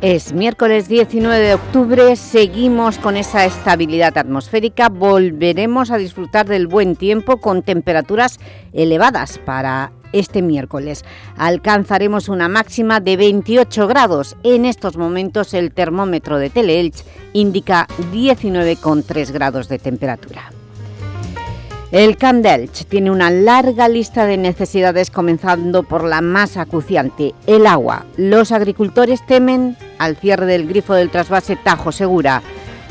Es miércoles 19 de octubre, seguimos con esa estabilidad atmosférica, volveremos a disfrutar del buen tiempo con temperaturas elevadas para este miércoles. Alcanzaremos una máxima de 28 grados. En estos momentos el termómetro de Teleelch indica 19,3 grados de temperatura. El Camp tiene una larga lista de necesidades comenzando por la más acuciante, el agua. Los agricultores temen al cierre del grifo del trasvase Tajo Segura.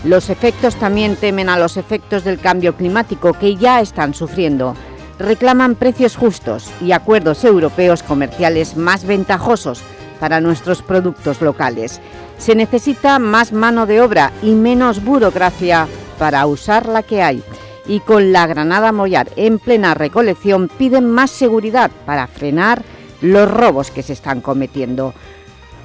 Los efectos también temen a los efectos del cambio climático que ya están sufriendo. Reclaman precios justos y acuerdos europeos comerciales más ventajosos para nuestros productos locales. Se necesita más mano de obra y menos burocracia para usar la que hay y con la Granada Mollar en plena recolección piden más seguridad para frenar los robos que se están cometiendo.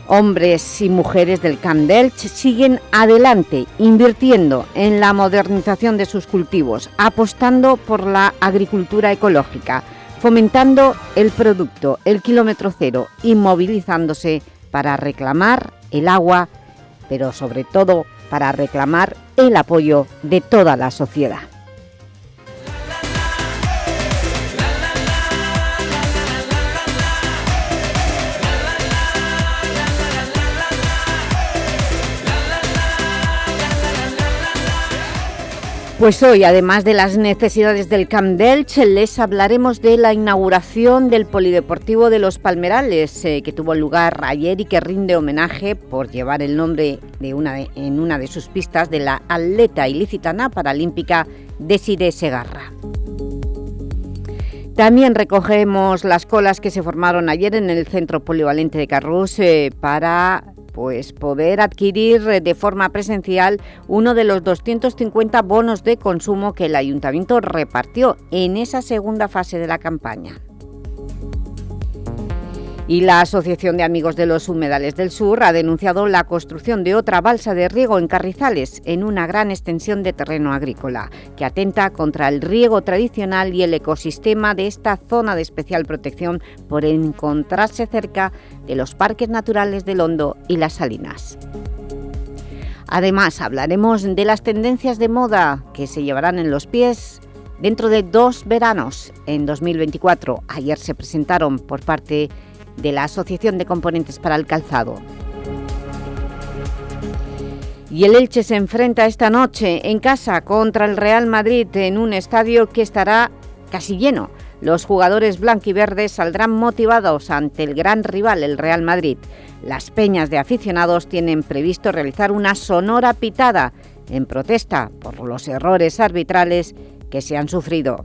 Hombres y mujeres del Camp siguen adelante, invirtiendo en la modernización de sus cultivos, apostando por la agricultura ecológica, fomentando el producto, el kilómetro cero y movilizándose para reclamar el agua, pero sobre todo para reclamar el apoyo de toda la sociedad. Pues hoy, además de las necesidades del Camp Delch, les hablaremos de la inauguración del Polideportivo de los Palmerales, eh, que tuvo lugar ayer y que rinde homenaje por llevar el nombre de una en una de sus pistas de la atleta ilicitana paralímpica Desiree Segarra. También recogemos las colas que se formaron ayer en el Centro Polivalente de Carrús eh, para pues poder adquirir eh, de forma presencial uno de los 250 bonos de consumo que el Ayuntamiento repartió en esa segunda fase de la campaña y la Asociación de Amigos de los Humedales del Sur ha denunciado la construcción de otra balsa de riego en Carrizales, en una gran extensión de terreno agrícola, que atenta contra el riego tradicional y el ecosistema de esta zona de especial protección por encontrarse cerca de los parques naturales del Hondo y las Salinas. Además, hablaremos de las tendencias de moda que se llevarán en los pies dentro de dos veranos en 2024. Ayer se presentaron por parte de la Asociación de Componentes para el Calzado. Y el Elche se enfrenta esta noche en casa contra el Real Madrid en un estadio que estará casi lleno. Los jugadores blanquiverdes saldrán motivados ante el gran rival, el Real Madrid. Las peñas de aficionados tienen previsto realizar una sonora pitada en protesta por los errores arbitrales que se han sufrido.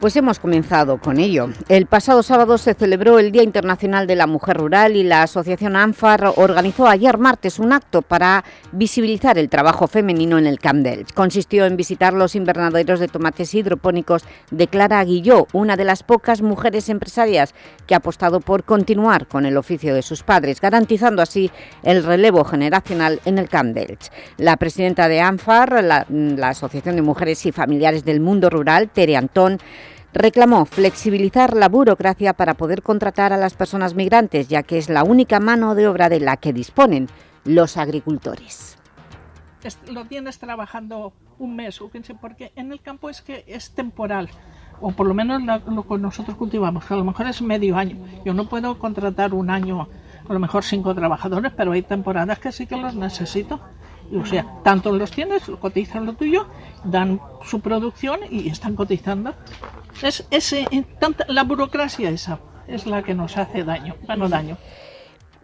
Pues hemos comenzado con ello. El pasado sábado se celebró el Día Internacional de la Mujer Rural y la Asociación ANFAR organizó ayer martes un acto para visibilizar el trabajo femenino en el Camp Consistió en visitar los invernaderos de tomates hidropónicos de Clara Guilló, una de las pocas mujeres empresarias que ha apostado por continuar con el oficio de sus padres, garantizando así el relevo generacional en el Camp La presidenta de ANFAR, la, la Asociación de Mujeres y Familiares del Mundo Rural, Tere Antón, reclamó flexibilizar la burocracia para poder contratar a las personas migrantes, ya que es la única mano de obra de la que disponen los agricultores. Lo tienes trabajando un mes, porque en el campo es que es temporal, o por lo menos lo que nosotros cultivamos, que a lo mejor es medio año. Yo no puedo contratar un año, a lo mejor cinco trabajadores, pero hay temporadas que sí que los necesito. O sea, tanto los tienes, cotizan lo tuyo, dan su producción y están cotizando. Es, ese, la burocracia esa es la que nos hace daño, bueno, daño.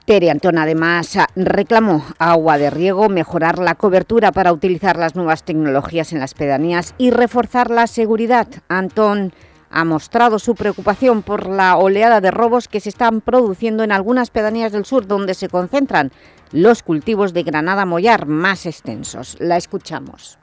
Tere Antón además reclamó agua de riego, mejorar la cobertura para utilizar las nuevas tecnologías en las pedanías y reforzar la seguridad. Antón ha mostrado su preocupación por la oleada de robos que se están produciendo en algunas pedanías del sur donde se concentran los cultivos de granada mollar más extensos. La escuchamos.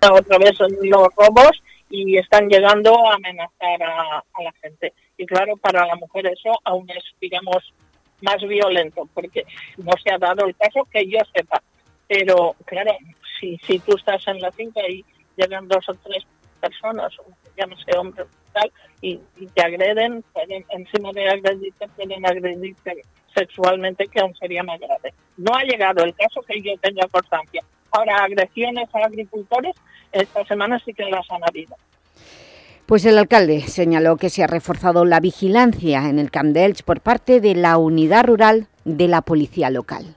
Otra vez son los robos y están llegando a amenazar a, la gente. Y claro, para la mujer eso aún es, digamos, más violento, porque no se ha dado el caso que yo sepa. Pero claro, si, si tú estás en la finca y llegan dos o tres personas, llámese hombre tal, y, y te agreden, encima de agredirte, pueden agredirte sexualmente, que aún sería más grave. No ha llegado el caso que yo tenga constancia. Ahora, agresiones a agricultores, esta semana sí que las han habido. Pues el alcalde señaló que se ha reforzado la vigilancia en el Camp de por parte de la unidad rural de la policía local.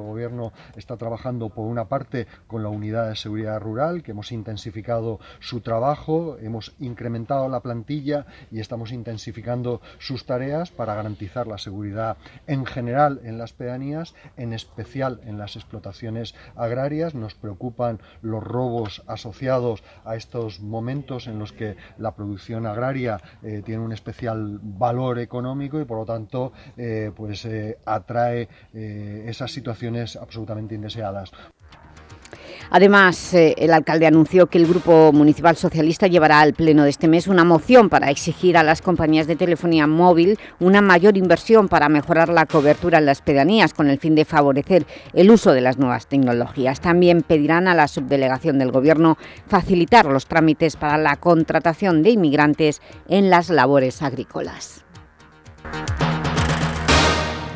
El Gobierno está trabajando por una parte con la Unidad de Seguridad Rural, que hemos intensificado su trabajo, hemos incrementado la plantilla y estamos intensificando sus tareas para garantizar la seguridad en general en las pedanías, en especial en las explotaciones agrarias. Nos preocupan los robos asociados a estos momentos en los que la producción agraria eh, tiene un especial valor económico y por lo tanto eh, pues eh, atrae esas situaciones absolutamente indeseadas. Además, eh, el alcalde anunció que el Grupo Municipal Socialista llevará al pleno de este mes una moción para exigir a las compañías de telefonía móvil una mayor inversión para mejorar la cobertura en las pedanías con el fin de favorecer el uso de las nuevas tecnologías. También pedirán a la subdelegación del Gobierno facilitar los trámites para la contratación de inmigrantes en las labores agrícolas.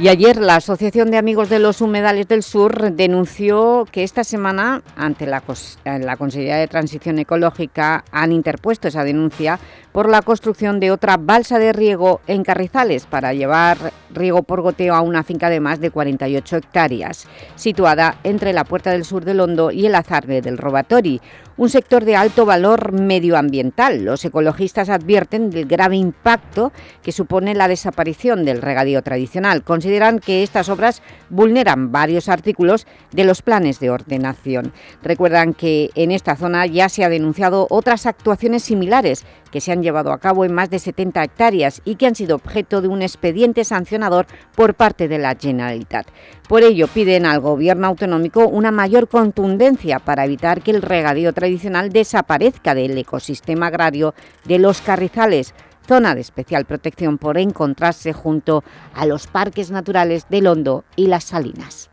Y ayer la Asociación de Amigos de los Humedales del Sur denunció que esta semana, ante la, Consejería de Transición Ecológica, han interpuesto esa denuncia por la construcción de otra balsa de riego en Carrizales para llevar riego por goteo a una finca de más de 48 hectáreas, situada entre la Puerta del Sur del Hondo y el Azarbe del Robatori, un sector de alto valor medioambiental. Los ecologistas advierten del grave impacto que supone la desaparición del regadío tradicional. Consideran que estas obras vulneran varios artículos de los planes de ordenación. Recuerdan que en esta zona ya se ha denunciado otras actuaciones similares que se han llevado a cabo en más de 70 hectáreas y que han sido objeto de un expediente sancionador por parte de la Generalitat. Por ello, piden al Gobierno autonómico una mayor contundencia para evitar que el regadío tradicional desaparezca del ecosistema agrario de los carrizales, zona de especial protección por encontrarse junto a los parques naturales del Hondo y las Salinas.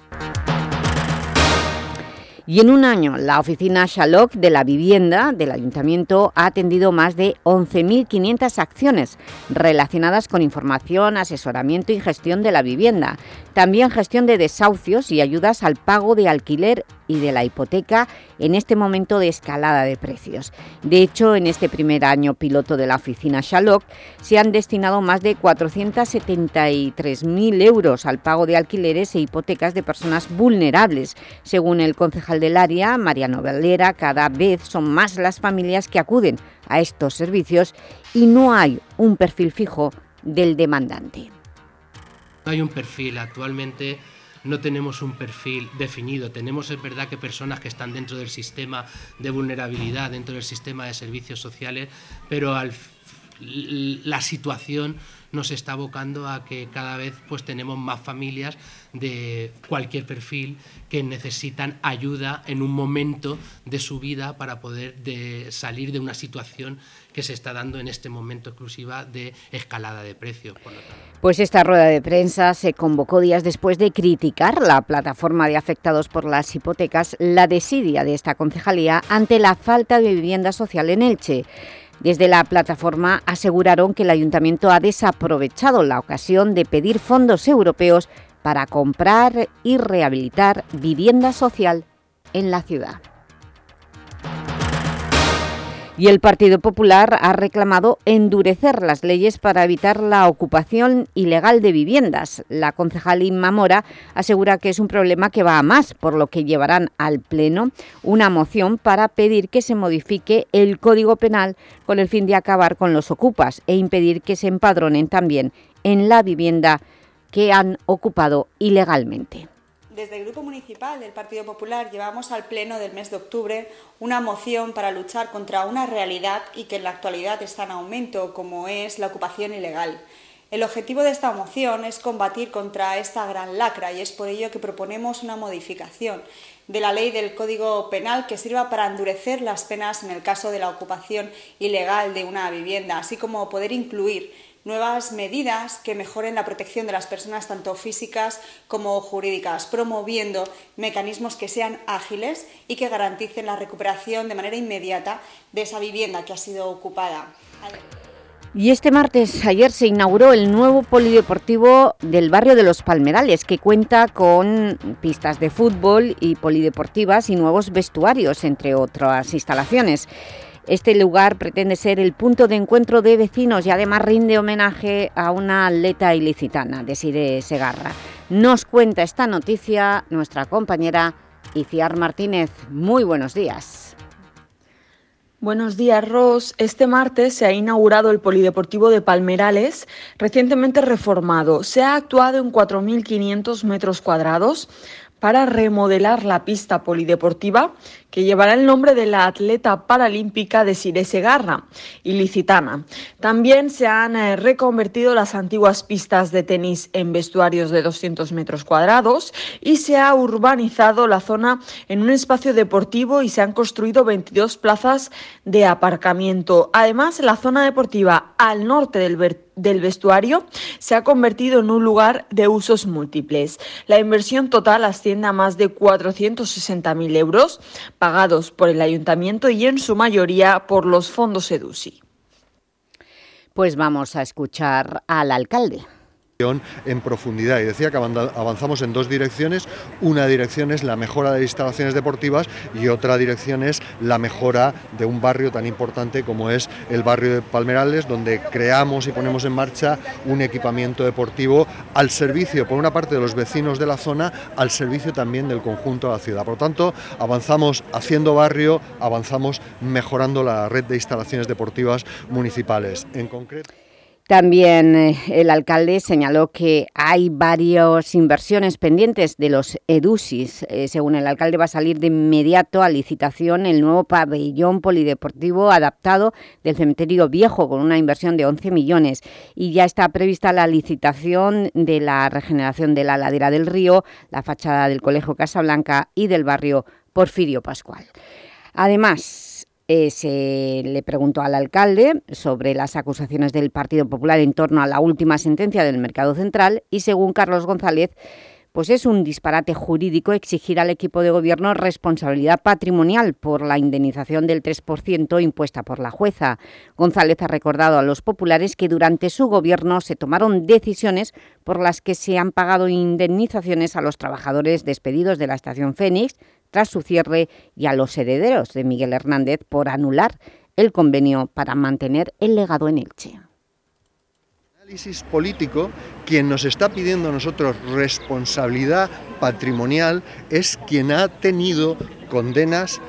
Y en un año, la oficina Shalok de la vivienda del Ayuntamiento ha atendido más de 11.500 acciones relacionadas con información, asesoramiento y gestión de la vivienda. También gestión de desahucios y ayudas al pago de alquiler y de la hipoteca en este momento de escalada de precios. De hecho, en este primer año piloto de la oficina Shalok se han destinado más de 473.000 euros al pago de alquileres e hipotecas de personas vulnerables. Según el concejal del área, Mariano Valera, cada vez son más las familias que acuden a estos servicios y no hay un perfil fijo del demandante. Hay un perfil actualmente no tenemos un perfil definido. Tenemos, es verdad, que personas que están dentro del sistema de vulnerabilidad, dentro del sistema de servicios sociales, pero la situación nos está abocando a que cada vez pues tenemos más familias de cualquier perfil que necesitan ayuda en un momento de su vida para poder de salir de una situación que se está dando en este momento exclusiva de escalada de precios. Pues esta rueda de prensa se convocó días después de criticar la plataforma de afectados por las hipotecas, la desidia de esta concejalía ante la falta de vivienda social en Elche. Desde la plataforma aseguraron que el Ayuntamiento ha desaprovechado la ocasión de pedir fondos europeos para comprar y rehabilitar vivienda social en la ciudad y el Partido Popular ha reclamado endurecer las leyes para evitar la ocupación ilegal de viviendas. La concejal Inma Mora asegura que es un problema que va a más, por lo que llevarán al Pleno una moción para pedir que se modifique el Código Penal con el fin de acabar con los ocupas e impedir que se empadronen también en la vivienda que han ocupado ilegalmente. Desde el Grupo Municipal del Partido Popular llevamos al Pleno del mes de octubre una moción para luchar contra una realidad y que en la actualidad está en aumento, como es la ocupación ilegal. El objetivo de esta moción es combatir contra esta gran lacra y es por ello que proponemos una modificación de la ley del Código Penal que sirva para endurecer las penas en el caso de la ocupación ilegal de una vivienda, así como poder incluir nuevas medidas que mejoren la protección de las personas tanto físicas como jurídicas, promoviendo mecanismos que sean ágiles y que garanticen la recuperación de manera inmediata de esa vivienda que ha sido ocupada. Y este martes, ayer, se inauguró el nuevo polideportivo del barrio de Los Palmerales, que cuenta con pistas de fútbol y polideportivas y nuevos vestuarios, entre otras instalaciones. Este lugar pretende ser el punto de encuentro de vecinos y además rinde homenaje a una atleta ilicitana, Desiree Segarra. Nos cuenta esta noticia nuestra compañera Iciar Martínez. Muy buenos días. Buenos días, Ros. Este martes se ha inaugurado el Polideportivo de Palmerales, recientemente reformado. Se ha actuado en 4.500 metros cuadrados para remodelar la pista polideportiva que llevará el nombre de la atleta paralímpica de Sire Segarra, ilicitana. También se han eh, reconvertido las antiguas pistas de tenis en vestuarios de 200 metros cuadrados y se ha urbanizado la zona en un espacio deportivo y se han construido 22 plazas de aparcamiento. Además, la zona deportiva al norte del del vestuario se ha convertido en un lugar de usos múltiples. La inversión total asciende a más de 460.000 euros pagados por el ayuntamiento y en su mayoría por los fondos EDUSI. Pues vamos a escuchar al alcalde en profundidad y decía que avanzamos en dos direcciones. Una dirección es la mejora de instalaciones deportivas y otra dirección es la mejora de un barrio tan importante como es el barrio de Palmerales, donde creamos y ponemos en marcha un equipamiento deportivo al servicio, por una parte, de los vecinos de la zona, al servicio también del conjunto de la ciudad. Por lo tanto, avanzamos haciendo barrio, avanzamos mejorando la red de instalaciones deportivas municipales. En concreto... También eh, el alcalde señaló que hay varias inversiones pendientes de los EDUSIS. Eh, según el alcalde va a salir de inmediato a licitación el nuevo pabellón polideportivo adaptado del cementerio viejo con una inversión de 11 millones y ya está prevista la licitación de la regeneración de la ladera del río, la fachada del Colegio Casablanca y del barrio Porfirio Pascual. Además, eh, se le preguntó al alcalde sobre las acusaciones del Partido Popular en torno a la última sentencia del Mercado Central y según Carlos González, pues es un disparate jurídico exigir al equipo de gobierno responsabilidad patrimonial por la indemnización del 3% impuesta por la jueza. González ha recordado a los populares que durante su gobierno se tomaron decisiones por las que se han pagado indemnizaciones a los trabajadores despedidos de la estación Fénix, tras su cierre y a los herederos de Miguel Hernández por anular el convenio para mantener el legado en Elche. Análisis político, quien nos está pidiendo a nosotros responsabilidad patrimonial es quien ha tenido condenas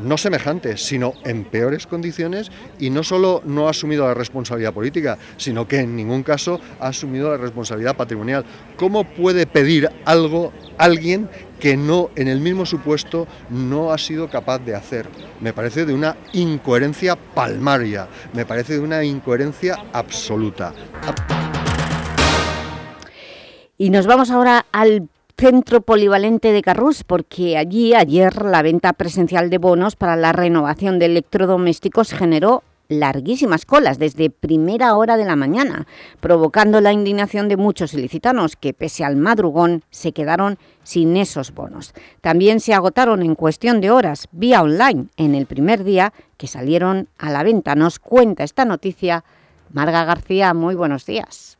no semejantes, sino en peores condiciones y no solo no ha asumido la responsabilidad política, sino que en ningún caso ha asumido la responsabilidad patrimonial. ¿Cómo puede pedir algo alguien que no, en el mismo supuesto, no ha sido capaz de hacer? Me parece de una incoherencia palmaria, me parece de una incoherencia absoluta. Y nos vamos ahora al Centro Polivalente de Carrús, porque allí ayer la venta presencial de bonos para la renovación de electrodomésticos generó larguísimas colas desde primera hora de la mañana, provocando la indignación de muchos ilicitanos que, pese al madrugón, se quedaron sin esos bonos. También se agotaron en cuestión de horas, vía online, en el primer día que salieron a la venta. Nos cuenta esta noticia Marga García. Muy buenos días.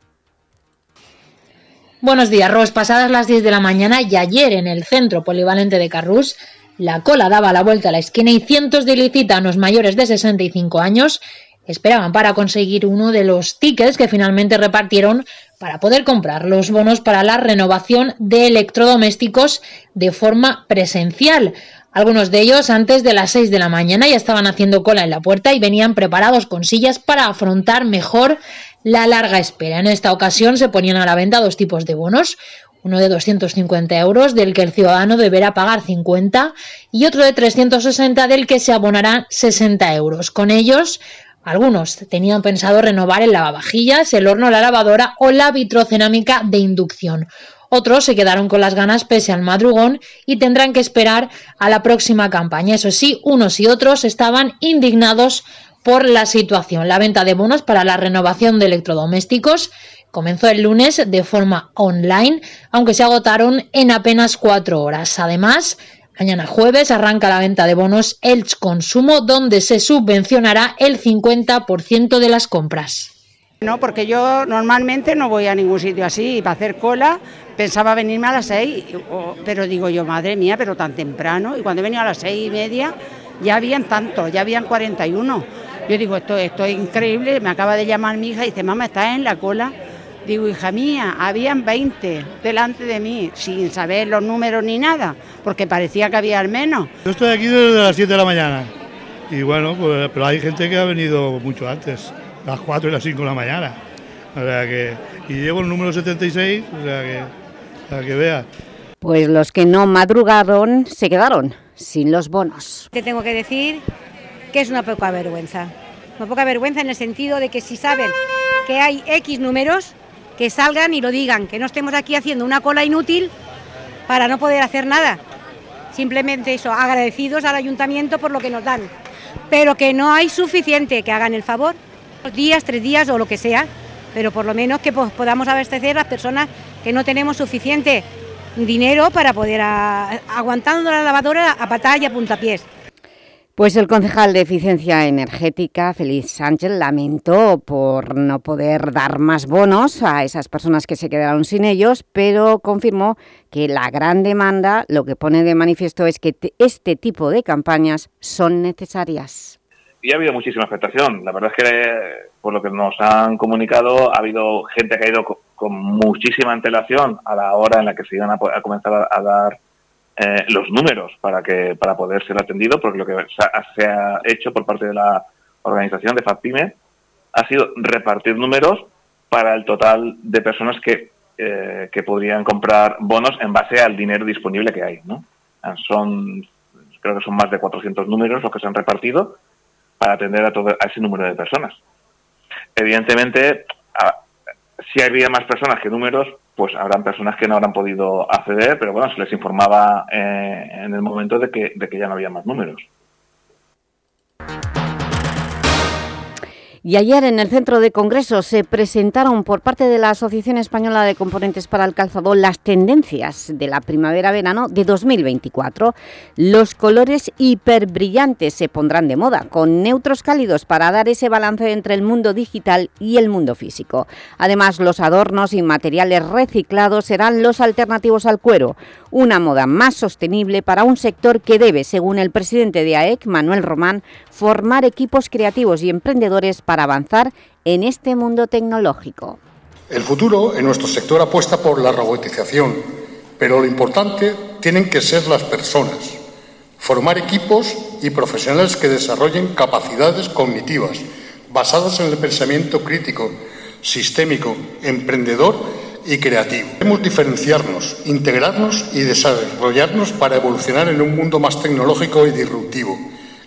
Buenos días, Ros. Pasadas las 10 de la mañana y ayer en el centro polivalente de Carrús, la cola daba la vuelta a la esquina y cientos de ilicitanos mayores de 65 años esperaban para conseguir uno de los tickets que finalmente repartieron para poder comprar los bonos para la renovación de electrodomésticos de forma presencial. Algunos de ellos antes de las 6 de la mañana ya estaban haciendo cola en la puerta y venían preparados con sillas para afrontar mejor la larga espera. En esta ocasión se ponían a la venta dos tipos de bonos, uno de 250 euros del que el ciudadano deberá pagar 50 y otro de 360 del que se abonará 60 euros. Con ellos, algunos tenían pensado renovar el lavavajillas, el horno, la lavadora o la vitrocerámica de inducción. Otros se quedaron con las ganas pese al madrugón y tendrán que esperar a la próxima campaña. Eso sí, unos y otros estaban indignados por la situación. La venta de bonos para la renovación de electrodomésticos comenzó el lunes de forma online, aunque se agotaron en apenas cuatro horas. Además, mañana jueves arranca la venta de bonos Elch Consumo, donde se subvencionará el 50% de las compras. No, porque yo normalmente no voy a ningún sitio así, para hacer cola pensaba venirme a las seis, pero digo yo, madre mía, pero tan temprano, y cuando he venido a las seis y media ya habían tantos, ya habían 41 yo digo, esto, esto es increíble, me acaba de llamar mi hija y dice, mamá, ¿estás en la cola? Digo, hija mía, habían 20 delante de mí, sin saber los números ni nada, porque parecía que había al menos. Yo estoy aquí desde las 7 de la mañana, y bueno, pues, pero hay gente que ha venido mucho antes, las 4 y las 5 de la mañana. O sea que, y llevo el número 76, o sea que, para que vea. Pues los que no madrugaron se quedaron sin los bonos. Te tengo que decir que es una poca vergüenza. Una poca vergüenza en el sentido de que si saben que hay X números, que salgan y lo digan, que no estemos aquí haciendo una cola inútil para no poder hacer nada. Simplemente eso, agradecidos al ayuntamiento por lo que nos dan, pero que no hay suficiente, que hagan el favor, dos días, tres días o lo que sea, pero por lo menos que podamos abastecer a las personas que no tenemos suficiente dinero para poder aguantando la lavadora a patada y a puntapiés. Pues el concejal de Eficiencia Energética, Félix Sánchez, lamentó por no poder dar más bonos a esas personas que se quedaron sin ellos, pero confirmó que la gran demanda lo que pone de manifiesto es que este tipo de campañas son necesarias. Y ha habido muchísima afectación. La verdad es que, por lo que nos han comunicado, ha habido gente que ha ido con, muchísima antelación a la hora en la que se iban a comenzar a dar eh, los números para que para poder ser atendido, porque lo que se ha, hecho por parte de la organización de FAPIME ha sido repartir números para el total de personas que, eh, que podrían comprar bonos en base al dinero disponible que hay. ¿no? Son, creo que son más de 400 números los que se han repartido para atender a, todo, a ese número de personas. Evidentemente, si había más personas que números, pues habrán personas que no habrán podido acceder, pero bueno, se les informaba eh, en el momento de que, de que ya no había más números. Y ayer en el Centro de Congresos se presentaron por parte de la Asociación Española de Componentes para el Calzado las tendencias de la primavera-verano de 2024. Los colores hiperbrillantes se pondrán de moda, con neutros cálidos para dar ese balance entre el mundo digital y el mundo físico. Además, los adornos y materiales reciclados serán los alternativos al cuero, una moda más sostenible para un sector que debe, según el presidente de AEC, Manuel Román, formar equipos creativos y emprendedores para avanzar en este mundo tecnológico. El futuro en nuestro sector apuesta por la robotización, pero lo importante tienen que ser las personas. Formar equipos y profesionales que desarrollen capacidades cognitivas basadas en el pensamiento crítico, sistémico, emprendedor y creativo. Debemos diferenciarnos, integrarnos y desarrollarnos para evolucionar en un mundo más tecnológico y disruptivo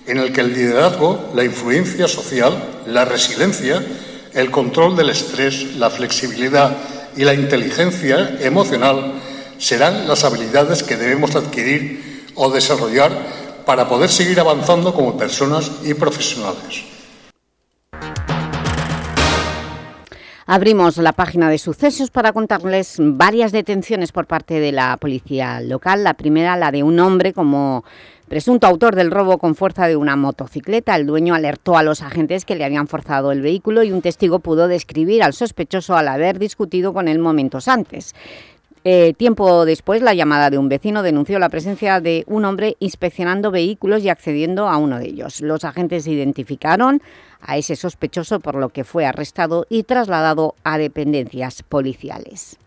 en el que el liderazgo, la influencia social, la resiliencia, el control del estrés, la flexibilidad y la inteligencia emocional serán las habilidades que debemos adquirir o desarrollar para poder seguir avanzando como personas y profesionales. Abrimos la página de sucesos para contarles varias detenciones por parte de la policía local. La primera, la de un hombre como Presunto autor del robo con fuerza de una motocicleta, el dueño alertó a los agentes que le habían forzado el vehículo y un testigo pudo describir al sospechoso al haber discutido con él momentos antes. Eh, tiempo después, la llamada de un vecino denunció la presencia de un hombre inspeccionando vehículos y accediendo a uno de ellos. Los agentes identificaron a ese sospechoso por lo que fue arrestado y trasladado a dependencias policiales.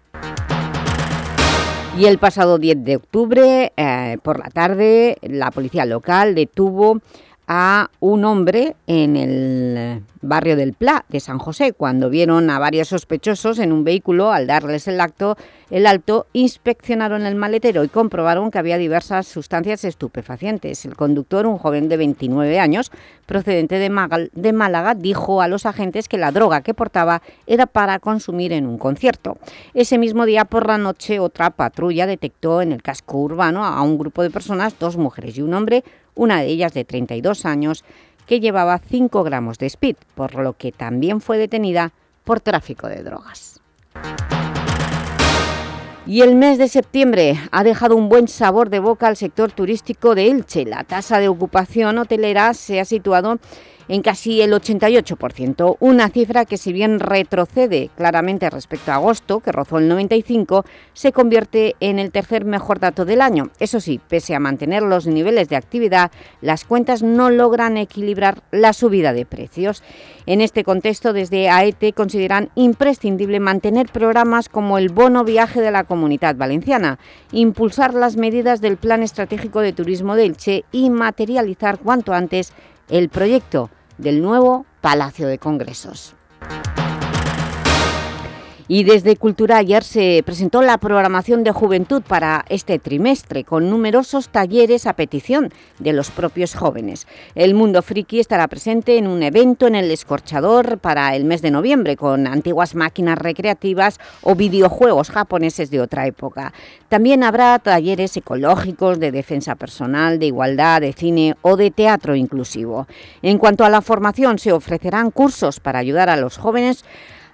Y el pasado 10 de octubre, eh, por la tarde, la policía local detuvo a un hombre en el barrio del Pla de San José, cuando vieron a varios sospechosos en un vehículo, al darles el, acto, el alto, inspeccionaron el maletero y comprobaron que había diversas sustancias estupefacientes. El conductor, un joven de 29 años, procedente de, de Málaga, dijo a los agentes que la droga que portaba era para consumir en un concierto. Ese mismo día por la noche, otra patrulla detectó en el casco urbano a un grupo de personas, dos mujeres y un hombre, una de ellas de 32 años, que llevaba 5 gramos de speed, por lo que también fue detenida por tráfico de drogas. Y el mes de septiembre ha dejado un buen sabor de boca al sector turístico de Elche. La tasa de ocupación hotelera se ha situado en casi el 88%, una cifra que si bien retrocede claramente respecto a agosto, que rozó el 95%, se convierte en el tercer mejor dato del año. Eso sí, pese a mantener los niveles de actividad, las cuentas no logran equilibrar la subida de precios. En este contexto, desde AET consideran imprescindible mantener programas como el Bono Viaje de la Comunidad Valenciana, impulsar las medidas del Plan Estratégico de Turismo del Che y materializar cuanto antes el proyecto del nuevo Palacio de Congresos. Y desde Cultura ayer se presentó la programación de juventud para este trimestre, con numerosos talleres a petición de los propios jóvenes. El Mundo Friki estará presente en un evento en el Escorchador para el mes de noviembre, con antiguas máquinas recreativas o videojuegos japoneses de otra época. También habrá talleres ecológicos, de defensa personal, de igualdad, de cine o de teatro inclusivo. En cuanto a la formación, se ofrecerán cursos para ayudar a los jóvenes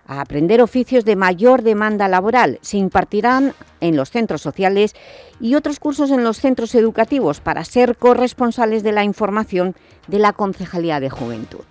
a aprender oficios de mayor demanda laboral. Se impartirán en los centros sociales y otros cursos en los centros educativos para ser corresponsales de la información de la Concejalía de Juventud.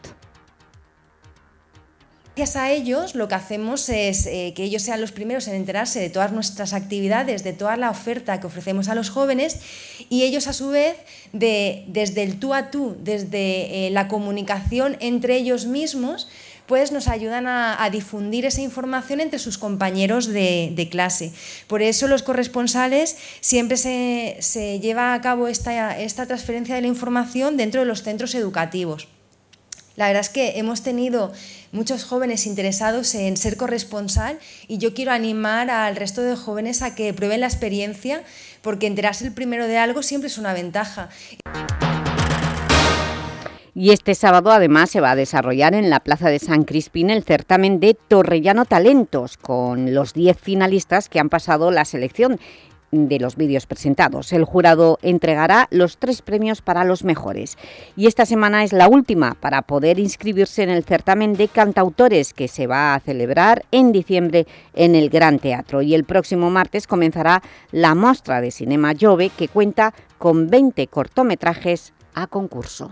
Gracias a ellos lo que hacemos es eh, que ellos sean los primeros en enterarse de todas nuestras actividades, de toda la oferta que ofrecemos a los jóvenes y ellos a su vez de, desde el tú a tú, desde eh, la comunicación entre ellos mismos, pues nos ayudan a, difundir esa información entre sus compañeros de, clase. Por eso los corresponsales siempre se, lleva a cabo esta, esta transferencia de la información dentro de los centros educativos. La verdad es que hemos tenido muchos jóvenes interesados en ser corresponsal y yo quiero animar al resto de jóvenes a que prueben la experiencia porque enterarse el primero de algo siempre es una ventaja. Y este sábado además se va a desarrollar en la Plaza de San Crispín el certamen de Torrellano Talentos, con los 10 finalistas que han pasado la selección de los vídeos presentados. El jurado entregará los tres premios para los mejores. Y esta semana es la última para poder inscribirse en el certamen de cantautores que se va a celebrar en diciembre en el Gran Teatro. Y el próximo martes comenzará la muestra de Cinema Jove que cuenta con 20 cortometrajes a concurso.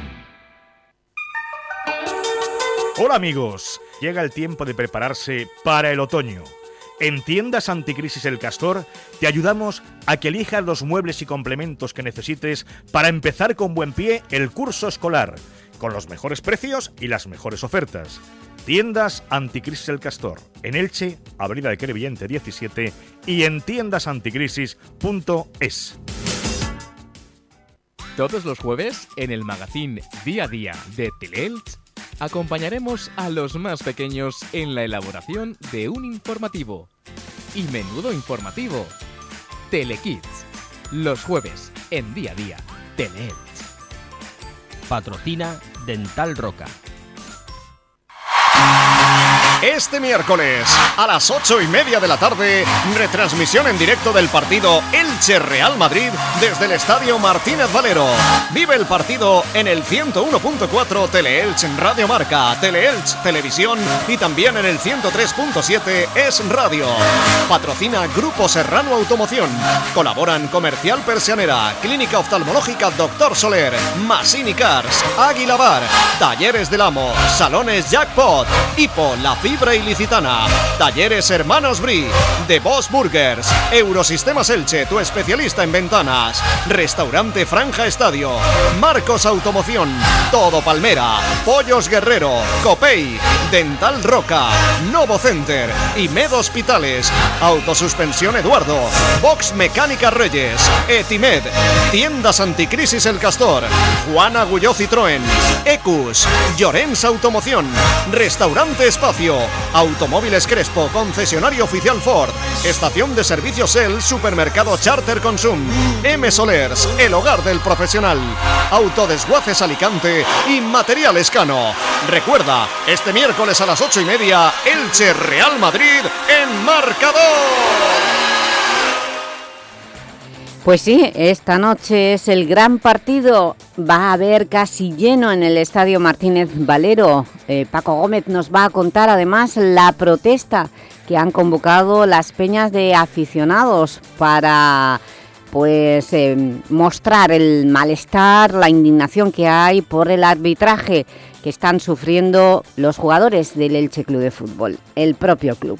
Hola amigos, llega el tiempo de prepararse para el otoño. En Tiendas Anticrisis El Castor te ayudamos a que elijas los muebles y complementos que necesites para empezar con buen pie el curso escolar, con los mejores precios y las mejores ofertas. Tiendas Anticrisis El Castor, en Elche, Avenida de Crevillente 17 y en tiendasanticrisis.es. Todos los jueves en el magazine Día a Día de Teleelch acompañaremos a los más pequeños en la elaboración de un informativo. Y menudo informativo. Telekids. Los jueves, en día a día. Teleelch. Patrocina Dental Roca. Este miércoles a las ocho y media de la tarde, retransmisión en directo del partido Elche Real Madrid desde el Estadio Martínez Valero. Vive el partido en el 101.4 Teleelch en Radio Marca, Teleelch Televisión y también en el 103.7 Es Radio. Patrocina Grupo Serrano Automoción. Colaboran Comercial Persianera, Clínica Oftalmológica Doctor Soler, Masini Cars, Águila Bar, Talleres del Amo, Salones Jackpot, Hipo, La Fibra Ilicitana, Talleres Hermanos Bri, The Boss Burgers, Eurosistemas Elche, tu especialista en ventanas, Restaurante Franja Estadio, Marcos Automoción, Todo Palmera, Pollos Guerrero, Copey, Dental Roca, Novo Center. Y Med Hospitales, Autosuspensión Eduardo, Box Mecánica Reyes, Etimed, Tiendas Anticrisis El Castor, Juan Agulló Citroën, Ecus, Llorens Automoción, Restaurante Espacio, Automóviles Crespo, concesionario oficial Ford, Estación de Servicios El, Supermercado Charter Consum, M Solers, el hogar del profesional, Autodesguaces Alicante y Material Escano. Recuerda, este miércoles a las ocho y media, Elche Real Madrid en marcador. Pues sí, esta noche es el gran partido. Va a haber casi lleno en el Estadio Martínez Valero. Eh, Paco Gómez nos va a contar además la protesta que han convocado las peñas de aficionados para pues eh, mostrar el malestar, la indignación que hay por el arbitraje que están sufriendo los jugadores del Elche Club de Fútbol, el propio club.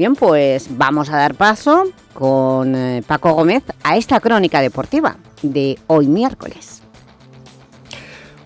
Bien, pues vamos a dar paso con eh, Paco Gómez a esta crónica deportiva de hoy miércoles.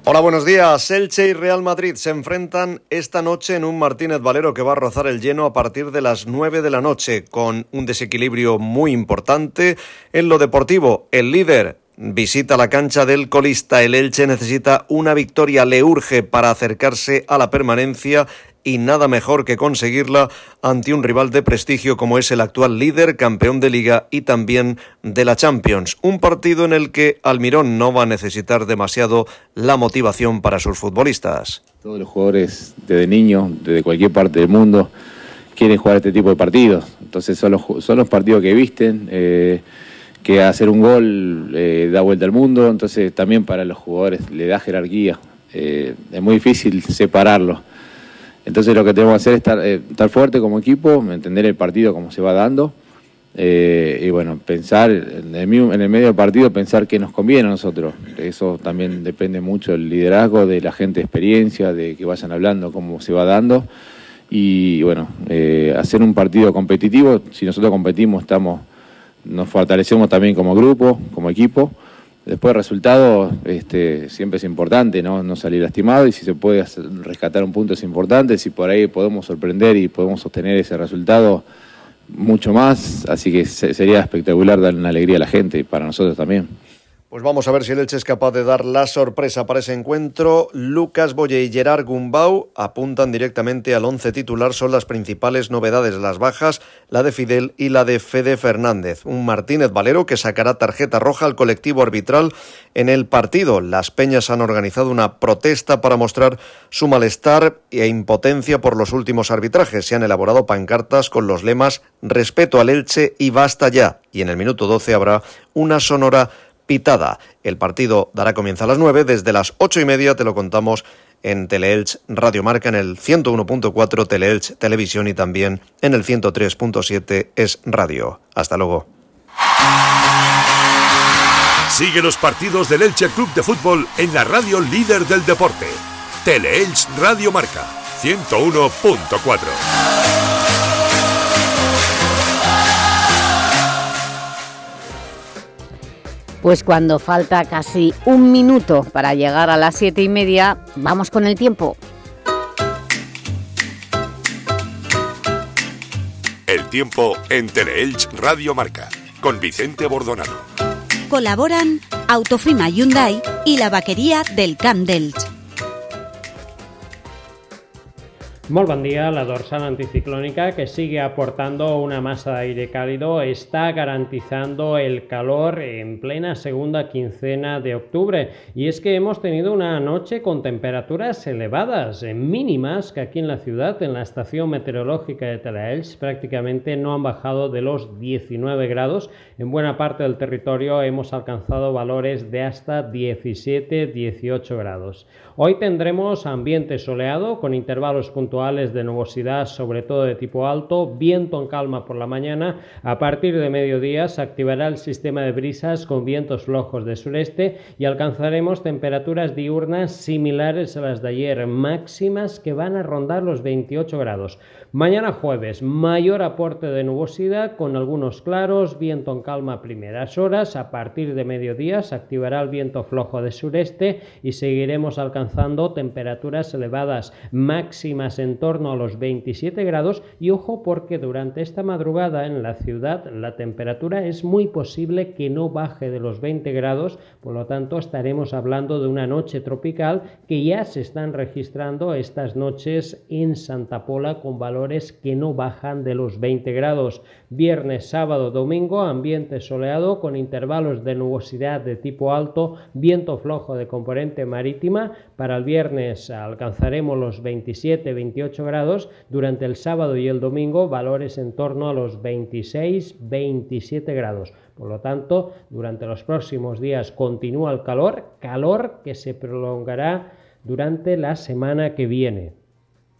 Hola, buenos días. Elche y Real Madrid se enfrentan esta noche en un Martínez Valero que va a rozar el lleno a partir de las 9 de la noche, con un desequilibrio muy importante. En lo deportivo, el líder visita la cancha del colista. El Elche necesita una victoria, le urge para acercarse a la permanencia y nada mejor que conseguirla ante un rival de prestigio como es el actual líder, campeón de liga y también de la Champions. Un partido en el que Almirón no va a necesitar demasiado la motivación para sus futbolistas. Todos los jugadores desde niños, desde cualquier parte del mundo, quieren jugar este tipo de partidos. Entonces son los, son los partidos que visten. Eh, que hacer un gol eh, da vuelta al mundo, entonces también para los jugadores le da jerarquía. Eh, es muy difícil separarlo. Entonces lo que tenemos que hacer es estar, eh, estar fuerte como equipo, entender el partido como se va dando eh, y bueno, pensar en el, en el, medio del partido, pensar qué nos conviene a nosotros. Eso también depende mucho del liderazgo, de la gente de experiencia, de que vayan hablando cómo se va dando y bueno, eh, hacer un partido competitivo. Si nosotros competimos, estamos, nos fortalecemos también como grupo, como equipo. Después el resultado este, siempre es importante, ¿no? no salir lastimado y si se puede rescatar un punto es importante, si por ahí podemos sorprender y podemos sostener ese resultado mucho más, así que sería espectacular dar una alegría a la gente y para nosotros también. Pues vamos a ver si el Elche es capaz de dar la sorpresa para ese encuentro. Lucas Boye y Gerard Gumbau apuntan directamente al once titular. Son las principales novedades, las bajas, la de Fidel y la de Fede Fernández. Un Martínez Valero que sacará tarjeta roja al colectivo arbitral en el partido. Las Peñas han organizado una protesta para mostrar su malestar e impotencia por los últimos arbitrajes. Se han elaborado pancartas con los lemas respeto al Elche y basta ya. Y en el minuto 12 habrá una sonora pitada. El partido dará comienzo a las 9, desde las ocho y media te lo contamos en Teleelch Radio Marca, en el 101.4 Teleelch Televisión y también en el 103.7 Es Radio. Hasta luego. Sigue los partidos del Elche Club de Fútbol en la radio líder del deporte. Teleelch Radio Marca 101.4. Pues cuando falta casi un minuto para llegar a las siete y media, vamos con el tiempo. El tiempo en Teleelch Radio Marca, con Vicente Bordonado. Colaboran Autofima Hyundai y la vaquería del Camp Delch. Molt bon dia. La dorsal anticiclónica que sigue aportando una masa de aire cálido está garantizando el calor en plena segunda quincena de octubre. Y es que hemos tenido una noche con temperaturas elevadas, mínimas, que aquí en la ciudad, en la estación meteorológica de Telaels, prácticamente no han bajado de los 19 grados. En buena parte del territorio hemos alcanzado valores de hasta 17-18 grados. Hoy tendremos ambiente soleado con intervalos puntuales de nubosidad, sobre todo de tipo alto, viento en calma por la mañana. A partir de mediodía se activará el sistema de brisas con vientos flojos de sureste y alcanzaremos temperaturas diurnas similares a las de ayer, máximas que van a rondar los 28 grados. Mañana jueves, mayor aporte de nubosidad con algunos claros, viento en calma a primeras horas. A partir de mediodía se activará el viento flojo de sureste y seguiremos alcanzando temperaturas elevadas máximas en torno a los 27 grados. Y ojo porque durante esta madrugada en la ciudad la temperatura es muy posible que no baje de los 20 grados. Por lo tanto estaremos hablando de una noche tropical que ya se están registrando estas noches en Santa Pola con valores que no bajan de los 20 grados. Viernes, sábado, domingo, ambiente soleado con intervalos de nubosidad de tipo alto, viento flojo de componente marítima. Para el viernes alcanzaremos los 27-28 grados. Durante el sábado y el domingo, valores en torno a los 26-27 grados. Por lo tanto, durante los próximos días continúa el calor, calor que se prolongará durante la semana que viene.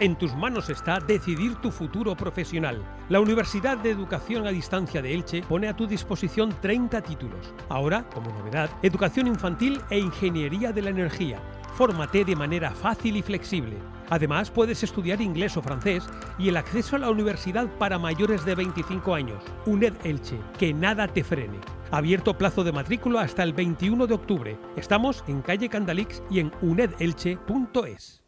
En tus manos está decidir tu futuro profesional. La Universidad de Educación a Distancia de Elche pone a tu disposición 30 títulos. Ahora, como novedad, Educación Infantil e Ingeniería de la Energía. Fórmate de manera fácil y flexible. Además, puedes estudiar inglés o francés y el acceso a la universidad para mayores de 25 años. UNED Elche, que nada te frene. Abierto plazo de matrícula hasta el 21 de octubre. Estamos en calle Candalix y en unedelche.es.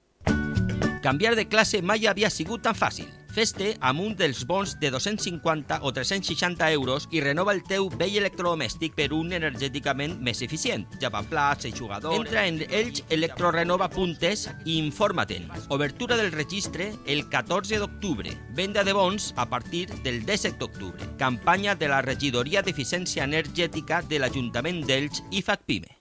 Canviar de classe mai havia sigut tan fàcil. Fes-te amb un dels bons de 250 o 360 euros i renova el teu vell electrodomèstic per un energèticament més eficient. Plats, eixugador... Entra en elxelectrorenova.es i informa-te'n. Obertura del registre el 14 d'octubre. Venda de bons a partir del 17 d'octubre. Campanya de la Regidoria d'Eficiència Energètica de l'Ajuntament d'Elx i FACPIME.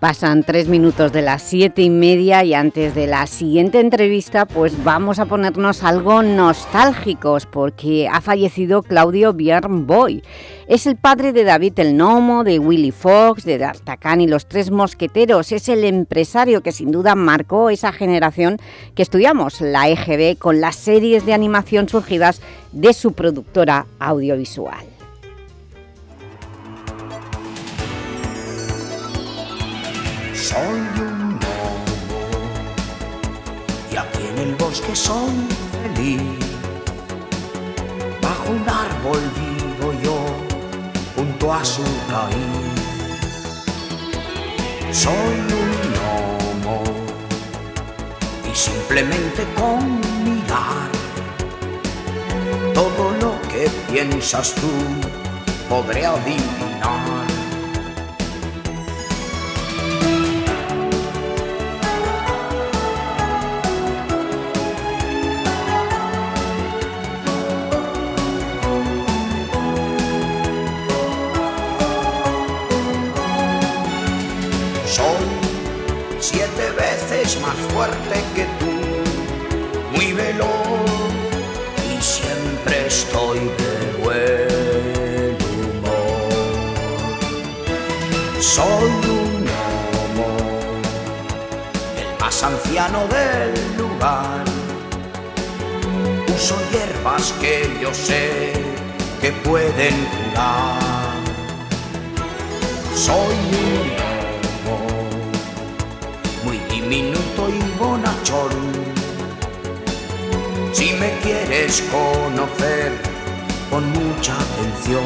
Pasan tres minutos de las siete y media y antes de la siguiente entrevista pues vamos a ponernos algo nostálgicos porque ha fallecido Claudio Boy. Es el padre de David el Nomo, de Willy Fox, de D'Artagnan y los Tres Mosqueteros. Es el empresario que sin duda marcó esa generación que estudiamos la EGB con las series de animación surgidas de su productora audiovisual. Soy un lobo y aquí en el bosque soy feliz. Bajo un árbol vivo yo, junto a su raíz. Soy un lobo y simplemente con mirar todo lo que piensas tú podré adivinar. Más fuerte que tú, muy veloz y siempre estoy de buen humor. Soy un lobo, el más anciano del lugar. Uso hierbas que yo sé que pueden curar. Soy un diminuto y bonachón. Si me quieres conocer, con mucha atención.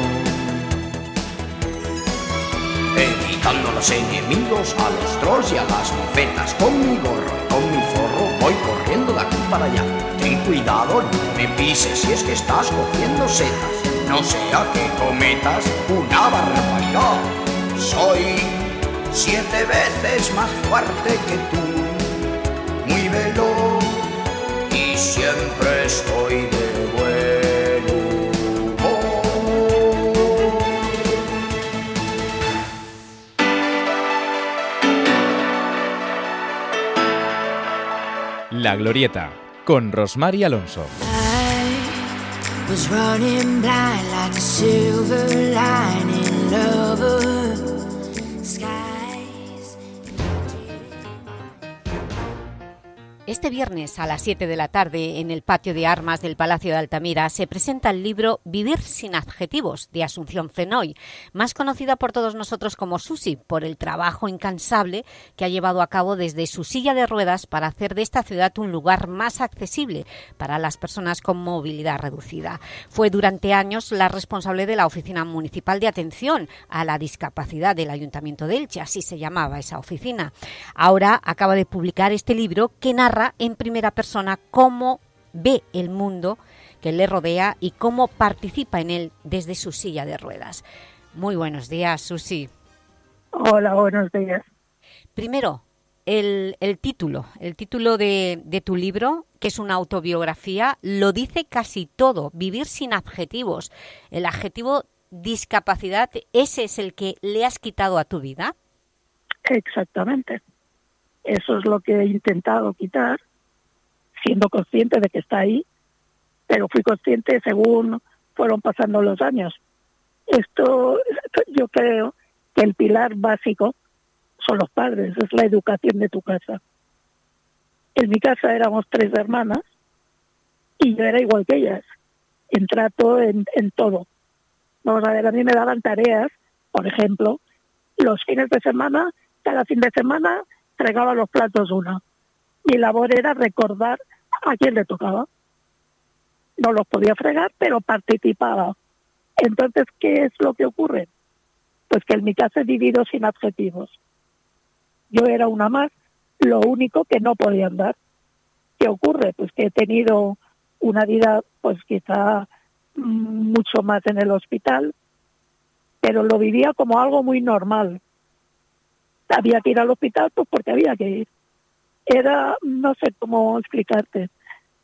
Evitando a los enemigos, a los trolls y a las mofetas. Con mi gorro y con mi forro voy corriendo de aquí para allá. Ten cuidado, no me pises si es que estás cogiendo setas. No sea que cometas una barbaridad. Soy siete veces más fuerte que tú, muy veloz y siempre estoy de buen humor. La Glorieta, con Rosmar Alonso. was running blind like a silver lining lover. Este viernes a las 7 de la tarde en el patio de armas del Palacio de Altamira se presenta el libro Vivir sin adjetivos de Asunción Fenoy, más conocida por todos nosotros como Susi, por el trabajo incansable que ha llevado a cabo desde su silla de ruedas para hacer de esta ciudad un lugar más accesible para las personas con movilidad reducida. Fue durante años la responsable de la Oficina Municipal de Atención a la Discapacidad del Ayuntamiento de Elche, así se llamaba esa oficina. Ahora acaba de publicar este libro que narra en primera persona cómo ve el mundo que le rodea y cómo participa en él desde su silla de ruedas. Muy buenos días, Susi. Hola, buenos días. Primero, el, el título, el título de, de, tu libro, que es una autobiografía, lo dice casi todo, vivir sin adjetivos. El adjetivo discapacidad, ¿ese es el que le has quitado a tu vida? Exactamente. Eso es lo que he intentado quitar, siendo consciente de que está ahí, pero fui consciente según fueron pasando los años. Esto, yo creo que el pilar básico son los padres, es la educación de tu casa. En mi casa éramos tres hermanas y yo era igual que ellas, en trato, en, en todo. Vamos a ver, a mí me daban tareas, por ejemplo, los fines de semana, cada fin de semana fregaba los platos una. Mi labor era recordar a quién le tocaba. No los podía fregar, pero participaba. Entonces, ¿qué es lo que ocurre? Pues que en mi casa he vivido sin adjetivos. Yo era una más, lo único que no podía andar. ¿Qué ocurre? Pues que he tenido una vida, pues quizá mucho más en el hospital, pero lo vivía como algo muy normal había que ir al hospital pues porque había que ir. Era, no sé cómo explicarte.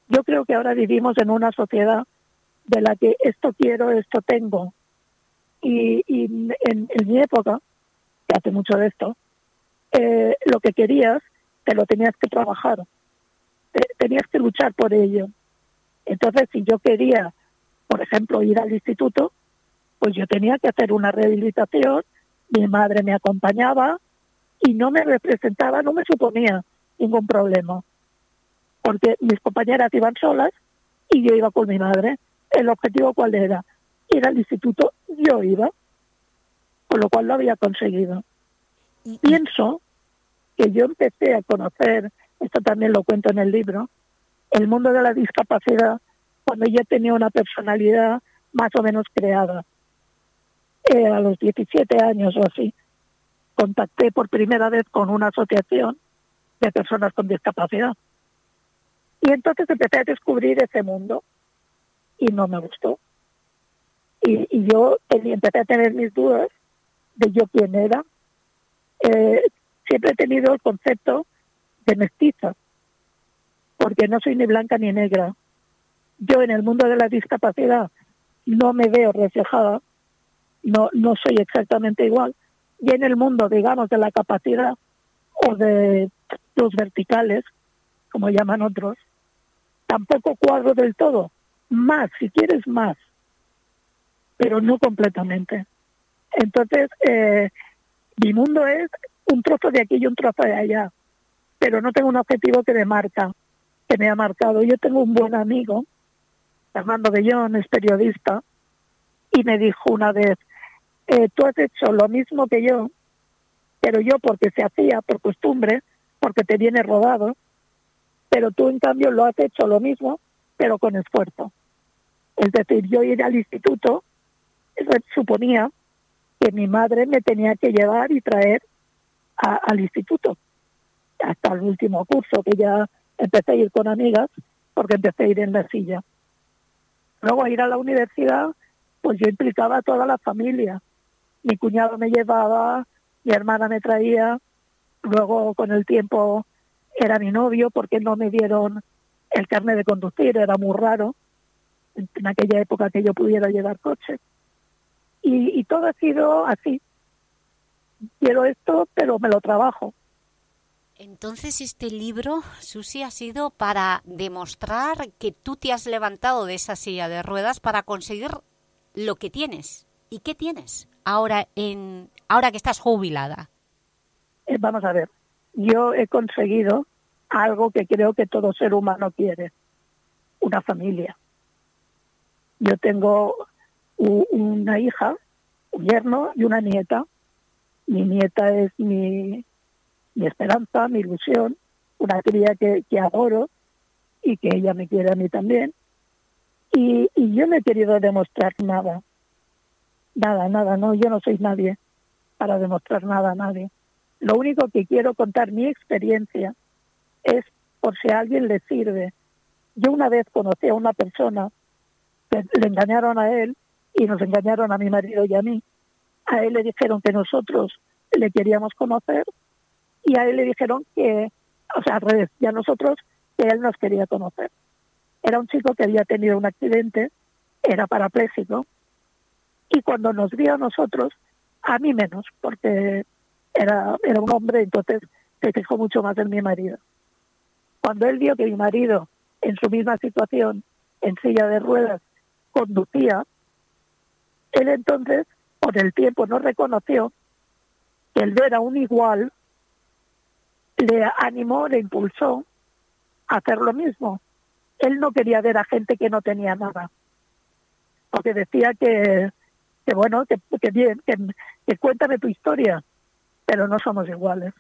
Yo creo que ahora vivimos en una sociedad de la que esto quiero, esto tengo. Y, y en, mi época, que hace mucho de esto, eh, lo que querías, te lo tenías que trabajar. Te, tenías que luchar por ello. Entonces, si yo quería, por ejemplo, ir al instituto, pues yo tenía que hacer una rehabilitación, mi madre me acompañaba, y no me representaba, no me suponía ningún problema, porque mis compañeras iban solas y yo iba con mi madre. El objetivo cuál era? Ir al instituto, yo iba, con lo cual lo había conseguido. Pienso que yo empecé a conocer, esto también lo cuento en el libro, el mundo de la discapacidad cuando ya tenía una personalidad más o menos creada. Eh, a los 17 años o así, contacté por primera vez con una asociación de personas con discapacidad. Y entonces empecé a descubrir ese mundo y no me gustó. Y, yo empecé a tener mis dudas de yo quién era. Eh, siempre he tenido el concepto de mestiza, porque no soy ni blanca ni negra. Yo en el mundo de la discapacidad no me veo reflejada, no, no soy exactamente igual. Y en el mundo, digamos, de la capacidad o de los verticales, como llaman otros, tampoco cuadro del todo. Más, si quieres más, pero no completamente. Entonces, eh, mi mundo es un trozo de aquí y un trozo de allá, pero no tengo un objetivo que me marca, que me ha marcado. Yo tengo un buen amigo, Fernando Bellón, es periodista, y me dijo una vez, eh, tú has hecho lo mismo que yo, pero yo porque se hacía por costumbre, porque te viene rodado, pero tú en cambio lo has hecho lo mismo, pero con esfuerzo. Es decir, yo ir al instituto suponía que mi madre me tenía que llevar y traer al instituto hasta el último curso, que ya empecé a ir con amigas, porque empecé a ir en la silla. Luego a ir a la universidad, pues yo implicaba a toda la familia. Mi cuñado me llevaba, mi hermana me traía, luego con el tiempo era mi novio porque no me dieron el carnet de conducir, era muy raro en aquella época que yo pudiera llevar coche. Y, y todo ha sido así. Quiero esto, pero me lo trabajo. Entonces este libro, Susi, ha sido para demostrar que tú te has levantado de esa silla de ruedas para conseguir lo que tienes. ¿Y qué tienes ahora, en, ahora que estás jubilada? Eh, vamos a ver, yo he conseguido algo que creo que todo ser humano quiere, una familia. Yo tengo una hija, un yerno y una nieta. Mi nieta es mi mi esperanza, mi ilusión, una cría que, que adoro y que ella me quiere a mí también. Y, y yo no he querido demostrar nada, nada, nada, no, yo no soy nadie para demostrar nada a nadie. Lo único que quiero contar mi experiencia es por si a alguien le sirve. Yo una vez conocí a una persona le engañaron a él y nos engañaron a mi marido y a mí. A él le dijeron que nosotros le queríamos conocer y a él le dijeron que, o sea, al revés, y a nosotros que él nos quería conocer. Era un chico que había tenido un accidente, era parapléjico, y cuando nos vio a nosotros, a mí menos, porque era, era un hombre, entonces se fijó mucho más en mi marido. Cuando él vio que mi marido, en su misma situación, en silla de ruedas, conducía, él entonces, por el tiempo, no reconoció que él no era un igual le animó, le impulsó a hacer lo mismo. Él no quería ver a gente que no tenía nada, porque decía que, que bueno, que, bien, que, que cuéntame tu historia, pero no somos iguales.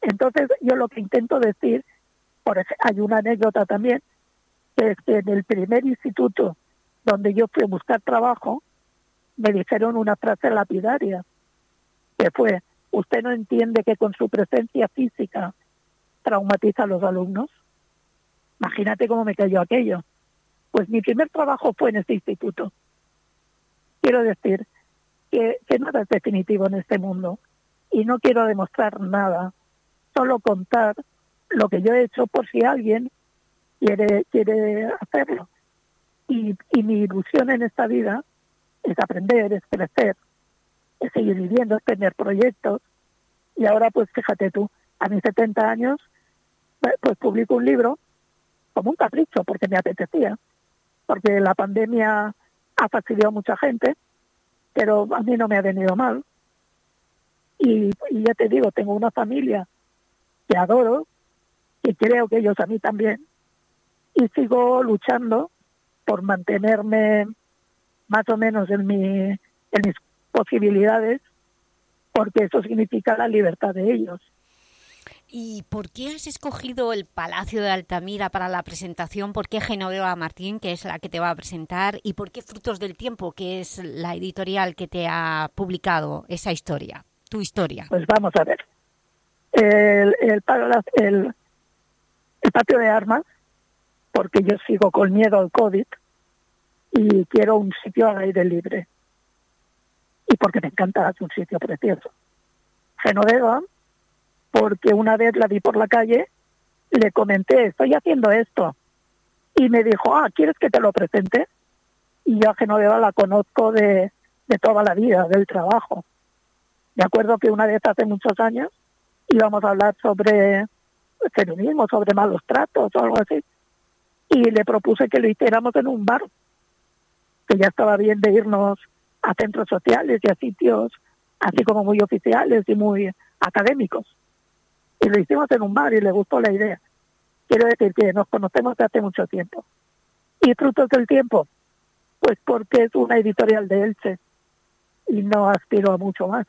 Entonces yo lo que intento decir, por hay una anécdota también, que es que en el primer instituto donde yo fui a buscar trabajo, me dijeron una frase lapidaria, que fue, ¿Usted no entiende que con su presencia física traumatiza a los alumnos? Imagínate cómo me cayó aquello. Pues mi primer trabajo fue en este instituto. Quiero decir que, nada es definitivo en este mundo y no quiero demostrar nada, solo contar lo que yo he hecho por si alguien quiere, quiere hacerlo. Y, y mi ilusión en esta vida es aprender, es crecer, es seguir viviendo, es tener proyectos. Y ahora, pues fíjate tú, a mis 70 años, pues publico un libro como un capricho, porque me apetecía, porque la pandemia ha fastidiado a mucha gente, pero a mí no me ha venido mal. Y, ya te digo, tengo una familia que adoro, y creo que ellos a mí también, y sigo luchando por mantenerme más o menos en mis posibilidades, porque eso significa la libertad de ellos. ¿Y por qué has escogido el Palacio de Altamira para la presentación? ¿Por qué Genoveva Martín, que es la que te va a presentar? ¿Y por qué Frutos del Tiempo, que es la editorial que te ha publicado esa historia, tu historia? Pues vamos a ver. El, el, el, patio de armas, porque yo sigo con miedo al COVID y quiero un sitio al aire libre. Y porque me encanta, es un sitio precioso. Genoveva porque una vez la vi por la calle, le comenté, estoy haciendo esto. Y me dijo, ah, ¿quieres que te lo presente? Y yo a Genoveva la conozco de, de toda la vida, del trabajo. Me acuerdo que una vez hace muchos años íbamos a hablar sobre feminismo, sobre malos tratos o algo así. Y le propuse que lo hiciéramos en un bar, que ya estaba bien de irnos a centros sociales y a sitios así como muy oficiales y muy académicos y lo hicimos en un bar y le gustó la idea. Quiero decir que nos conocemos hace mucho tiempo. ¿Y frutos del tiempo? Pues porque es una editorial de Elche y no aspiro a mucho más.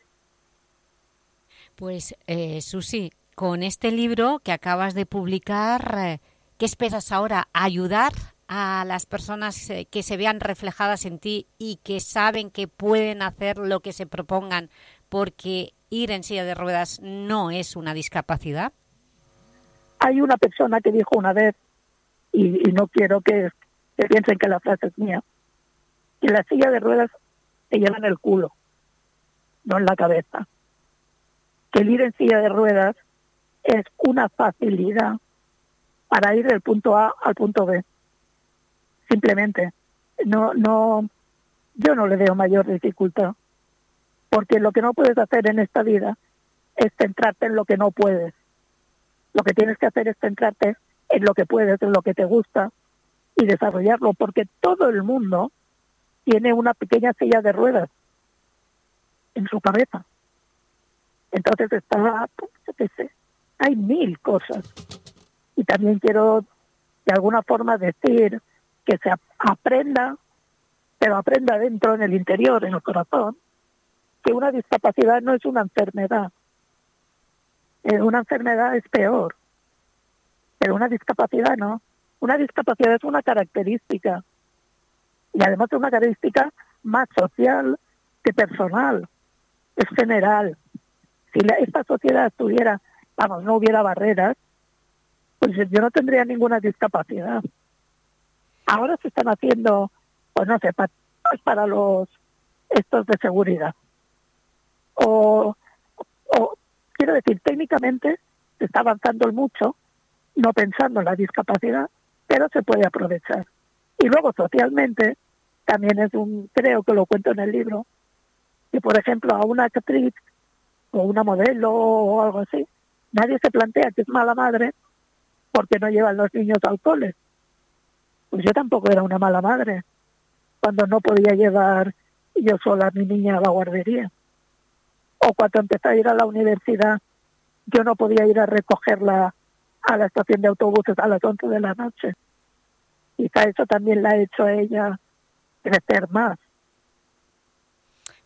Pues, eh, Susi, con este libro que acabas de publicar, eh, ¿qué esperas ahora? ¿Ayudar a las personas eh, que se vean reflejadas en ti y que saben que pueden hacer lo que se propongan porque ir en silla de ruedas no es una discapacidad? Hay una persona que dijo una vez, y, no quiero que, piensen que la frase es mía, que la silla de ruedas se lleva en el culo, no en la cabeza. Que el ir en silla de ruedas es una facilidad para ir del punto A al punto B. Simplemente. No, no, yo no le veo mayor dificultad porque lo que no puedes hacer en esta vida es centrarte en lo que no puedes. Lo que tienes que hacer es centrarte en lo que puedes, en lo que te gusta y desarrollarlo, porque todo el mundo tiene una pequeña silla de ruedas en su cabeza. Entonces está, qué sé, hay mil cosas. Y también quiero de alguna forma decir que se aprenda, pero aprenda dentro, en el interior, en el corazón, que una discapacidad no es una enfermedad. Eh, una enfermedad es peor, pero una discapacidad no. Una discapacidad es una característica y además es una característica más social que personal, es general. Si esta sociedad estuviera, vamos, no hubiera barreras, pues yo no tendría ninguna discapacidad. Ahora se están haciendo, pues no sé, para, para los estos de seguridad o, quiero decir, técnicamente se está avanzando mucho, no pensando en la discapacidad, pero se puede aprovechar. Y luego socialmente, también es un, creo que lo cuento en el libro, que por ejemplo a una actriz o una modelo o algo así, nadie se plantea que es mala madre porque no llevan los niños al cole. Pues yo tampoco era una mala madre cuando no podía llevar yo sola a mi niña a la guardería o cuando empecé a ir a la universidad, yo no podía ir a recogerla a la estación de autobuses a las 11 de la noche. Quizá eso también la ha hecho a ella crecer más.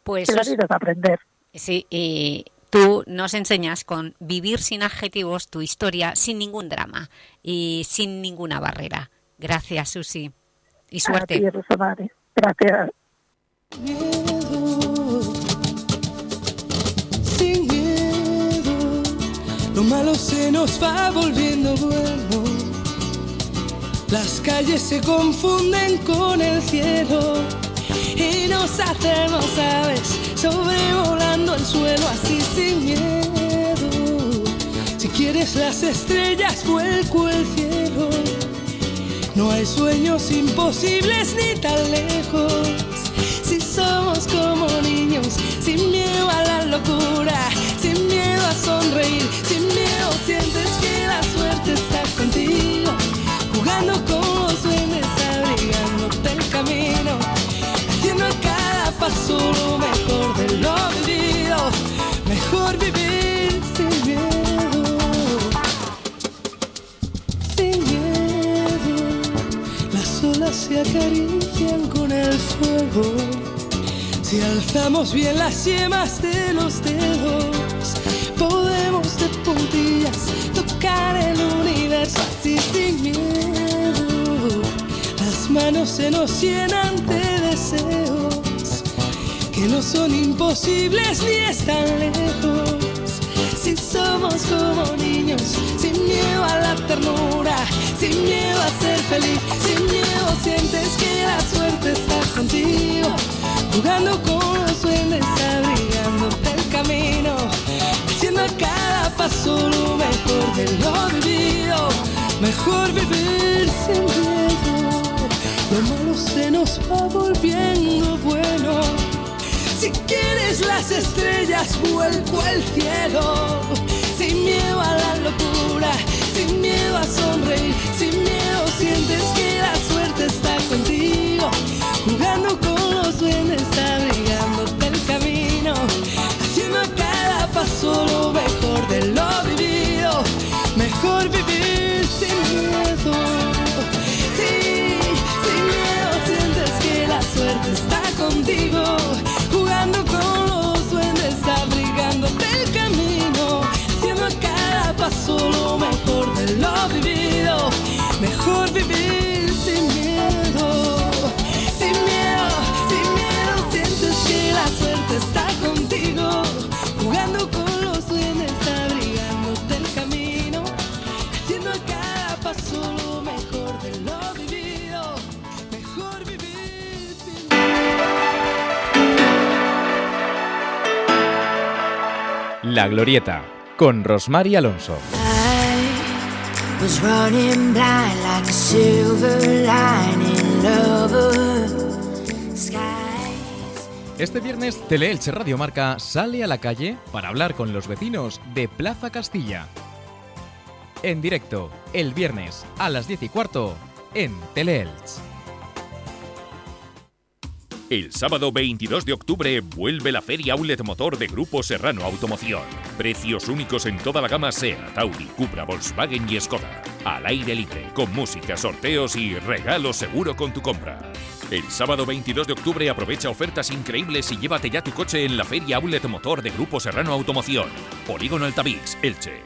Pues la vida es aprender. Sí, y tú nos enseñas con vivir sin adjetivos tu historia sin ningún drama y sin ninguna barrera. Gracias, Susi. Y suerte. Gracias. Lo malo se nos va volviendo bueno. Las calles se confunden con el cielo y nos hacemos aves sobrevolando el suelo así sin miedo. Si quieres las estrellas, vuelco el cielo. No hay sueños imposibles ni tan lejos. Si somos como niños, sin miedo a la locura, sin miedo a sonreír, sientes que la suerte está contigo, jugando con los duendes, abrigándote el camino, haciendo cada paso lo mejor de lo vivido, mejor vivir sin miedo, sin miedo, las olas se acarician con el fuego. Si alzamos bien las yemas de los dedos, de puntillas, tocar el universo así sin miedo. Las manos se nos llenan de deseos que no son imposibles ni están lejos. Si somos como niños, sin miedo a la ternura, sin miedo a ser feliz, sin miedo sientes que la suerte está contigo, jugando con los duendes, abrigándote el camino, haciendo paso lo mejor de lo vivido, mejor vivir sin miedo, lo malo se nos va volviendo bueno. Si quieres las estrellas, vuelco al cielo. Sin miedo a la locura, sin miedo a sonreír, sin miedo sientes que la suerte está contigo. Jugando La Glorieta, con Rosmar y Alonso. Este viernes Teleelche Radio Marca sale a la calle para hablar con los vecinos de Plaza Castilla. En directo, el viernes a las 10 y cuarto, en Teleelch. El sábado 22 de octubre vuelve la Feria Outlet Motor de Grupo Serrano Automoción. Precios únicos en toda la gama SEAT, Audi, Cupra, Volkswagen y Skoda. Al aire libre, con música, sorteos y regalo seguro con tu compra. El sábado 22 de octubre aprovecha ofertas increíbles y llévate ya tu coche en la Feria Outlet Motor de Grupo Serrano Automoción. Polígono Altavix, Elche.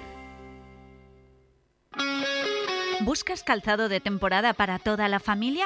¿Buscas calzado de temporada para toda la familia?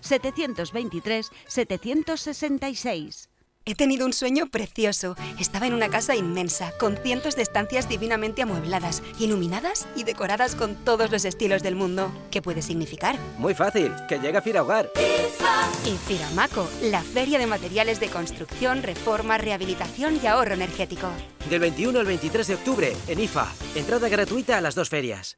723-766. He tenido un sueño precioso. Estaba en una casa inmensa, con cientos de estancias divinamente amuebladas, iluminadas y decoradas con todos los estilos del mundo. ¿Qué puede significar? Muy fácil, que llega Fira Hogar. Y Firamaco, la feria de materiales de construcción, reforma, rehabilitación y ahorro energético. Del 21 al 23 de octubre, en IFA. Entrada gratuita a las dos ferias.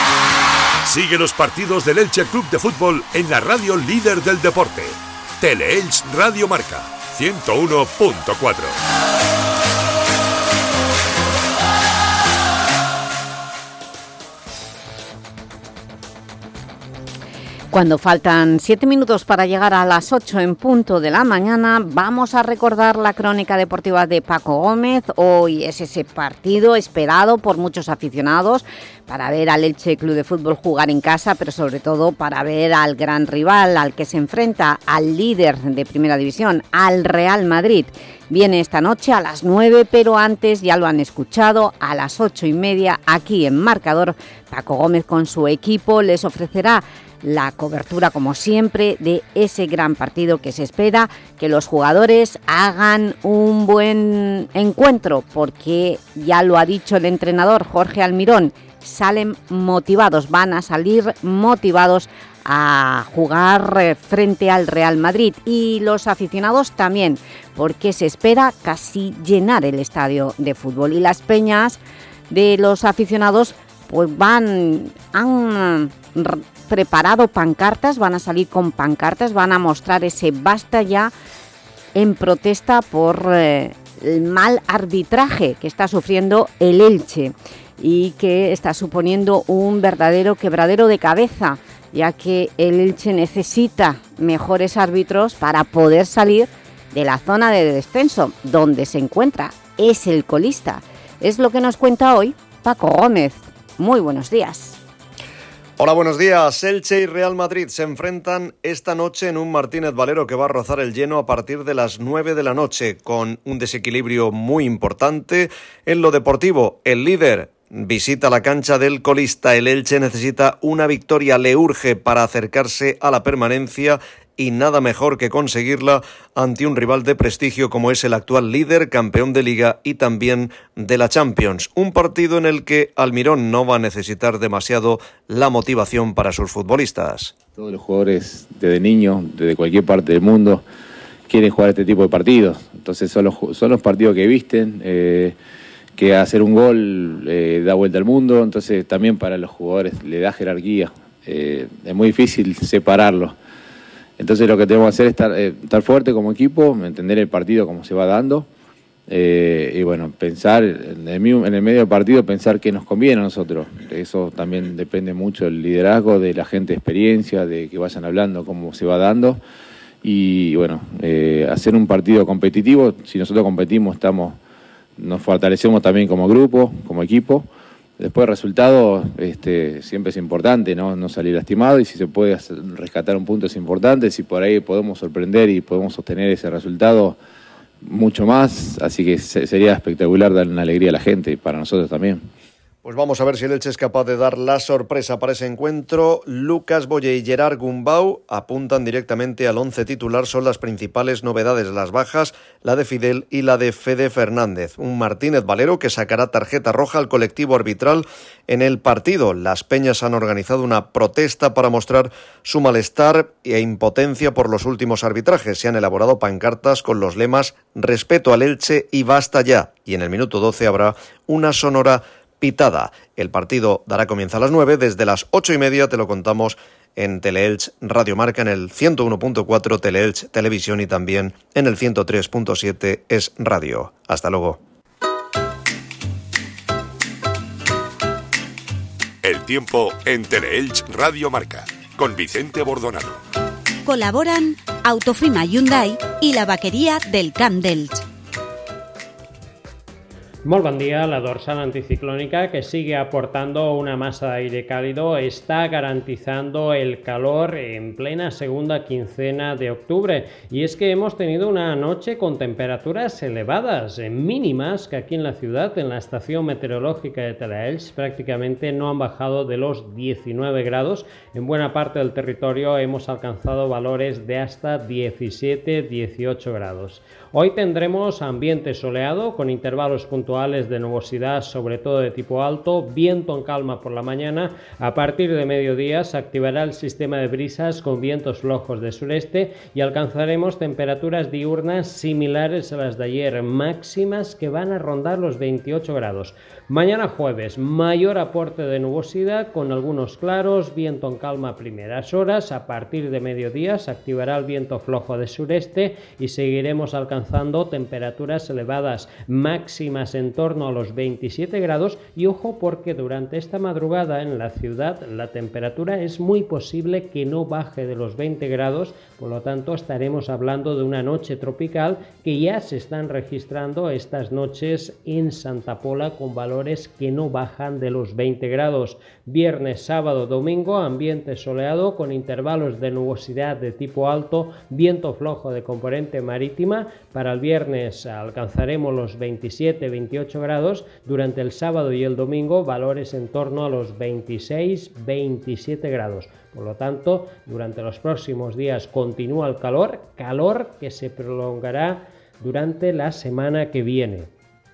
Sigue los partidos del Elche Club de Fútbol en la radio líder del deporte. Teleelch Radio Marca 101.4. Cuando faltan siete minutos para llegar a las 8 en punto de la mañana, vamos a recordar la crónica deportiva de Paco Gómez. Hoy es ese partido esperado por muchos aficionados para ver al Elche Club de Fútbol jugar en casa, pero sobre todo para ver al gran rival, al que se enfrenta, al líder de Primera División, al Real Madrid. Viene esta noche a las 9, pero antes, ya lo han escuchado, a las ocho y media, aquí en Marcador, Paco Gómez con su equipo les ofrecerá la cobertura, como siempre, de ese gran partido que se espera que los jugadores hagan un buen encuentro, porque ya lo ha dicho el entrenador Jorge Almirón, salen motivados, van a salir motivados a jugar eh, frente al Real Madrid. Y los aficionados también, porque se espera casi llenar el estadio de fútbol. Y las peñas de los aficionados pues van, han preparado pancartas, van a salir con pancartas, van a mostrar ese basta ya en protesta por eh, el mal arbitraje que está sufriendo el Elche y que está suponiendo un verdadero quebradero de cabeza, ya que el Elche necesita mejores árbitros para poder salir de la zona de descenso, donde se encuentra, es el colista. Es lo que nos cuenta hoy Paco Gómez. Muy buenos días. Hola, buenos días. Elche y Real Madrid se enfrentan esta noche en un Martínez Valero que va a rozar el lleno a partir de las 9 de la noche, con un desequilibrio muy importante. En lo deportivo, el líder visita la cancha del colista. El Elche necesita una victoria, le urge para acercarse a la permanencia y nada mejor que conseguirla ante un rival de prestigio como es el actual líder, campeón de liga y también de la Champions. Un partido en el que Almirón no va a necesitar demasiado la motivación para sus futbolistas. Todos los jugadores desde niños, desde cualquier parte del mundo, quieren jugar este tipo de partidos. Entonces son los, son los partidos que visten. Eh, que hacer un gol eh, da vuelta al mundo, entonces también para los jugadores le da jerarquía. Eh, es muy difícil separarlo. Entonces lo que tenemos que hacer es estar, eh, estar fuerte como equipo, entender el partido como se va dando eh, y bueno, pensar en el, en el, medio del partido, pensar qué nos conviene a nosotros. Eso también depende mucho del liderazgo, de la gente de experiencia, de que vayan hablando cómo se va dando y bueno, eh, hacer un partido competitivo. Si nosotros competimos, estamos, nos fortalecemos también como grupo, como equipo. Después el resultado este, siempre es importante, ¿no? no salir lastimado y si se puede rescatar un punto es importante, si por ahí podemos sorprender y podemos sostener ese resultado mucho más, así que sería espectacular dar una alegría a la gente y para nosotros también. Pues vamos a ver si el Elche es capaz de dar la sorpresa para ese encuentro. Lucas Boye y Gerard Gumbau apuntan directamente al once titular. Son las principales novedades, las bajas, la de Fidel y la de Fede Fernández. Un Martínez Valero que sacará tarjeta roja al colectivo arbitral en el partido. Las Peñas han organizado una protesta para mostrar su malestar e impotencia por los últimos arbitrajes. Se han elaborado pancartas con los lemas Respeto al Elche y basta ya. Y en el minuto 12 habrá una sonora pitada. El partido dará comienzo a las 9. Desde las ocho y media te lo contamos en Teleelch Radio Marca, en el 101.4 Teleelch Televisión y también en el 103.7 Es Radio. Hasta luego. El tiempo en Teleelch Radio Marca con Vicente Bordonado. Colaboran Autofima Hyundai y la vaquería del Camp Delch. Molt bon dia. La dorsal anticiclónica que sigue aportando una masa de aire cálido está garantizando el calor en plena segunda quincena de octubre. Y es que hemos tenido una noche con temperaturas elevadas, mínimas, que aquí en la ciudad, en la estación meteorológica de Telaels, prácticamente no han bajado de los 19 grados. En buena parte del territorio hemos alcanzado valores de hasta 17-18 grados. Hoy tendremos ambiente soleado con intervalos puntuales de nubosidad, sobre todo de tipo alto, viento en calma por la mañana. A partir de mediodía se activará el sistema de brisas con vientos flojos de sureste y alcanzaremos temperaturas diurnas similares a las de ayer, máximas que van a rondar los 28 grados. Mañana jueves, mayor aporte de nubosidad con algunos claros, viento en calma a primeras horas. A partir de mediodía se activará el viento flojo de sureste y seguiremos alcanzando temperaturas elevadas máximas en torno a los 27 grados y ojo porque durante esta madrugada en la ciudad la temperatura es muy posible que no baje de los 20 grados, por lo tanto estaremos hablando de una noche tropical que ya se están registrando estas noches en Santa Pola con valores que no bajan de los 20 grados. Viernes, sábado, domingo, ambiente soleado con intervalos de nubosidad de tipo alto, viento flojo de componente marítima. Para el viernes alcanzaremos los 27-28 grados. Durante el sábado y el domingo valores en torno a los 26-27 grados. Por lo tanto, durante los próximos días continúa el calor, calor que se prolongará durante la semana que viene.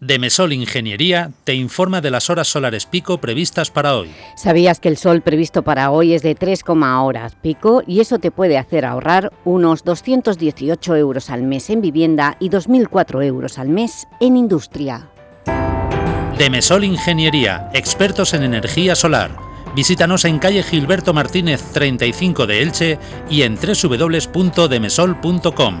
Demesol Ingeniería te informa de las horas solares pico previstas para hoy. ¿Sabías que el sol previsto para hoy es de 3, horas pico y eso te puede hacer ahorrar unos 218 euros al mes en vivienda y 2.004 euros al mes en industria? Demesol Ingeniería, expertos en energía solar. Visítanos en calle Gilberto Martínez 35 de Elche y en www.demesol.com.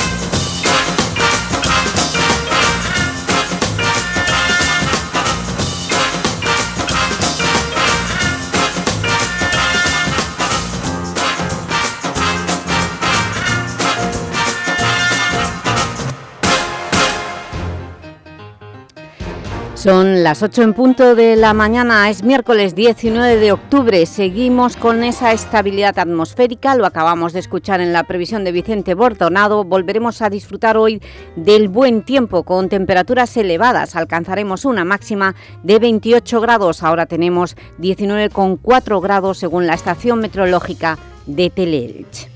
Son las 8 en punto de la mañana, es miércoles 19 de octubre. Seguimos con esa estabilidad atmosférica, lo acabamos de escuchar en la previsión de Vicente Bordonado. Volveremos a disfrutar hoy del buen tiempo con temperaturas elevadas. Alcanzaremos una máxima de 28 grados, ahora tenemos 19,4 grados según la estación meteorológica de Teleelch.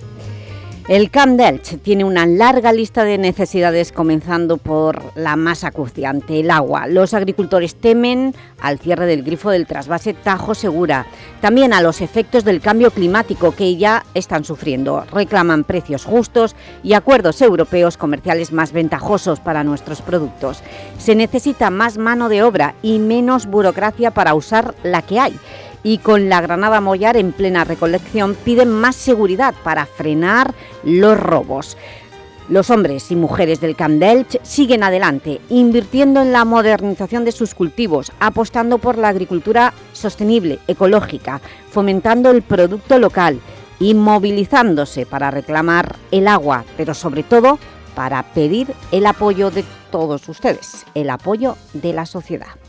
El Camp Delch tiene una larga lista de necesidades, comenzando por la más acuciante, el agua. Los agricultores temen al cierre del grifo del trasvase Tajo Segura, también a los efectos del cambio climático que ya están sufriendo. Reclaman precios justos y acuerdos europeos comerciales más ventajosos para nuestros productos. Se necesita más mano de obra y menos burocracia para usar la que hay y con la Granada Mollar en plena recolección piden más seguridad para frenar los robos. Los hombres y mujeres del Camp siguen adelante, invirtiendo en la modernización de sus cultivos, apostando por la agricultura sostenible, ecológica, fomentando el producto local y movilizándose para reclamar el agua, pero sobre todo para pedir el apoyo de todos ustedes, el apoyo de la sociedad.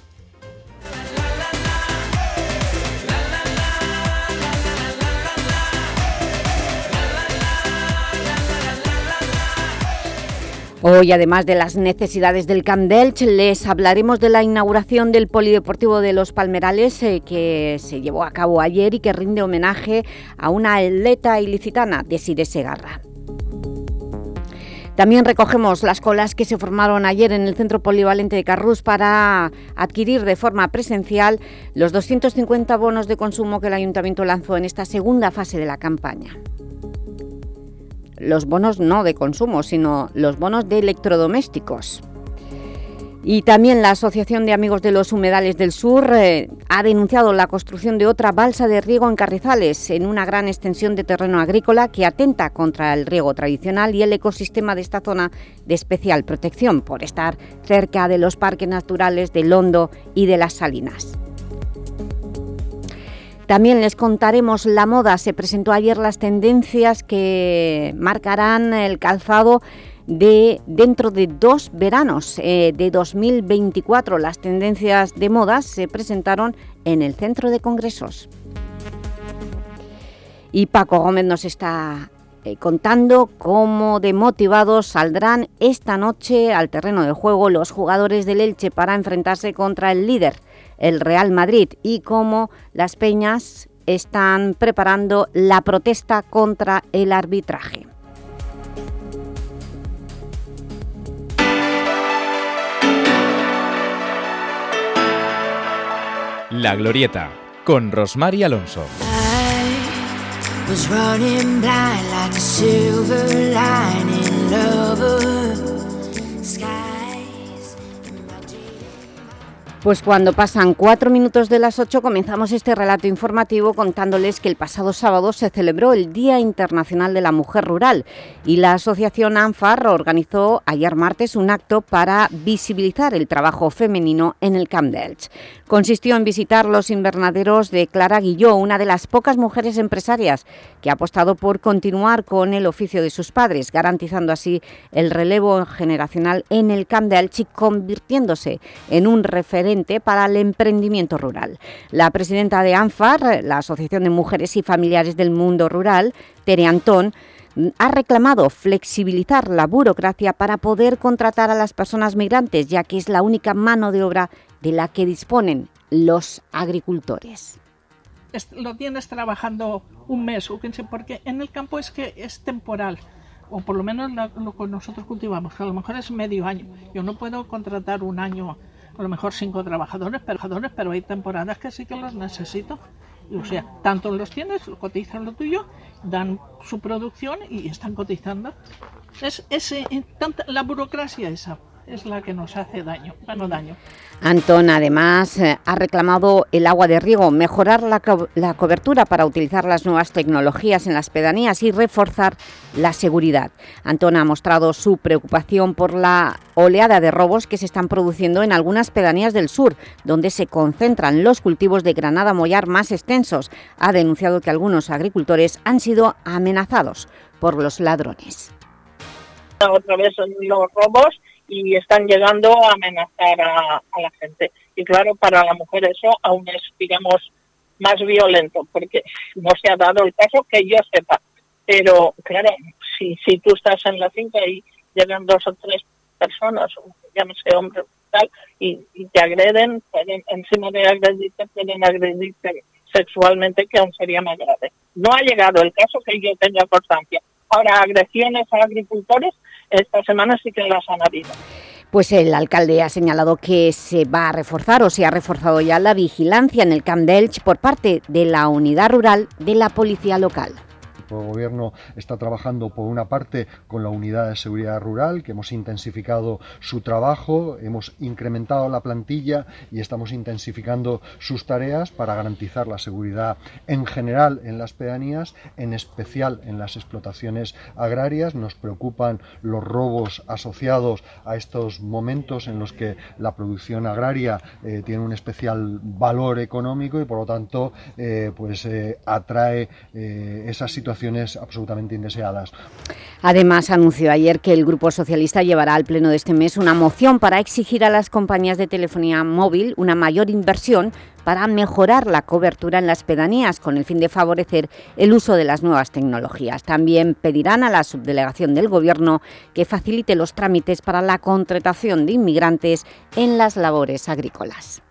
Hoy, además de las necesidades del Camp les hablaremos de la inauguración del Polideportivo de Los Palmerales eh, que se llevó a cabo ayer y que rinde homenaje a una atleta ilicitana, Desiree Segarra. También recogemos las colas que se formaron ayer en el Centro Polivalente de Carrús para adquirir de forma presencial los 250 bonos de consumo que el Ayuntamiento lanzó en esta segunda fase de la campaña los bonos no de consumo, sino los bonos de electrodomésticos. Y también la Asociación de Amigos de los Humedales del Sur eh, ha denunciado la construcción de otra balsa de riego en Carrizales, en una gran extensión de terreno agrícola que atenta contra el riego tradicional y el ecosistema de esta zona de especial protección por estar cerca de los parques naturales del Hondo y de las Salinas. También les contaremos la moda. Se presentó ayer las tendencias que marcarán el calzado de dentro de dos veranos eh, de 2024. Las tendencias de moda se presentaron en el Centro de Congresos. Y Paco Gómez nos está eh, contando cómo de motivados saldrán esta noche al terreno de juego los jugadores del Elche para enfrentarse contra el líder el Real Madrid y cómo las peñas están preparando la protesta contra el arbitraje. La Glorieta, con Rosmar y Alonso. Pues cuando pasan cuatro minutos de las ocho comenzamos este relato informativo contándoles que el pasado sábado se celebró el Día Internacional de la Mujer Rural y la asociación ANFAR organizó ayer martes un acto para visibilizar el trabajo femenino en el Camp. Consistió en visitar los invernaderos de Clara Guilló, una de las pocas mujeres empresarias que ha apostado por continuar con el oficio de sus padres, garantizando así el relevo generacional en el Camp d'Elx y convirtiéndose en un referente para el emprendimiento rural. La presidenta de ANFAR, la Asociación de Mujeres y Familiares del Mundo Rural, Tere Antón, ha reclamado flexibilizar la burocracia para poder contratar a las personas migrantes, ya que es la única mano de obra de la que disponen los agricultores. Es- lo tienes trabajando un mes o 15, porque en el campo es que es temporal, o por lo menos lo que nosotros cultivamos, que a lo mejor es medio año. Yo no puedo contratar un año, a lo mejor cinco trabajadores, trabajadores, pero hay temporadas que sí que los necesito. O sea, tanto los tienes, cotizan lo tuyo, dan su producción y están cotizando. Es, ese, tanta, la burocracia esa es la que nos hace daño, bueno, daño. Antón, además, eh, ha reclamado el agua de riego, mejorar la, co- la cobertura para utilizar las nuevas tecnologías en las pedanías y reforzar la seguridad. Antón ha mostrado su preocupación por la oleada de robos que se están produciendo en algunas pedanías del sur, donde se concentran los cultivos de granada mollar más extensos. Ha denunciado que algunos agricultores han sido amenazados por los ladrones. otra vez los robos y están llegando a amenazar a, la gente. Y claro, para la mujer eso aún es, digamos, más violento, porque no se ha dado el caso que yo sepa. Pero claro, si, si tú estás en la finca y llegan dos o tres personas, llámese hombre tal, y, y te agreden, pueden, encima de agredirte, pueden agredirte sexualmente, que aún sería más grave. No ha llegado el caso que yo tenga constancia. Ahora, agresiones a agricultores, esta semana sí que las han habido. Pues el alcalde ha señalado que se va a reforzar o se ha reforzado ya la vigilancia en el Camp d'Elx por parte de la unidad rural de la policía local. El gobierno está trabajando por una parte con la unidad de seguridad rural, que hemos intensificado su trabajo, hemos incrementado la plantilla y estamos intensificando sus tareas para garantizar la seguridad en general en las pedanías, en especial en las explotaciones agrarias. Nos preocupan los robos asociados a estos momentos en los que la producción agraria eh, tiene un especial valor económico y por lo tanto eh, pues eh, atrae esas situaciones absolutamente indeseadas. Además, anunció ayer que el Grupo Socialista llevará al pleno de este mes una moción para exigir a las compañías de telefonía móvil una mayor inversión para mejorar la cobertura en las pedanías con el fin de favorecer el uso de las nuevas tecnologías. También pedirán a la subdelegación del Gobierno que facilite los trámites para la contratación de inmigrantes en las labores agrícolas.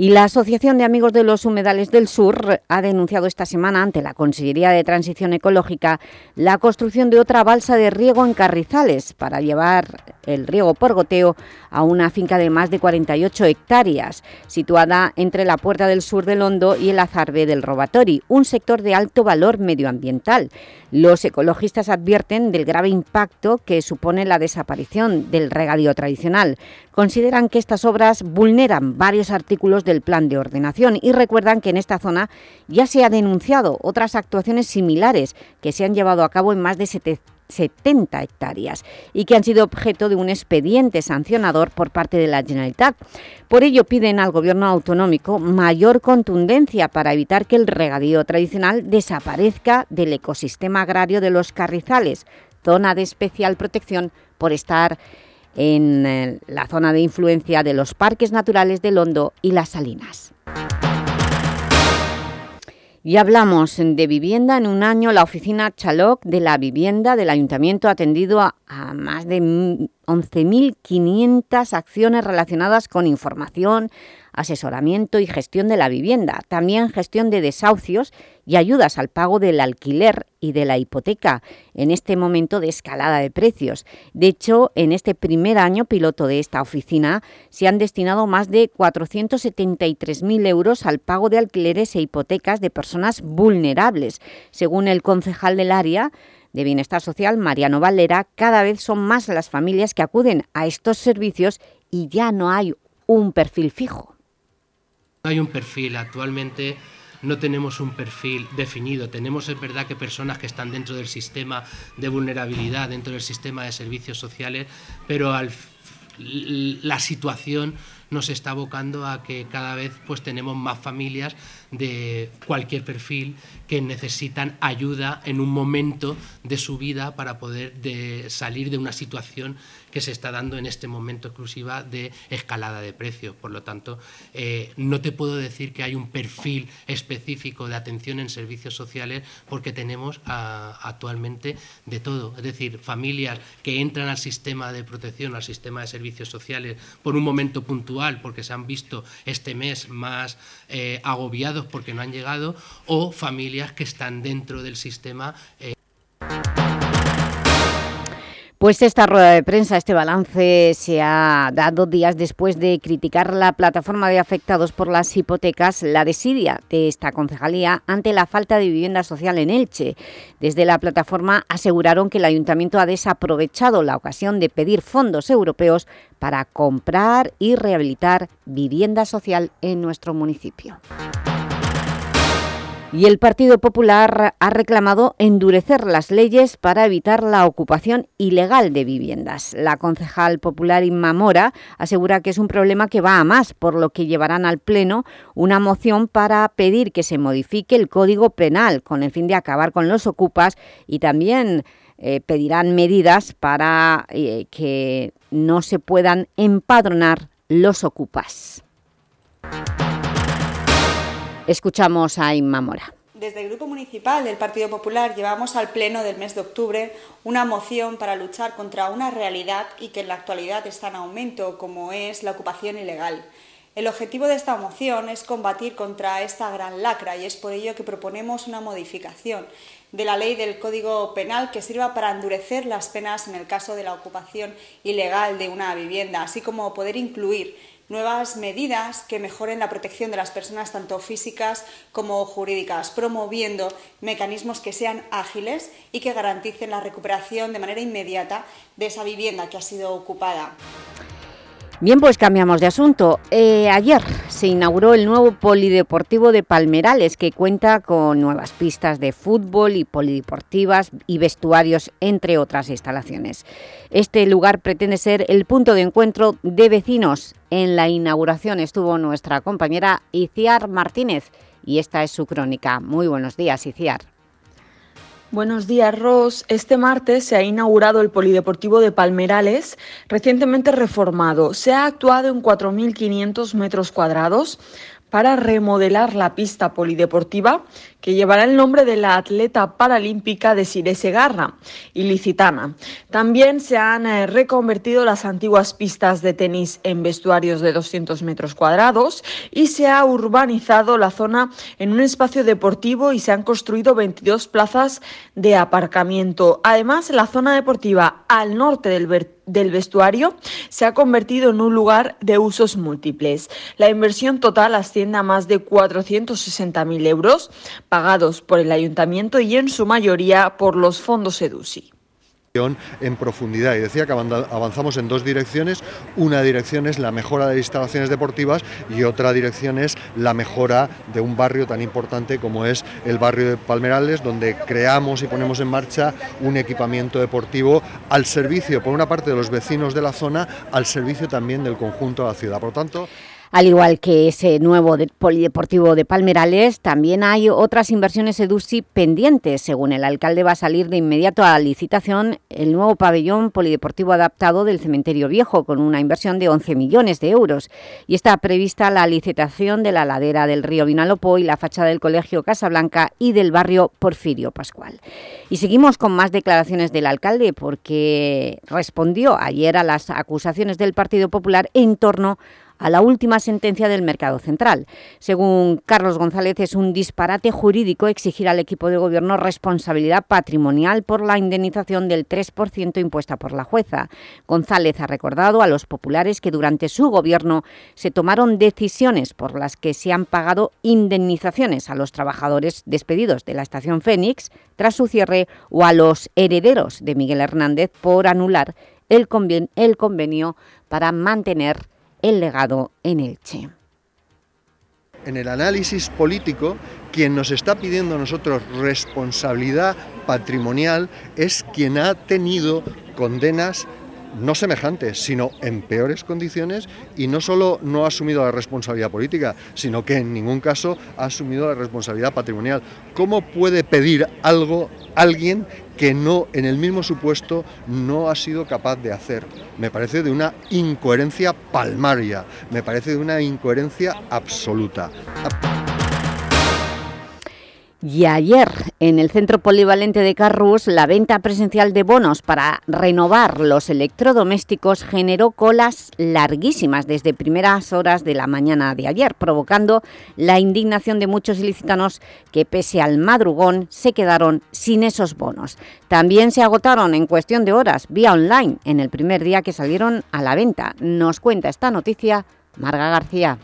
Y la Asociación de Amigos de los Humedales del Sur ha denunciado esta semana ante la Consellería de Transición Ecológica la construcción de otra balsa de riego en Carrizales para llevar el riego por goteo a una finca de más de 48 hectáreas, situada entre la Puerta del Sur del Hondo y el Azarbe del Robatori, un sector de alto valor medioambiental. Los ecologistas advierten del grave impacto que supone la desaparición del regadío tradicional. Consideran que estas obras vulneran varios artículos del plan de ordenación y recuerdan que en esta zona ya se ha denunciado otras actuaciones similares que se han llevado a cabo en más de 70 hectáreas y que han sido objeto de un expediente sancionador por parte de la Generalitat. Por ello piden al Gobierno autonómico mayor contundencia para evitar que el regadío tradicional desaparezca del ecosistema agrario de los carrizales, zona de especial protección por estar en eh, la zona de influencia de los parques naturales del Hondo y las Salinas. Y hablamos de vivienda. En un año la oficina Chaloc de la vivienda del Ayuntamiento ha atendido a, a más de 11.500 acciones relacionadas con información, asesoramiento y gestión de la vivienda, también gestión de desahucios y ayudas al pago del alquiler y de la hipoteca en este momento de escalada de precios. De hecho, en este primer año piloto de esta oficina se han destinado más de 473.000 euros al pago de alquileres e hipotecas de personas vulnerables. Según el concejal del área, de Bienestar Social, Mariano Valera, cada vez son más las familias que acuden a estos servicios y ya no hay un perfil fijo. Hay un perfil actualmente no tenemos un perfil definido. Tenemos, es verdad, que personas que están dentro del sistema de vulnerabilidad, dentro del sistema de servicios sociales, pero la situación nos está abocando a que cada vez pues, tenemos más familias de cualquier perfil que necesitan ayuda en un momento de su vida para poder salir de una situación que se está dando en este momento exclusiva de escalada de precios. Por lo tanto, eh, no te puedo decir que hay un perfil específico de atención en servicios sociales porque tenemos actualmente de todo. Es decir, familias que entran al sistema de protección, al sistema de servicios sociales por un momento puntual porque se han visto este mes más eh, agobiados porque no han llegado o familias que están dentro del sistema. Eh, pues esta rueda de prensa, este balance se ha dado días después de criticar la plataforma de afectados por las hipotecas, la desidia de esta concejalía ante la falta de vivienda social en Elche. Desde la plataforma aseguraron que el Ayuntamiento ha desaprovechado la ocasión de pedir fondos europeos para comprar y rehabilitar vivienda social en nuestro municipio. Y el Partido Popular ha reclamado endurecer las leyes para evitar la ocupación ilegal de viviendas. La concejal popular Inma Mora asegura que es un problema que va a más, por lo que llevarán al Pleno una moción para pedir que se modifique el Código Penal con el fin de acabar con los ocupas y también eh, pedirán medidas para eh, que no se puedan empadronar los ocupas. Escuchamos a Inma Mora. Desde el Grupo Municipal del Partido Popular llevamos al Pleno del mes de octubre una moción para luchar contra una realidad y que en la actualidad está en aumento, como es la ocupación ilegal. El objetivo de esta moción es combatir contra esta gran lacra y es por ello que proponemos una modificación de la ley del Código Penal que sirva para endurecer las penas en el caso de la ocupación ilegal de una vivienda, así como poder incluir nuevas medidas que mejoren la protección de las personas tanto físicas como jurídicas, promoviendo mecanismos que sean ágiles y que garanticen la recuperación de manera inmediata de esa vivienda que ha sido ocupada. Bien, pues cambiamos de asunto. Eh, ayer se inauguró el nuevo Polideportivo de Palmerales, que cuenta con nuevas pistas de fútbol y polideportivas y vestuarios, entre otras instalaciones. Este lugar pretende ser el punto de encuentro de vecinos. En la inauguración estuvo nuestra compañera Iciar Martínez y esta es su crónica. Muy buenos días, Iciar. Buenos días, Ros. Este martes se ha inaugurado el Polideportivo de Palmerales, recientemente reformado. Se ha actuado en 4.500 metros cuadrados para remodelar la pista polideportiva que llevará el nombre de la atleta paralímpica de Sire Segarra, ilicitana. También se han eh, reconvertido las antiguas pistas de tenis en vestuarios de 200 metros cuadrados y se ha urbanizado la zona en un espacio deportivo y se han construido 22 plazas de aparcamiento. Además, la zona deportiva al norte del del vestuario se ha convertido en un lugar de usos múltiples. La inversión total asciende a más de 460.000 euros, pagados por el ayuntamiento y en su mayoría por los fondos EDUSI en profundidad y decía que avanzamos en dos direcciones. Una dirección es la mejora de instalaciones deportivas y otra dirección es la mejora de un barrio tan importante como es el barrio de Palmerales, donde creamos y ponemos en marcha un equipamiento deportivo al servicio, por una parte, de los vecinos de la zona, al servicio también del conjunto de la ciudad. Por tanto, al igual que ese nuevo polideportivo de Palmerales, también hay otras inversiones EDUSI pendientes. Según el alcalde va a salir de inmediato a licitación el nuevo pabellón polideportivo adaptado del Cementerio Viejo, con una inversión de 11 millones de euros. Y está prevista la licitación de la ladera del río Vinalopó y la fachada del Colegio Casablanca y del barrio Porfirio Pascual. Y seguimos con más declaraciones del alcalde porque respondió ayer a las acusaciones del Partido Popular en torno a la última sentencia del mercado central. Según Carlos González, es un disparate jurídico exigir al equipo de gobierno responsabilidad patrimonial por la indemnización del 3% impuesta por la jueza. González ha recordado a los populares que durante su gobierno se tomaron decisiones por las que se han pagado indemnizaciones a los trabajadores despedidos de la estación Fénix tras su cierre o a los herederos de Miguel Hernández por anular el, el convenio para mantener el legado en Elche. En el análisis político, quien nos está pidiendo a nosotros responsabilidad patrimonial es quien ha tenido condenas no semejantes, sino en peores condiciones y no solo no ha asumido la responsabilidad política, sino que en ningún caso ha asumido la responsabilidad patrimonial. ¿Cómo puede pedir algo alguien que no, en el mismo supuesto, no ha sido capaz de hacer? Me parece de una incoherencia palmaria, me parece de una incoherencia absoluta. Y ayer, en el Centro Polivalente de Carrus, la venta presencial de bonos para renovar los electrodomésticos generó colas larguísimas desde primeras horas de la mañana de ayer, provocando la indignación de muchos ilicitanos que, pese al madrugón, se quedaron sin esos bonos. También se agotaron en cuestión de horas, vía online, en el primer día que salieron a la venta. Nos cuenta esta noticia Marga García.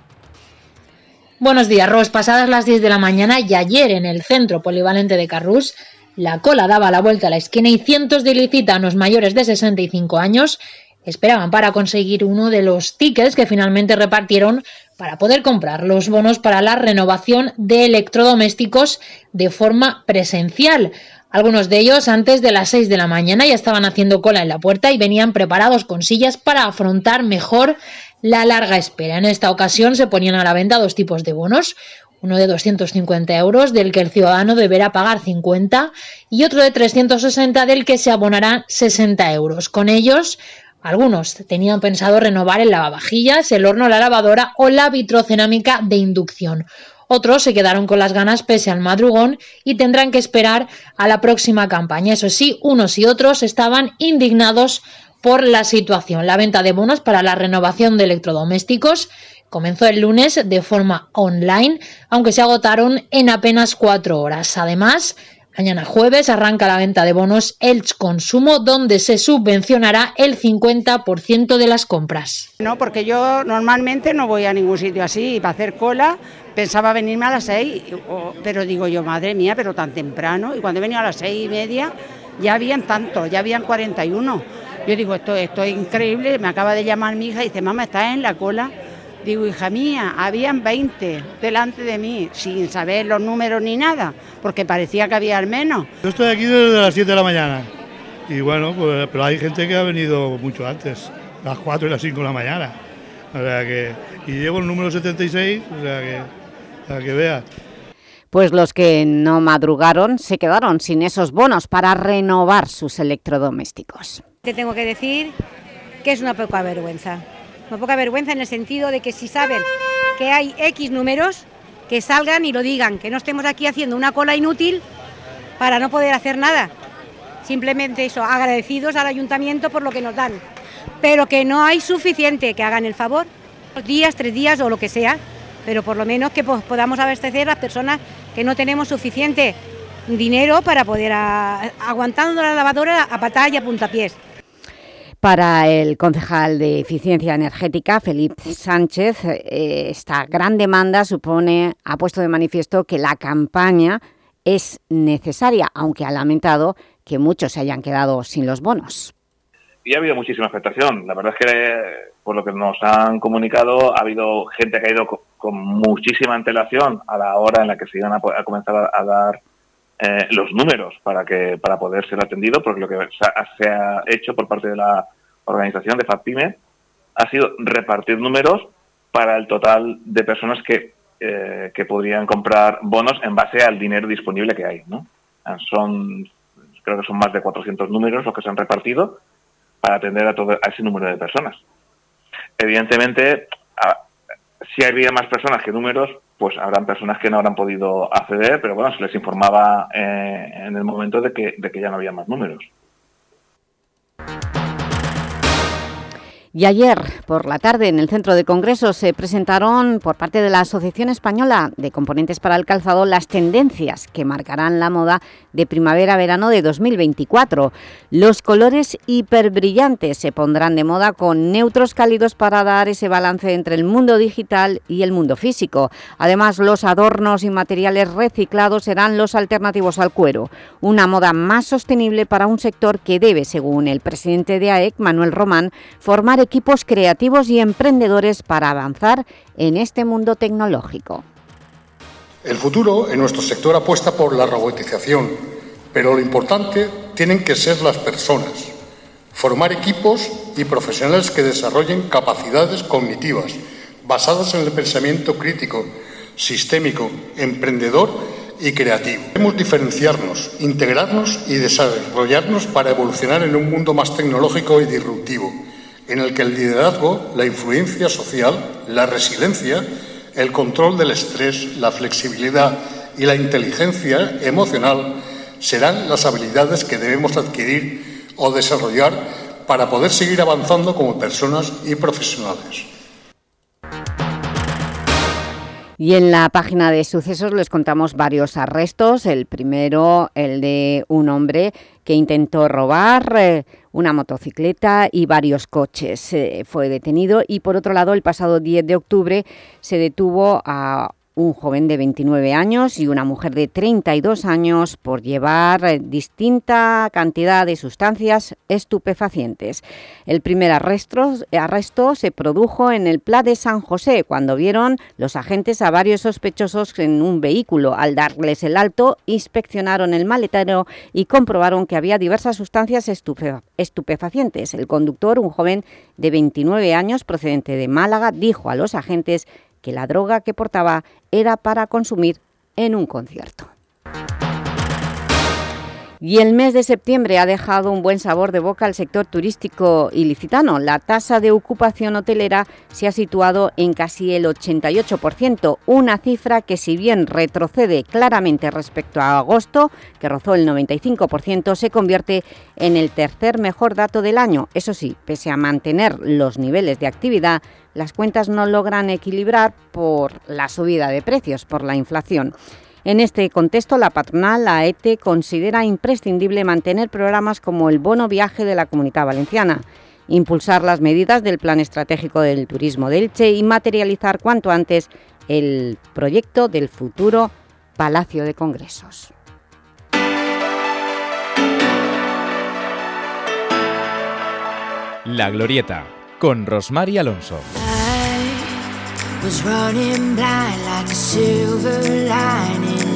Buenos días, Ros. Pasadas las 10 de la mañana y ayer en el centro polivalente de Carrús, la cola daba la vuelta a la esquina y cientos de ilicitanos mayores de 65 años esperaban para conseguir uno de los tickets que finalmente repartieron para poder comprar los bonos para la renovación de electrodomésticos de forma presencial. Algunos de ellos antes de las 6 de la mañana ya estaban haciendo cola en la puerta y venían preparados con sillas para afrontar mejor la larga espera. En esta ocasión se ponían a la venta dos tipos de bonos, uno de 250 euros del que el ciudadano deberá pagar 50 y otro de 360 del que se abonará 60 euros. Con ellos, algunos tenían pensado renovar el lavavajillas, el horno, la lavadora o la vitrocerámica de inducción. Otros se quedaron con las ganas pese al madrugón y tendrán que esperar a la próxima campaña. Eso sí, unos y otros estaban indignados por la situación. La venta de bonos para la renovación de electrodomésticos comenzó el lunes de forma online, aunque se agotaron en apenas cuatro horas. Además, mañana jueves arranca la venta de bonos Elch Consumo, donde se subvencionará el 50% de las compras. No, porque yo normalmente no voy a ningún sitio así, para hacer cola pensaba venirme a las seis, pero digo yo, madre mía, pero tan temprano, y cuando he venido a las seis y media ya habían tantos, ya habían 41 yo digo, esto, esto es increíble, me acaba de llamar mi hija y dice, mamá, ¿estás en la cola? Digo, hija mía, habían 20 delante de mí, sin saber los números ni nada, porque parecía que había al menos. Yo estoy aquí desde las 7 de la mañana, y bueno, pues, pero hay gente que ha venido mucho antes, las 4 y las 5 de la mañana. O sea que, y llevo el número 76, o sea que, para que veas. Pues los que no madrugaron se quedaron sin esos bonos para renovar sus electrodomésticos. Te tengo que decir que es una poca vergüenza. Una poca vergüenza en el sentido de que si saben que hay X números, que salgan y lo digan, que no estemos aquí haciendo una cola inútil para no poder hacer nada. Simplemente eso, agradecidos al ayuntamiento por lo que nos dan, pero que no hay suficiente, que hagan el favor, dos días, tres días o lo que sea, pero por lo menos que podamos abastecer a las personas que no tenemos suficiente dinero para poder aguantando la lavadora a patada y a puntapiés. Para el concejal de Eficiencia Energética, Felipe Sánchez, eh, esta gran demanda supone, ha puesto de manifiesto que la campaña es necesaria, aunque ha lamentado que muchos se hayan quedado sin los bonos. Y ha habido muchísima afectación. La verdad es que, por lo que nos han comunicado, ha habido gente que ha ido con, muchísima antelación a la hora en la que se iban a, comenzar a dar eh, los números para que para poder ser atendido, porque lo que se ha, hecho por parte de la organización de FAPIME ha sido repartir números para el total de personas que, eh, que podrían comprar bonos en base al dinero disponible que hay. ¿no? Son, creo que son más de 400 números los que se han repartido para atender a, todo, a ese número de personas. Evidentemente, si había más personas que números, pues habrán personas que no habrán podido acceder, pero bueno, se les informaba eh, en el momento de que, de que ya no había más números. Y ayer por la tarde en el Centro de Congresos se presentaron por parte de la Asociación Española de Componentes para el Calzado las tendencias que marcarán la moda de primavera-verano de 2024. Los colores hiperbrillantes se pondrán de moda con neutros cálidos para dar ese balance entre el mundo digital y el mundo físico. Además, los adornos y materiales reciclados serán los alternativos al cuero. Una moda más sostenible para un sector que debe, según el presidente de AEC, Manuel Román, formar equipos creativos y emprendedores para avanzar en este mundo tecnológico. El futuro en nuestro sector apuesta por la robotización, pero lo importante tienen que ser las personas. Formar equipos y profesionales que desarrollen capacidades cognitivas basadas en el pensamiento crítico, sistémico, emprendedor y creativo. Debemos diferenciarnos, integrarnos y desarrollarnos para evolucionar en un mundo más tecnológico y disruptivo en el que el liderazgo, la influencia social, la resiliencia, el control del estrés, la flexibilidad y la inteligencia emocional serán las habilidades que debemos adquirir o desarrollar para poder seguir avanzando como personas y profesionales. Y en la página de sucesos les contamos varios arrestos. El primero, el de un hombre que intentó robar eh, una motocicleta y varios coches. fue detenido y, por otro lado, el pasado 10 de octubre se detuvo a un joven de 29 años y una mujer de 32 años por llevar eh, distinta cantidad de sustancias estupefacientes. El primer arresto, arresto se produjo en el Pla de San José, cuando vieron los agentes a varios sospechosos en un vehículo. Al darles el alto, inspeccionaron el maletero y comprobaron que había diversas sustancias estupefacientes. El conductor, un joven de 29 años procedente de Málaga, dijo a los agentes que la droga que portaba era para consumir en un concierto. Y el mes de septiembre ha dejado un buen sabor de boca al sector turístico ilicitano. La tasa de ocupación hotelera se ha situado en casi el 88%, una cifra que si bien retrocede claramente respecto a agosto, que rozó el 95%, se convierte en el tercer mejor dato del año. Eso sí, pese a mantener los niveles de actividad, las cuentas no logran equilibrar por la subida de precios, por la inflación. En este contexto, la patronal, la ETE, considera imprescindible mantener programas como el Bono Viaje de la Comunidad Valenciana, impulsar las medidas del Plan Estratégico del Turismo de Elche y materializar cuanto antes el proyecto del futuro Palacio de Congresos. La Glorieta, con Rosmar Alonso.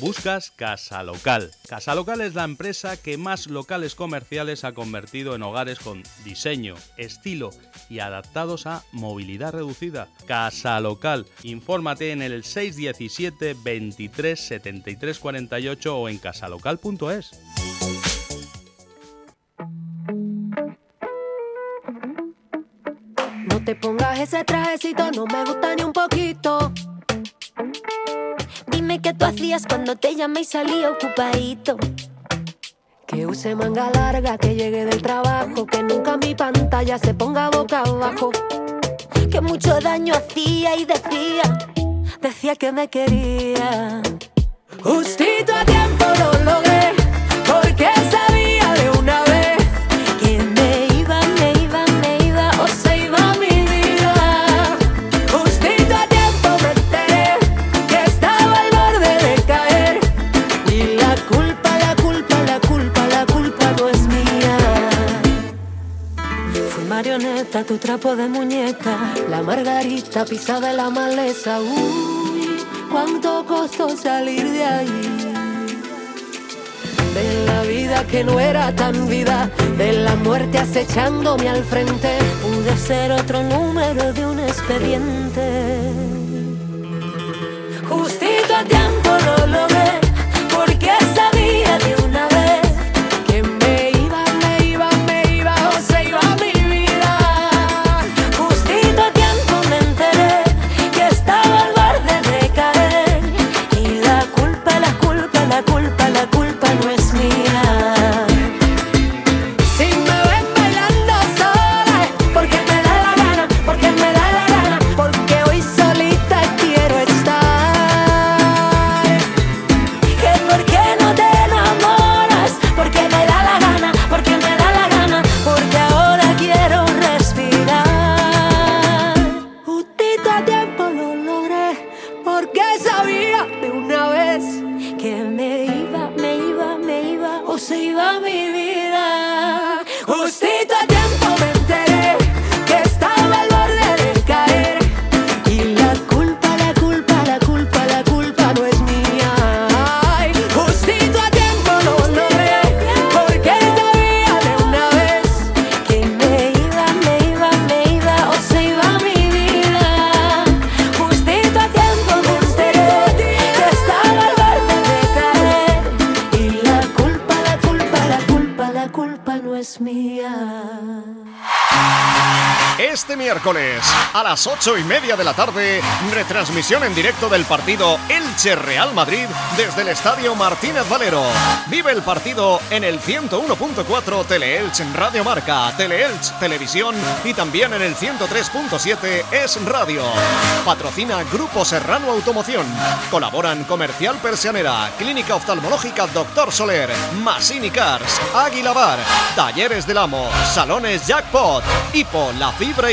Buscas Casa Local. Casa Local es la empresa que más locales comerciales ha convertido en hogares con diseño, estilo y adaptados a movilidad reducida. Casa Local. Infórmate en el 617 23 73 48 o en casalocal.es. No te pongas ese trajecito, no me gusta ni un poquito. Dime qué tú hacías cuando te llamé y salí ocupadito. Que use manga larga, que llegue del trabajo, que nunca mi pantalla se ponga boca abajo. Que mucho daño hacía y decía decía que me quería. Justito a tiempo tu trapo de muñeca, la margarita pisada en la maleza. Uy, cuánto costó salir de ahí. De la vida que no era tan vida, de la muerte acechándome al frente, pude ser otro número de un expediente. Justito a tiempo lo logré, porque sabía de miércoles a las ocho y media de la tarde, retransmisión en directo del partido Elche Real Madrid desde el Estadio Martínez Valero. Vive el partido en el 101.4 Teleelch en Radio Marca, Teleelch Televisión y también en el 103.7 Es Radio. Patrocina Grupo Serrano Automoción. Colaboran Comercial Persianera, Clínica Oftalmológica Doctor Soler, Masini Cars, Águila Bar, Talleres del Amo, Salones Jackpot, Hipo, La Fibra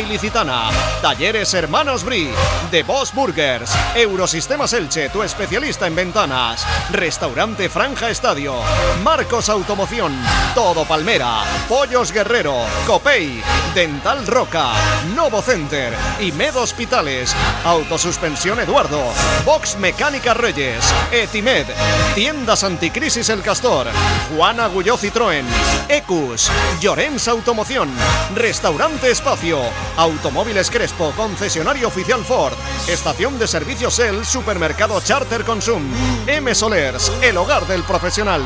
Talleres Hermanos Bri, The Boss Burgers, Eurosistemas Elche, tu especialista en ventanas, Restaurante Franja Estadio, Marcos Automoción, Todo Palmera, Pollos Guerrero, Copey, Dental Roca, Novo Center y Med Hospitales, Autosuspensión Eduardo, Box Mecánica Reyes, Etimed, Tiendas Anticrisis El Castor, Juan Agulló Citroën, Ecus, Llorens Automoción, Restaurante Espacio, Automóviles Crespo, concesionario oficial Ford, Estación de Servicios El, Supermercado Charter Consum, M Solers, el hogar del profesional,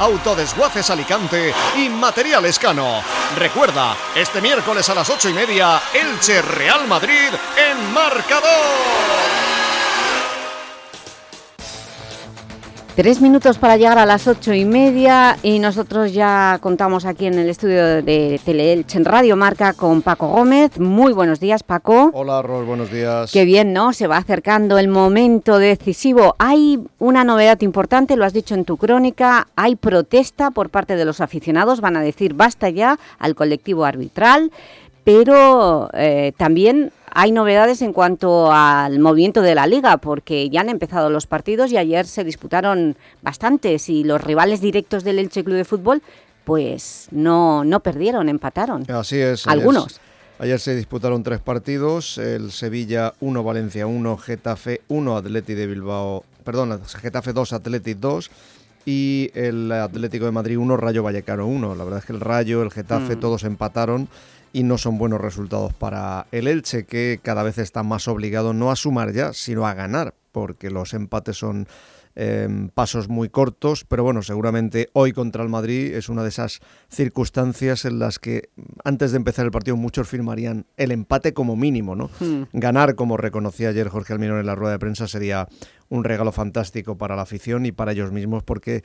Autodesguaces Alicante y Material Escano. Recuerda, este miércoles a las ocho y media, Elche Real Madrid en marcador. Tres minutos para llegar a las ocho y media y nosotros ya contamos aquí en el estudio de Teleelch en Radio Marca con Paco Gómez. Muy buenos días, Paco. Hola, Rol, buenos días. Qué bien, ¿no? Se va acercando el momento decisivo. Hay una novedad importante, lo has dicho en tu crónica, hay protesta por parte de los aficionados, van a decir basta ya al colectivo arbitral, pero eh, también hay novedades en cuanto al movimiento de la Liga, porque ya han empezado los partidos y ayer se disputaron bastantes y los rivales directos del Elche Club de Fútbol pues no, no perdieron, empataron. Así es. Algunos. Ayer, ayer se disputaron tres partidos, el Sevilla 1, Valencia 1, Getafe 1, Atleti de Bilbao, perdón, Getafe 2, Atleti 2 y el Atlético de Madrid 1, Rayo Vallecano 1. La verdad es que el Rayo, el Getafe, Mm. todos empataron y no son buenos resultados para el Elche, que cada vez está más obligado no a sumar ya, sino a ganar, porque los empates son em, pasos muy cortos, pero bueno, seguramente hoy contra el Madrid es una de esas circunstancias en las que antes de empezar el partido muchos firmarían el empate como mínimo, ¿no? Hmm. Ganar, como reconocía ayer Jorge Almirón en la rueda de prensa, sería un regalo fantástico para la afición y para ellos mismos, porque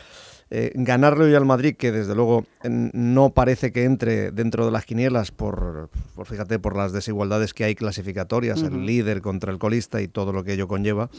eh, ganarle hoy al Madrid, que desde luego no parece que entre dentro de las quinielas por, por, fíjate, por las desigualdades que hay clasificatorias, el líder contra el colista y todo lo que ello conlleva,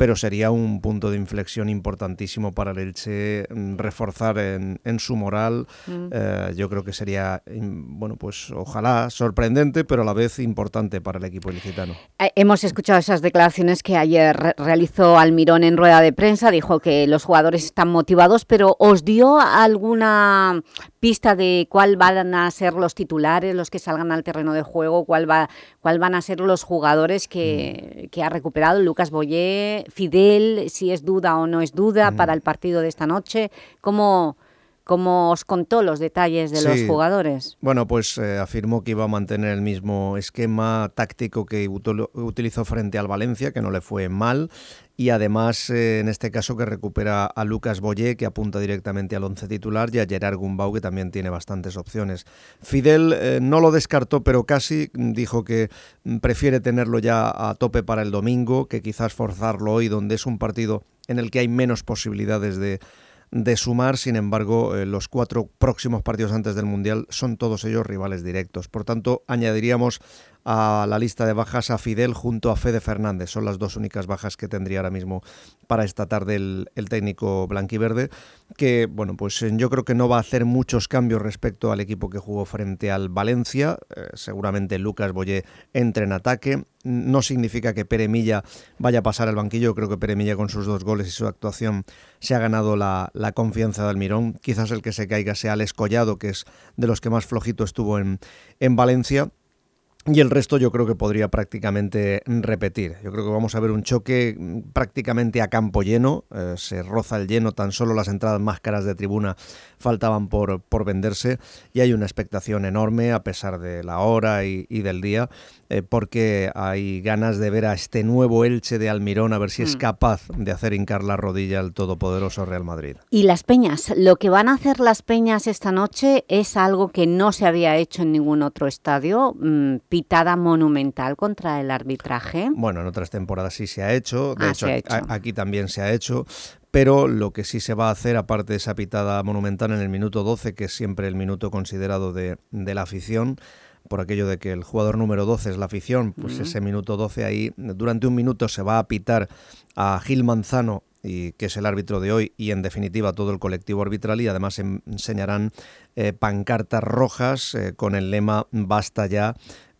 pero sería un punto de inflexión importantísimo para el Elche mm, reforzar en, en su moral. Mm. Eh, yo creo que sería, mm, bueno, pues ojalá sorprendente, pero a la vez importante para el equipo ilicitano. Eh, Hemos escuchado esas declaraciones que ayer re- realizó Almirón en rueda de prensa. Dijo que los jugadores están motivados, pero ¿os dio alguna pista de cuál van a ser los titulares, los que salgan al terreno de juego? ¿Cuál, va, cuál van a ser los jugadores que, que ha recuperado Lucas Boyé, Fidel, si es duda o no es duda para el partido de esta noche? ¿Cómo, cómo os contó los detalles de los jugadores? Bueno, pues eh, afirmó que iba a mantener el mismo esquema táctico que util- utilizó frente al Valencia, que no le fue mal, y además, eh, en este caso, que recupera a Lucas Boyé, que apunta directamente al once titular, y a Gerard Gumbau, que también tiene bastantes opciones. Fidel eh, no lo descartó, pero casi dijo que mm, prefiere tenerlo ya a tope para el domingo, que quizás forzarlo hoy, donde es un partido en el que hay menos posibilidades de de sumar, sin embargo, eh, los cuatro próximos partidos antes del Mundial son todos ellos rivales directos. Por tanto, añadiríamos a la lista de bajas a Fidel junto a Fede Fernández. Son las dos únicas bajas que tendría ahora mismo para esta tarde el, técnico blanquiverde, que, bueno, pues eh, yo creo que no va a hacer muchos cambios respecto al equipo que jugó frente al Valencia. Eh, seguramente Lucas Boyé entre en ataque. No significa que Pere Milla vaya a pasar al banquillo. Creo que Pere Milla con sus dos goles y su actuación se ha ganado la, la confianza de Almirón. Quizás el que se caiga sea Alex Collado, que es de los que más flojito estuvo en, en Valencia. Y el resto yo creo que podría prácticamente repetir. Yo creo que vamos a ver un choque mm, prácticamente a campo lleno. Eh, se roza el lleno, tan solo las entradas más caras de tribuna faltaban por, por venderse. Y hay una expectación enorme a pesar de la hora y, y del día, eh, porque hay ganas de ver a este nuevo Elche de Almirón, a ver si es Mm. capaz de hacer hincar la rodilla al todopoderoso Real Madrid. Y las peñas, lo que van a hacer las peñas esta noche es algo que no se había hecho en ningún otro estadio, mm, pitada monumental contra el arbitraje. Bueno, en otras temporadas sí se ha hecho, de Ah, hecho, ha aquí- hecho. a- aquí también se ha hecho, pero lo que sí se va a hacer, aparte de esa pitada monumental en el minuto 12, que es siempre el minuto considerado de, de la afición, por aquello de que el jugador número 12 es la afición, pues ese minuto 12 ahí, durante un minuto se va a pitar a Gil Manzano, y que es el árbitro de hoy, y en definitiva todo el colectivo arbitral, y además em- enseñarán eh, pancartas rojas eh, con el lema Basta ya.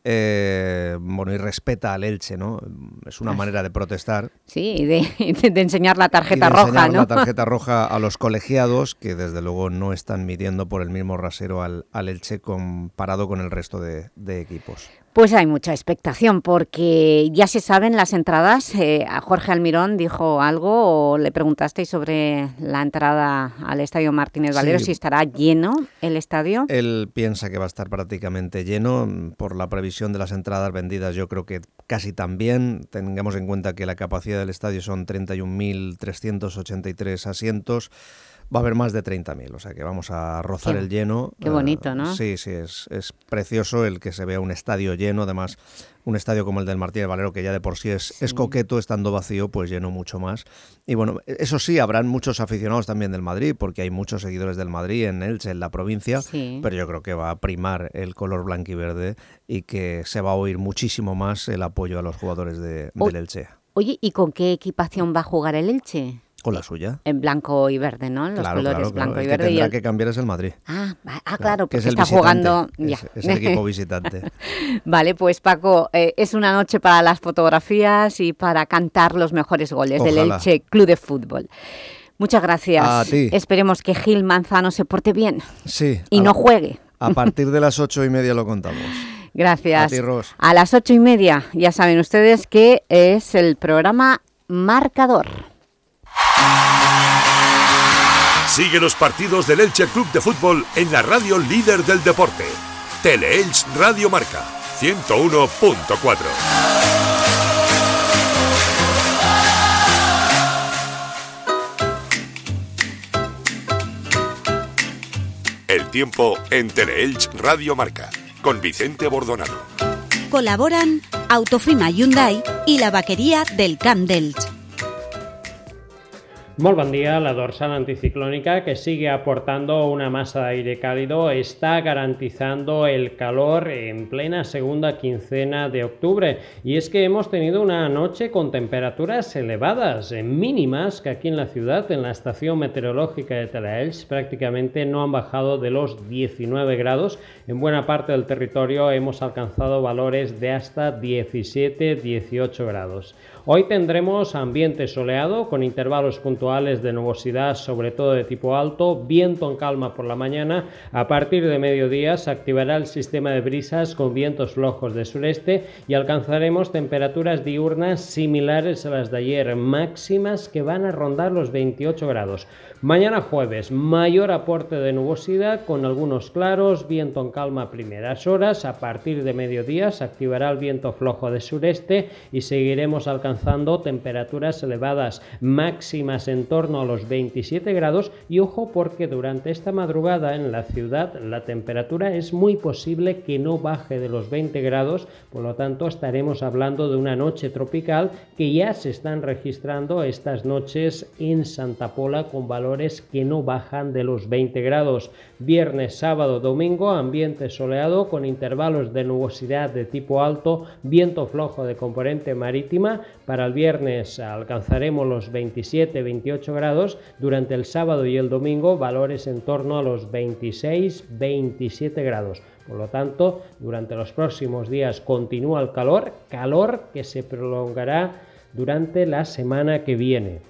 Eh, bueno, y respeta al Elche, ¿no? Es una Ah. manera de protestar. Sí, y de, de enseñar la y tarjeta de roja, enseñar ¿no? la tarjeta roja a los colegiados, que desde luego no están midiendo por el mismo rasero al, al Elche comparado con el resto de, de equipos. Pues hay mucha expectación porque ya se saben las entradas. Eh, a Jorge Almirón dijo algo o le preguntasteis sobre la entrada al Estadio Martínez Valero, Sí. si estará lleno el estadio. Él piensa que va a estar prácticamente lleno mm, por la previsión de las entradas vendidas. Yo creo que casi también. Tengamos en cuenta que la capacidad del estadio son 31.383 asientos. Va a haber más de 30.000, o sea que vamos a rozar Qué- el lleno. qué Eh, bonito, ¿no? Sí, sí, es, es precioso el que se vea un estadio lleno. Además, un estadio como el del Martínez Valero, que ya de por sí es, es coqueto, estando vacío, pues lleno mucho más. Y bueno, eso sí, habrán muchos aficionados también del Madrid, porque hay muchos seguidores del Madrid en Elche, en la provincia, Sí. pero yo creo que va a primar el color blanquiverde y que se va a oír muchísimo más el apoyo a los jugadores de, del Elche. Oye, ¿y con qué equipación va a jugar el Elche? Con la suya. En blanco y verde, ¿no? Los claro, colores claro, claro. blanco El y que verde. y tendrá el- que cambiar es el Madrid. Ah, ah, claro, que es porque está visitante, jugando... es- ya. es el equipo visitante. Vale, pues Paco, eh, es una noche para las fotografías y para cantar los mejores goles del. Elche Club de Fútbol. Muchas gracias. A ti. Esperemos que Gil Manzano se porte bien Sí. y no juegue. A partir de las ocho y media lo contamos. Gracias. A ti, Ros. A las ocho y media, ya saben ustedes que es el programa Marcador. Sigue los partidos del Elche Club de Fútbol en la radio líder del deporte. Teleelch Radio Marca 101.4. El tiempo en Teleelch Radio Marca con Vicente Bordonano. Colaboran Autofima Hyundai y la vaquería del Camp Delch. Molt bon dia. La dorsal anticiclónica que sigue aportando una masa de aire cálido está garantizando el calor en plena segunda quincena de octubre. Y es que hemos tenido una noche con temperaturas elevadas, mínimas, que aquí en la ciudad, en la estación meteorológica de Telaels, prácticamente no han bajado de los 19 grados. En buena parte del territorio hemos alcanzado valores de hasta 17-18 grados. Hoy tendremos ambiente soleado con intervalos puntuales de nubosidad, sobre todo de tipo alto, viento en calma por la mañana. A partir de mediodía se activará el sistema de brisas con vientos flojos de sureste y alcanzaremos temperaturas diurnas similares a las de ayer, máximas que van a rondar los 28 grados. Mañana jueves, mayor aporte de nubosidad con algunos claros, viento en calma a primeras horas. A partir de mediodía se activará el viento flojo de sureste y seguiremos alcanzando temperaturas elevadas máximas en torno a los 27 grados. Y ojo porque durante esta madrugada en la ciudad la temperatura es muy posible que no baje de los 20 grados. Por lo tanto, estaremos hablando de una noche tropical que ya se están registrando estas noches en Santa Pola con que no bajan de los 20 grados. Viernes, sábado, domingo, ambiente soleado con intervalos de nubosidad de tipo alto, viento flojo de componente marítima. Para el viernes alcanzaremos los 27-28 grados. Durante el sábado y el domingo valores en torno a los 26-27 grados. Por lo tanto, durante los próximos días continúa el calor, calor que se prolongará durante la semana que viene.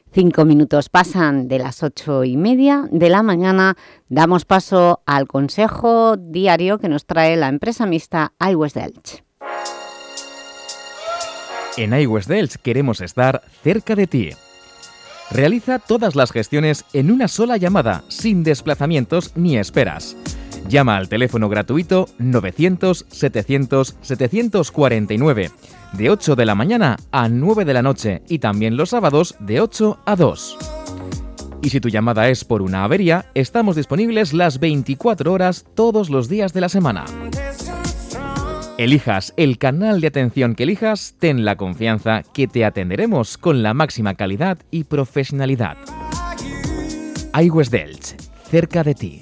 Cinco minutos pasan de las ocho y media de la mañana. Damos paso al consejo diario que nos trae la empresa mixta iWest Delch. En iWest Delch queremos estar cerca de ti. Realiza todas las gestiones en una sola llamada, sin desplazamientos ni esperas. Llama al teléfono gratuito 900 700 749 de 8 de la mañana a 9 de la noche y también los sábados de 8 a 2. Y si tu llamada es por una avería, estamos disponibles las 24 horas todos los días de la semana. Elijas el canal de atención que elijas, ten la confianza que te atenderemos con la máxima calidad y profesionalidad. iWest Delch, cerca de ti.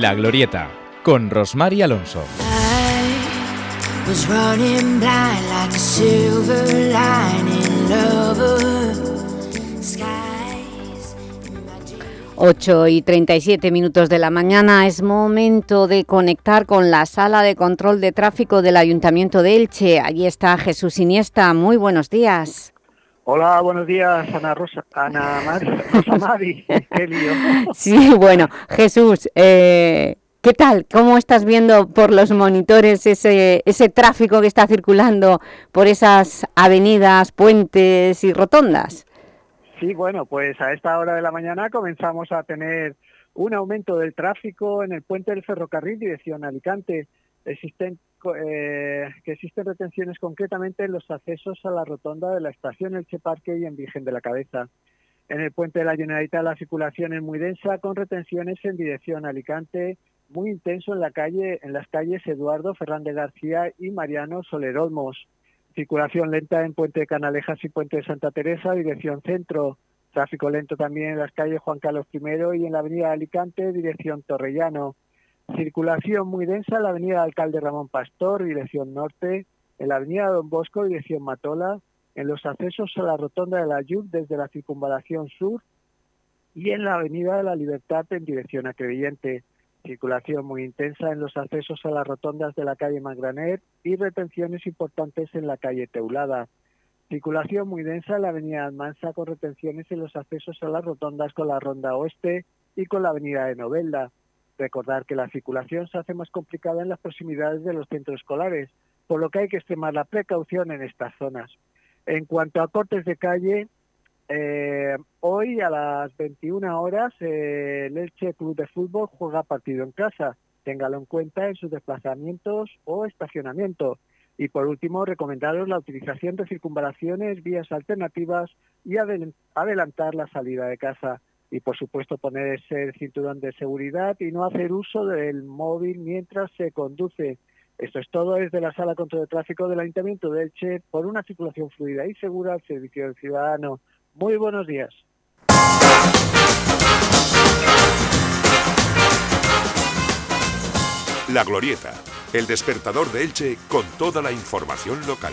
La Glorieta, con Rosmar y Alonso. 8 y 37 minutos de la mañana es momento de conectar con la sala de control de tráfico del Ayuntamiento de Elche. Allí está Jesús Iniesta. Muy buenos días. Hola, buenos días, Ana Rosa, Ana Rosa Mari, qué lío. Sí, bueno, Jesús, eh, ¿qué tal? ¿Cómo estás viendo por los monitores ese, ese tráfico que está circulando por esas avenidas, puentes y rotondas? Sí, bueno, pues a esta hora de la mañana comenzamos a tener un aumento del tráfico en el puente del ferrocarril dirección Alicante. Existen eh, que existen retenciones concretamente en los accesos a la rotonda de la estación Elche Parque y en Virgen de la Cabeza. En el puente de la Generalitat la circulación es muy densa con retenciones en dirección Alicante, muy intenso en la calle, en las calles Eduardo Fernández García y Mariano Soler Olmos. Circulación lenta en Puente de Canalejas y Puente de Santa Teresa, dirección centro. Tráfico lento también en las calles Juan Carlos I y en la avenida Alicante, dirección Torrellano. Circulación muy densa en la avenida Alcalde Ramón Pastor, dirección norte, en la avenida Don Bosco, dirección Matola, en los accesos a la rotonda de la Yub desde la circunvalación sur y en la avenida de la Libertad en dirección a Crevillente. Circulación muy intensa en los accesos a las rotondas de la calle Mangraner y retenciones importantes en la calle Teulada. Circulación muy densa en la avenida Almansa con retenciones en los accesos a las rotondas con la ronda oeste y con la avenida de Novelda. Recordar que la circulación se hace más complicada en las proximidades de los centros escolares, por lo que hay que extremar la precaución en estas zonas. En cuanto a cortes de calle, eh, hoy a las 21 horas eh, el Elche Club de Fútbol juega partido en casa. Téngalo en cuenta en sus desplazamientos o estacionamiento. Y por último, recomendaros la utilización de circunvalaciones, vías alternativas y adelantar la salida de casa. Y por supuesto ponerse el cinturón de seguridad y no hacer uso del móvil mientras se conduce. Esto es todo desde la Sala Control de Tráfico del Ayuntamiento de Elche por una circulación fluida y segura al servicio del ciudadano. Muy buenos días. La Glorieta, el despertador de Elche con toda la información local.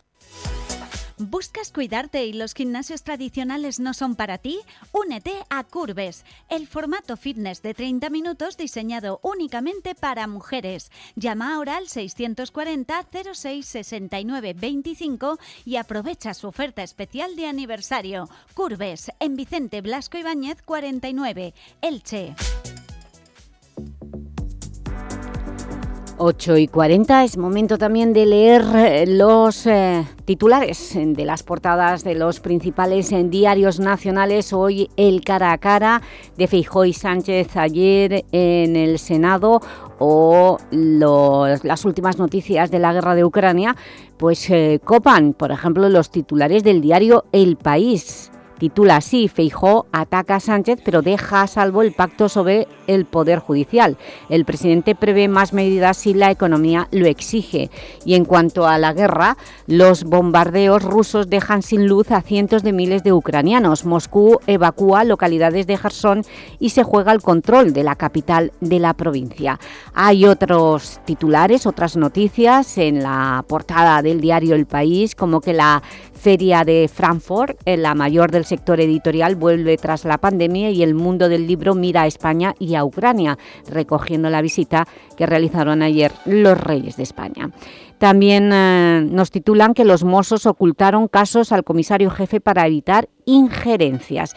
¿Buscas cuidarte y los gimnasios tradicionales no son para ti? Únete a Curves, el formato fitness de 30 minutos diseñado únicamente para mujeres. Llama ahora al 640 06 69 25 y aprovecha su oferta especial de aniversario. Curves, en Vicente Blasco Ibáñez 49, Elche. 8 y 40 es momento también de leer eh, los eh, titulares de las portadas de los principales eh, diarios nacionales. Hoy el cara a cara de Feijóo y Sánchez ayer en el Senado o las últimas noticias de la guerra de Ucrania, pues copan, por ejemplo, los titulares del diario El País. Titula así, Feijó ataca a Sánchez pero deja a salvo el pacto sobre el Poder Judicial. El presidente prevé más medidas si la economía lo exige. Y en cuanto a la guerra, los bombardeos rusos dejan sin luz a cientos de miles de ucranianos. Moscú evacúa localidades de Gerson y se juega el control de la capital de la provincia. Hay otros titulares, otras noticias en la portada del diario El País, como que la Feria de Frankfurt, la mayor del sector editorial, vuelve tras la pandemia y el mundo del libro mira a España y a Ucrania, recogiendo la visita que realizaron ayer los reyes de España. También eh, nos titulan que los Mossos ocultaron casos al comisario jefe para evitar injerencias.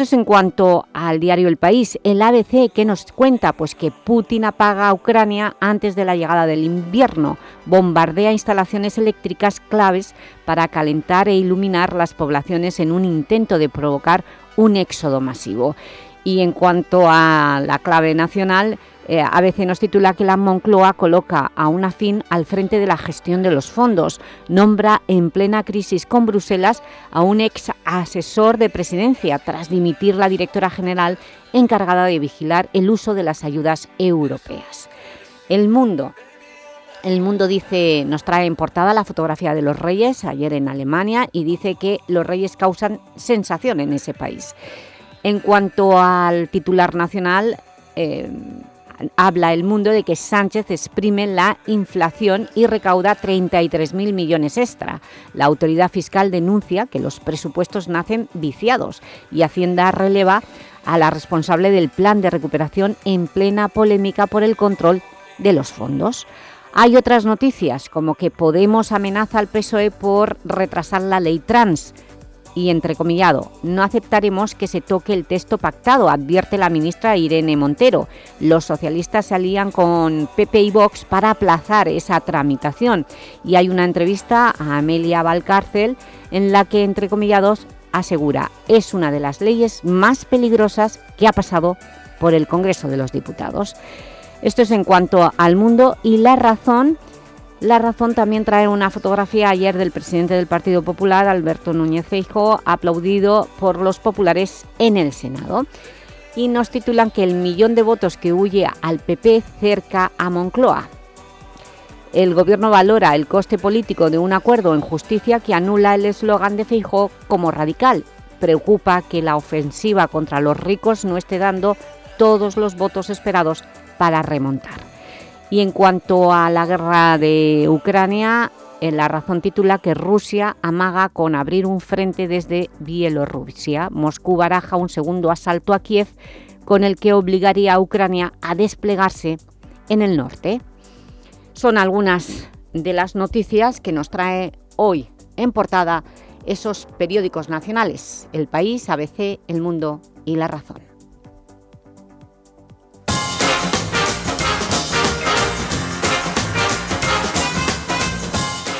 Esto es en cuanto al diario El País. El ABC, que nos cuenta? Pues que Putin apaga a Ucrania antes de la llegada del invierno. Bombardea instalaciones eléctricas claves para calentar e iluminar las poblaciones en un intento de provocar un éxodo masivo. Y en cuanto a la clave nacional, eh, ABC nos titula que la Moncloa coloca a una fin al frente de la gestión de los fondos. Nombra en plena crisis con Bruselas a un ex asesor de presidencia tras dimitir la directora general encargada de vigilar el uso de las ayudas europeas. El Mundo. El Mundo dice, nos trae en portada la fotografía de los reyes ayer en Alemania y dice que los reyes causan sensación en ese país. En cuanto al titular nacional, eh, habla el mundo de que Sánchez exprime la inflación y recauda 33.000 millones extra. La autoridad fiscal denuncia que los presupuestos nacen viciados y Hacienda releva a la responsable del plan de recuperación en plena polémica por el control de los fondos. Hay otras noticias, como que Podemos amenaza al PSOE por retrasar la ley trans y entrecomillado, no aceptaremos que se toque el texto pactado, advierte la ministra Irene Montero. Los socialistas se alían con PP y Vox para aplazar esa tramitación. Y hay una entrevista a Amelia Valcárcel en la que, entrecomillados, asegura es una de las leyes más peligrosas que ha pasado por el Congreso de los Diputados. Esto es en cuanto al mundo y la razón... La razón también trae una fotografía ayer del presidente del Partido Popular, Alberto Núñez Feijóo, aplaudido por los populares en el Senado. Y nos titulan que el millón de votos que huye al PP cerca a Moncloa. El Gobierno valora el coste político de un acuerdo en justicia que anula el eslogan de Feijóo como radical. Preocupa que la ofensiva contra los ricos no esté dando todos los votos esperados para remontar. Y en cuanto a la guerra de Ucrania, la razón titula que Rusia amaga con abrir un frente desde Bielorrusia. Moscú baraja un segundo asalto a Kiev con el que obligaría a Ucrania a desplegarse en el norte. Son algunas de las noticias que nos trae hoy en portada esos periódicos nacionales, El País, ABC, El Mundo y La Razón.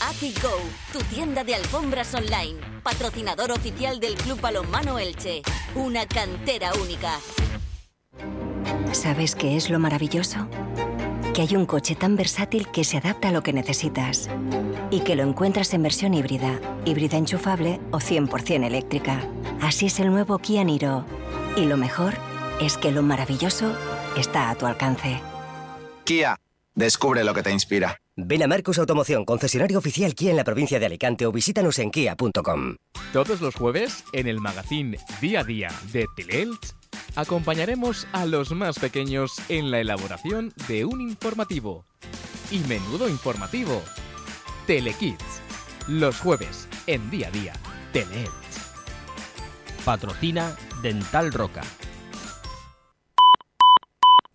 Atigo, tu tienda de alfombras online, patrocinador oficial del Club Balonmano Elche, una cantera única. ¿Sabes qué es lo maravilloso? Que hay un coche tan versátil que se adapta a lo que necesitas y que lo encuentras en versión híbrida, híbrida enchufable o 100% eléctrica. Así es el nuevo Kia Niro. Y lo mejor es que lo maravilloso está a tu alcance. Kia, descubre lo que te inspira. Ven a Marcos Automoción, concesionario oficial Kia en la provincia de Alicante o visítanos en kia.com. Todos los jueves, en el magazine Día a Día de Teleelch, acompañaremos a los más pequeños en la elaboración de un informativo. Y menudo informativo. Telekids. Los jueves, en Día a Día, Teleelch. Patrocina Dental Roca.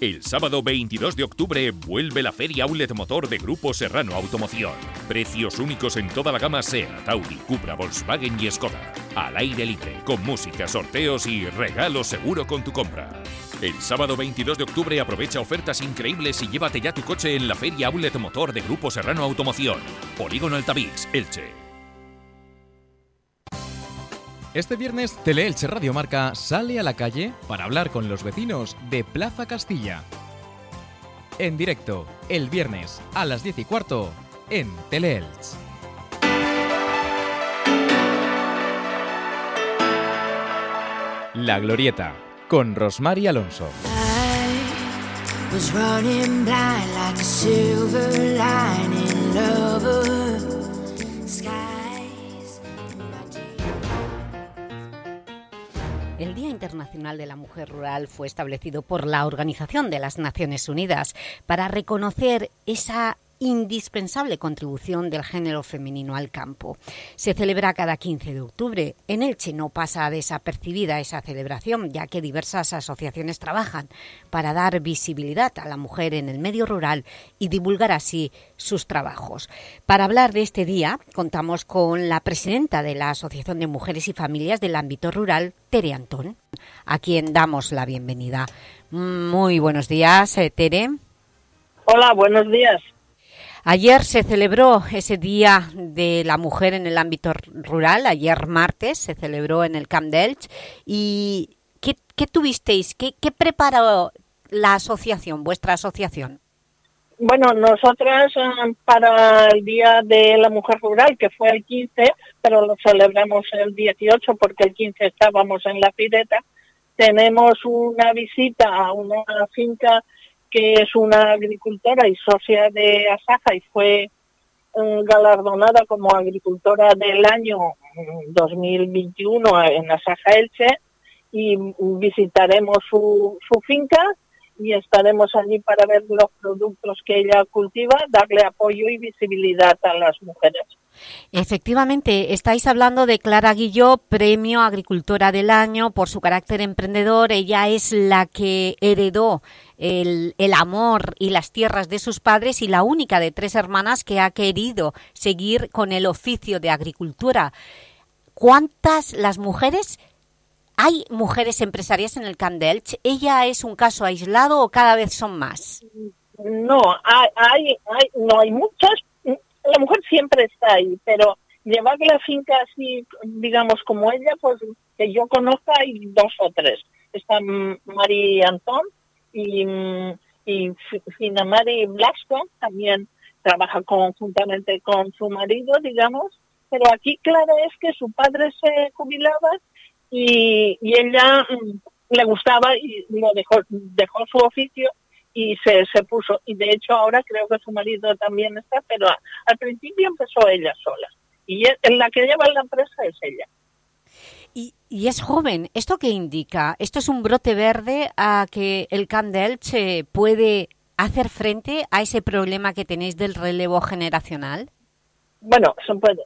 El sábado 22 de octubre vuelve la Feria Outlet Motor de Grupo Serrano Automoción. Precios únicos en toda la gama SEAT, Audi, Cupra, Volkswagen y Skoda. Al aire libre, con música, sorteos y regalo seguro con tu compra. El sábado 22 de octubre aprovecha ofertas increíbles y llévate ya tu coche en la Feria Outlet Motor de Grupo Serrano Automoción. Polígono Altavix, Elche. Este viernes Teleelche Radio Marca sale a la calle para hablar con los vecinos de Plaza Castilla. En directo, el viernes a las 10 y cuarto, en Teleelch. La Glorieta, con Rosmar y Alonso. El Día Internacional de la Mujer Rural fue establecido por la Organización de las Naciones Unidas para reconocer esa indispensable contribución del género femenino al campo. Se celebra cada 15 de octubre. En Elche no pasa desapercibida esa celebración, ya que diversas asociaciones trabajan para dar visibilidad a la mujer en el medio rural y divulgar así sus trabajos. Para hablar de este día, contamos con la presidenta de la Asociación de Mujeres y Familias del Ámbito Rural, Tere Antón, a quien damos la bienvenida. Muy buenos días, eh, Tere. Hola, buenos días. Ayer se celebró ese Día de la Mujer en el ámbito rural, ayer martes se celebró en el Camp Delch. ¿Y qué, tuvisteis? ¿Qué, ¿Qué preparó la asociación, vuestra asociación? Bueno, nosotras eh, para el Día de la Mujer Rural, que fue el 15, pero lo celebramos el 18 porque el 15 estábamos en la Pireta, tenemos una visita a una finca que es una agricultora y socia de Asaja y fue eh, galardonada como agricultora del año 2021 mm, en Asaja Elche y visitaremos su, su finca y estaremos allí para ver los productos que ella cultiva, darle apoyo y visibilidad a las mujeres. Efectivamente, estáis hablando de Clara Guilló, Premio Agricultora del Año por su carácter emprendedor. Ella es la que heredó el, el, amor y las tierras de sus padres y la única de tres hermanas que ha querido seguir con el oficio de agricultura. ¿Cuántas las mujeres ¿Hay mujeres empresarias en el Candelch? ¿Ella es un caso aislado o cada vez son más? No, hay, hay, no hay muchas. La mujer siempre está ahí, pero llevar la finca así, digamos, como ella, pues que yo conozca hay dos o tres. Está María Antón y, y Fina Mari Blasco, también trabaja conjuntamente con su marido, digamos, pero aquí claro es que su padre se jubilaba y, ella mm, le gustaba y lo dejó, dejó su oficio y se, se puso. Y de hecho ahora creo que su marido también está, pero al principio empezó ella sola. Y en la que lleva la empresa es ella. Y, y, es joven. ¿Esto qué indica? ¿Esto es un brote verde a que el Candel se puede hacer frente a ese problema que tenéis del relevo generacional? Bueno, se puede,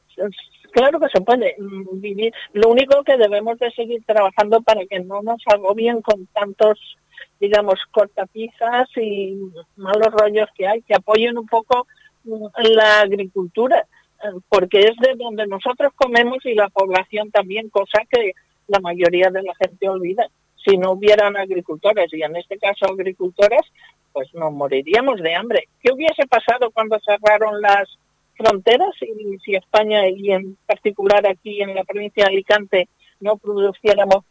Claro que se puede vivir. Lo único que debemos de seguir trabajando para que no nos agobien con tantos, digamos, cortapisas y malos rollos que hay, que apoyen un poco mm, la agricultura, porque es de donde nosotros comemos y la población también, cosa que la mayoría de la gente olvida. Si no hubieran agricultores, y en este caso agricultoras, pues nos moriríamos de hambre. ¿Qué hubiese pasado cuando cerraron las fronteras y si España y en particular aquí en la provincia de Alicante no produciéramos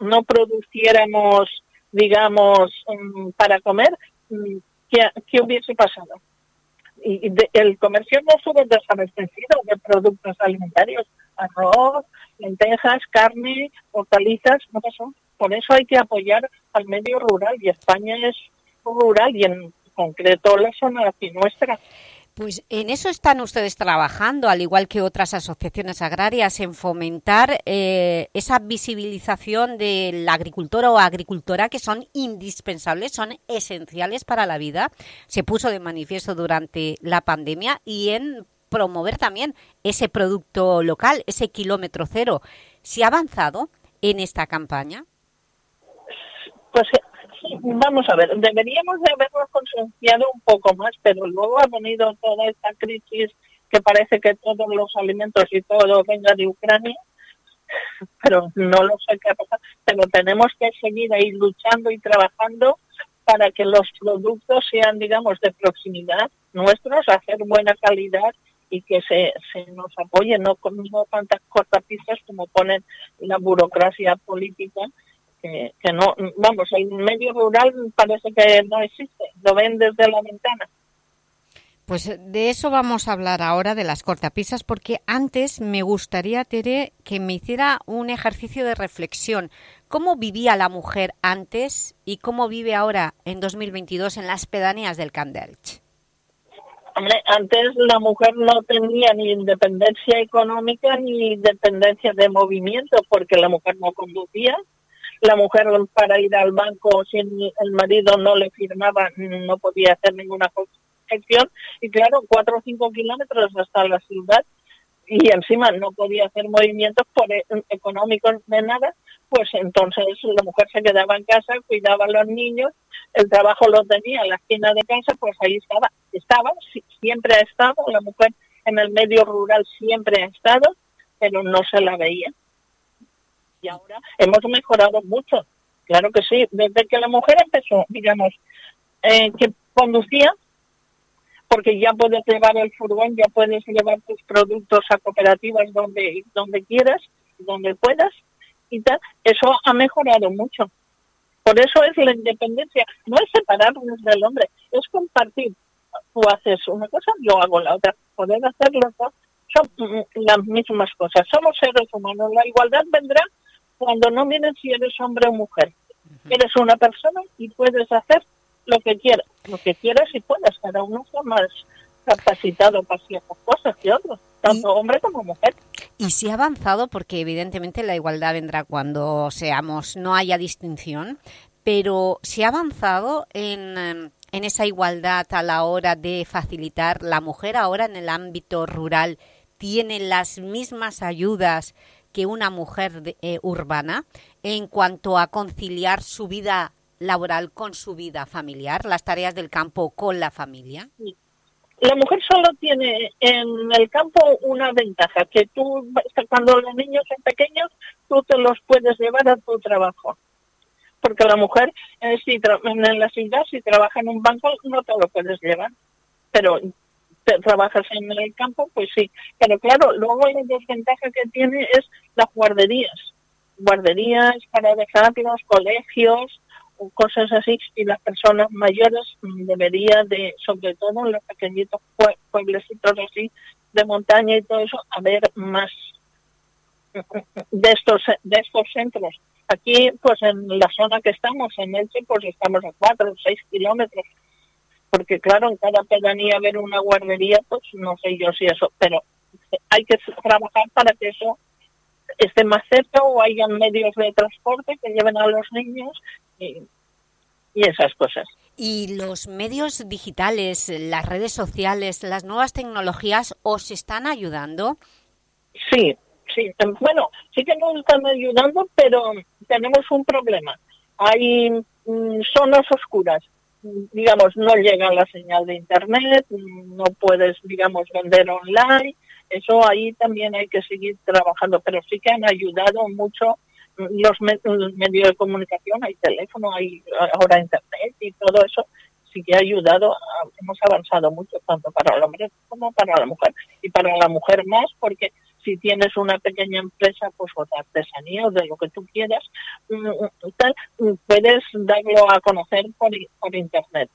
no produciéramos digamos mm, para comer mm, ¿qué, hubiese pasado? Y, el comercio no sube desabastecido de productos alimentarios, arroz, lentejas, carne, hortalizas, no pasó. Por eso hay que apoyar al medio rural y España es rural y en concreto la zona aquí nuestra. Pues en eso están ustedes trabajando, al igual que otras asociaciones agrarias, en fomentar eh, esa visibilización del agricultor o agricultora que son indispensables, son esenciales para la vida. Se puso de manifiesto durante la pandemia y en promover también ese producto local, ese kilómetro cero. ¿Se ha avanzado en esta campaña? Pues vamos a ver, deberíamos de habernos concienciado un poco más, pero luego ha venido toda esta crisis que parece que todos los alimentos y todo venga de Ucrania, pero no lo sé qué pasa, pero tenemos que seguir ahí luchando y trabajando para que los productos sean, digamos, de proximidad nuestros, hacer buena calidad y que se, se nos apoye, no con no tantas cortapisas como ponen la burocracia política que, no, vamos, el medio rural parece que no existe, lo ven desde la ventana. Pues de eso vamos a hablar ahora, de las cortapisas, porque antes me gustaría, Tere, que me hiciera un ejercicio de reflexión. ¿Cómo vivía la mujer antes y cómo vive ahora, en 2022, en las pedanías del Candelch? Hombre, antes la mujer no tenía ni independencia económica ni independencia de movimiento, porque la mujer no conducía, la mujer para ir al banco si el marido no le firmaba no podía hacer ninguna gestión y claro cuatro o cinco kilómetros hasta la ciudad. Y encima no podía hacer movimientos por e, económicos de nada. Pues entonces la mujer se quedaba en casa cuidaba a los niños. El trabajo lo tenía en la esquina de casa pues ahí estaba. Estaba siempre ha estado. La mujer en el medio rural siempre ha estado pero no se la veía y ahora hemos mejorado mucho. Claro que sí, desde que la mujer empezó, digamos, eh, que conducía, porque ya puedes llevar el furgón, ya puedes llevar tus productos a cooperativas donde, donde quieras, donde puedas y tal. Eso ha mejorado mucho. Por eso es la independencia. No es separarnos del hombre, es compartir. Tú haces una cosa, yo hago la otra. Poder hacer los dos son mm, las mismas cosas. Somos seres humanos. La igualdad vendrá cuando no miren si eres hombre o mujer. Eres una persona y puedes hacer lo que quieras, lo que quieras y puedas. Cada uno está más capacitado para ciertas cosas que otros, tanto hombre como mujer. Y si ha avanzado, porque evidentemente la igualdad vendrá cuando seamos, no haya distinción, pero si ha avanzado en, em, en esa igualdad a la hora de facilitar, la mujer ahora en el ámbito rural tiene las mismas ayudas que una mujer eh, urbana en cuanto a conciliar su vida laboral con su vida familiar, las tareas del campo con la familia? La mujer solo tiene en el campo una ventaja, que tú, cuando los niños son pequeños, tú te los puedes llevar a tu trabajo. Porque la mujer, eh, si en la ciudad, si trabaja en un banco, no te lo puedes llevar. Pero trabajas en el campo, pues sí. Pero claro, luego la desventaja que tiene es las guarderías. Guarderías para dejarlos, colegios, cosas así, y las personas mayores mm, deberían de, sobre todo en los pequeñitos pueblecitos así, de montaña y todo eso, haber más de estos de estos centros. Aquí, pues en la zona que estamos, en Elche, pues estamos a cuatro o seis kilómetros porque claro, en cada pedanía ver una guardería, pues no sé yo si eso, pero hay que trabajar para que eso esté más cerca o hayan medios de transporte que lleven a los niños y, esas cosas. ¿Y los medios digitales, las redes sociales, las nuevas tecnologías os están ayudando? Sí, sí. Bueno, sí que nos están ayudando, pero tenemos un problema. Hay mm, zonas oscuras digamos, no llega la señal de Internet, no puedes, digamos, vender online. Eso ahí también hay que seguir trabajando, pero sí que han ayudado mucho los, medios de comunicación, hay teléfono, hay ahora Internet y todo eso sí que ha ayudado, hemos avanzado mucho, tanto para el hombre como para la mujer. Y para la mujer más, porque si tienes una pequeña empresa, pues o de artesanía o de lo que tú quieras, mm, mm, mm, puedes darlo a conocer por, por Internet.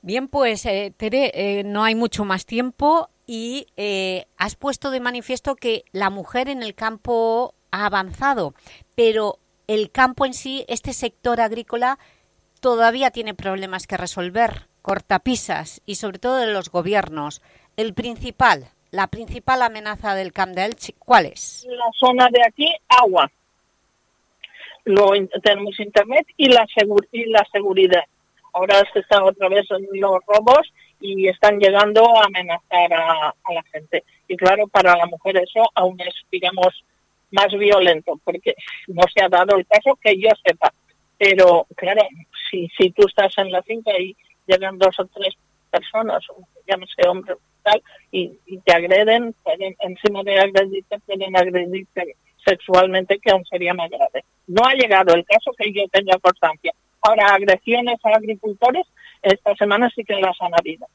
Bien, pues eh, Tere, eh, no hay mucho más tiempo y eh, has puesto de manifiesto que la mujer en el campo ha avanzado, pero el campo en sí, este sector agrícola, todavía tiene problemas que resolver, cortapisas y sobre todo de los gobiernos. El principal, la principal amenaza del Camp de Elche, ¿cuál es? La zona de aquí, agua. Luego tenemos internet y la, seguridad. Ahora se están otra vez los robos y están llegando a amenazar a, la gente. Y claro, para la mujer eso aún es, digamos, más violento, porque no se ha dado el caso que yo sepa. Pero claro, si, si tú estás en la finca y llegan dos o tres personas, llámese hombre y, te agreden, encima de agredirte, pueden agredirte sexualmente, que aún sería más grave. No ha llegado el caso que yo tenga constancia. Ahora, agresiones a agricultores, esta semana sí que las han habido.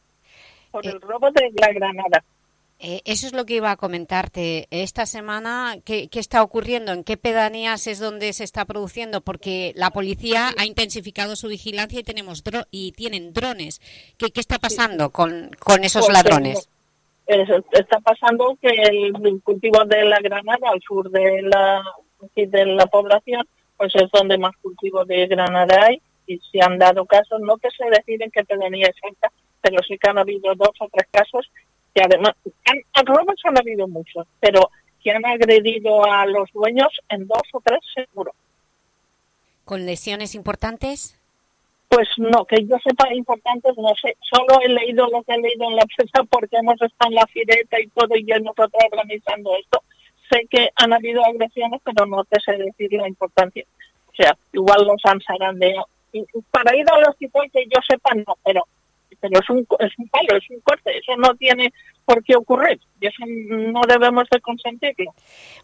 Por el robo de la granada. Eh, eso es lo que iba a comentarte. Esta semana, ¿qué, está ocurriendo? ¿En qué pedanías es donde se está produciendo? Porque la policía ha intensificado su vigilancia y tenemos y tienen drones. ¿Qué, qué está pasando con, con esos pues, ladrones? está pasando que el cultivo de la granada al sur de la, de la población, pues es donde más cultivo de granada hay y se han dado casos, no que se deciden qué pedanía exacta, pero sí que han habido dos o tres casos que además, han, robos han habido muchos, pero que han agredido a los dueños en dos o tres seguro. ¿Con lesiones importantes? Pues no, que yo sepa importantes, no sé. Solo he leído lo que he leído en la prensa porque hemos estado en la fireta y todo y nosotros organizando esto. Sé que han habido agresiones, pero no te sé decir la importancia. O sea, igual los han zarandeado. Para ir al hospital que yo sepa no, pero pero es un, es un palo, es un corte, eso no tiene por qué ocurrir y eso no debemos de consentirlo.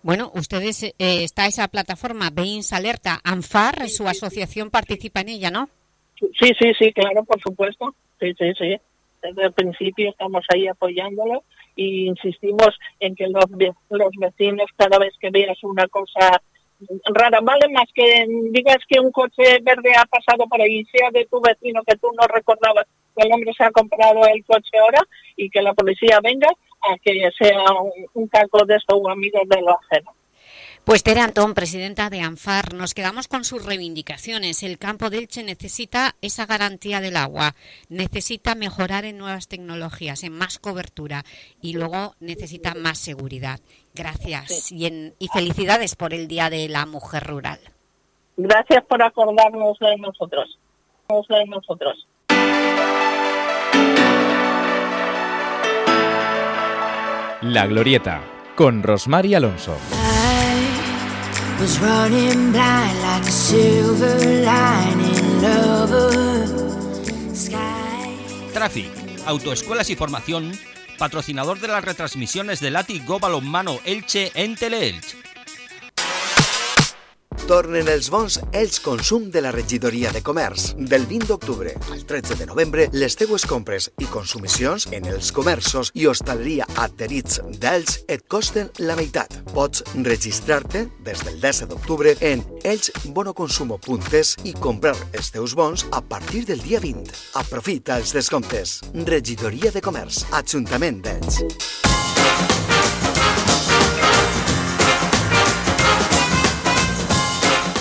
Bueno, ustedes, eh, está esa plataforma Beins Alerta, ANFAR, su asociación participa en ella, ¿no? Sí, sí, sí, claro, por supuesto, sí, sí, sí. desde el principio estamos ahí apoyándolo y insistimos en que los, los vecinos cada vez que veas una cosa rara, vale más que digas que un coche verde ha pasado por ahí, sea de tu vecino que tú no recordabas que el hombre se ha comprado el coche ahora y que la policía venga a que sea un, caco de estos amigos de lo ajeno. Pues Tere Antón, presidenta de ANFAR, nos quedamos con sus reivindicaciones. El campo de Elche necesita esa garantía del agua, necesita mejorar en nuevas tecnologías, en más cobertura y luego necesita más seguridad. Gracias y, felicidades por el Día de la Mujer Rural. Gracias por acordarnos de nosotros. De nosotros. La Glorieta, con Rosmar Alonso. Traffic, autoescuelas y formación, patrocinador de las retransmisiones de Lati Go Balonmano Elche en Teleelch Tornen els bons els consum de la regidoria de comerç. Del 20 d'octubre al 13 de novembre, les teues compres i consumicions en els comerços i hostaleria adherits d'Ells et costen la meitat. Pots registrar-te des del 10 d'octubre en elxbonoconsumo.es i comprar els teus bons a partir del dia 20. Aprofita els descomptes. Regidoria de Comerç, Ajuntament d'Ells.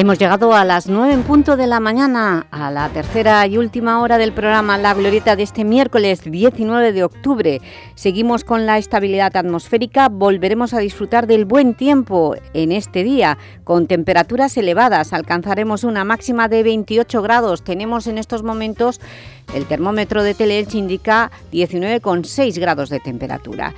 Hemos llegado a las 9 en punto de la mañana, a la tercera y última hora del programa La Glorieta de este miércoles 19 de octubre. Seguimos con la estabilidad atmosférica, volveremos a disfrutar del buen tiempo en este día, con temperaturas elevadas. Alcanzaremos una máxima de 28 grados. Tenemos en estos momentos, el termómetro de Teleelch indica 19,6 grados de temperatura.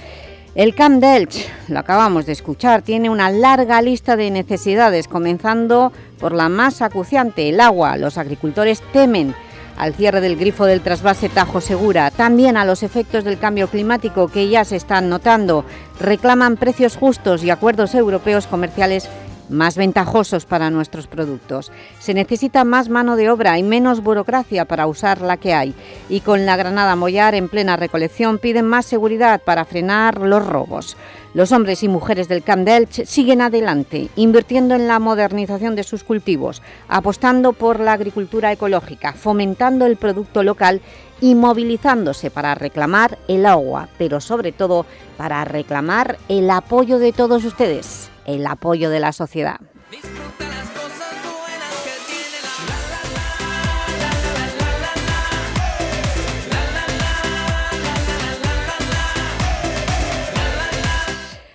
El Camp Delch, lo acabamos de escuchar, tiene una larga lista de necesidades, comenzando por la más acuciante, el agua. Los agricultores temen al cierre del grifo del trasvase Tajo Segura, también a los efectos del cambio climático que ya se están notando, reclaman precios justos y acuerdos europeos comerciales más ventajosos para nuestros productos. Se necesita más mano de obra y menos burocracia para usar la que hay. Y con la Granada Mollar en plena recolección piden más seguridad para frenar los robos. Los hombres y mujeres del Camp Delch siguen adelante, invirtiendo en la modernización de sus cultivos, apostando por la agricultura ecológica, fomentando el producto local y movilizándose para reclamar el agua, pero sobre todo para reclamar el apoyo de todos ustedes el apoyo de la sociedad.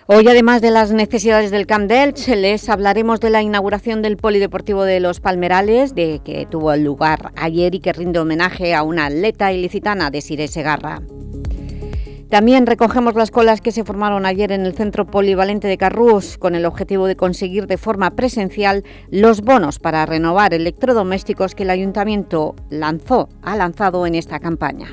Hoy, además de las necesidades del Camp Delch, les hablaremos de la inauguración del Polideportivo de Los Palmerales, de que tuvo lugar ayer y que rinde homenaje a una atleta ilicitana, de Sire Segarra. También recogemos las colas que se formaron ayer en el Centro Polivalente de Carrús con el objetivo de conseguir de forma presencial los bonos para renovar electrodomésticos que el Ayuntamiento lanzó, ha lanzado en esta campaña.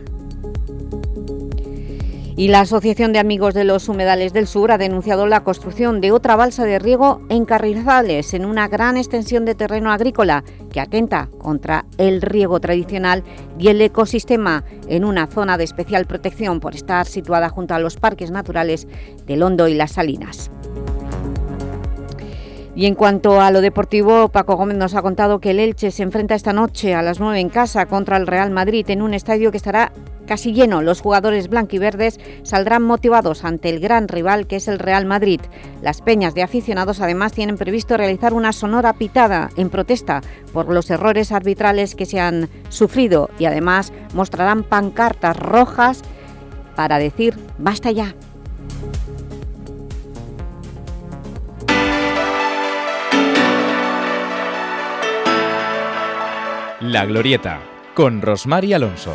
Y la Asociación de Amigos de los Humedales del Sur ha denunciado la construcción de otra balsa de riego en Carrizales, en una gran extensión de terreno agrícola que atenta contra el riego tradicional y el ecosistema en una zona de especial protección por estar situada junto a los parques naturales del Hondo y las Salinas. Y en cuanto a lo deportivo, Paco Gómez nos ha contado que el Elche se enfrenta esta noche a las 9 en casa contra el Real Madrid en un estadio que estará casi lleno. Los jugadores blanquiverdes saldrán motivados ante el gran rival que es el Real Madrid. Las peñas de aficionados además tienen previsto realizar una sonora pitada en protesta por los errores arbitrales que se han sufrido y además mostrarán pancartas rojas para decir «basta ya». La Glorieta, con Rosmar Alonso.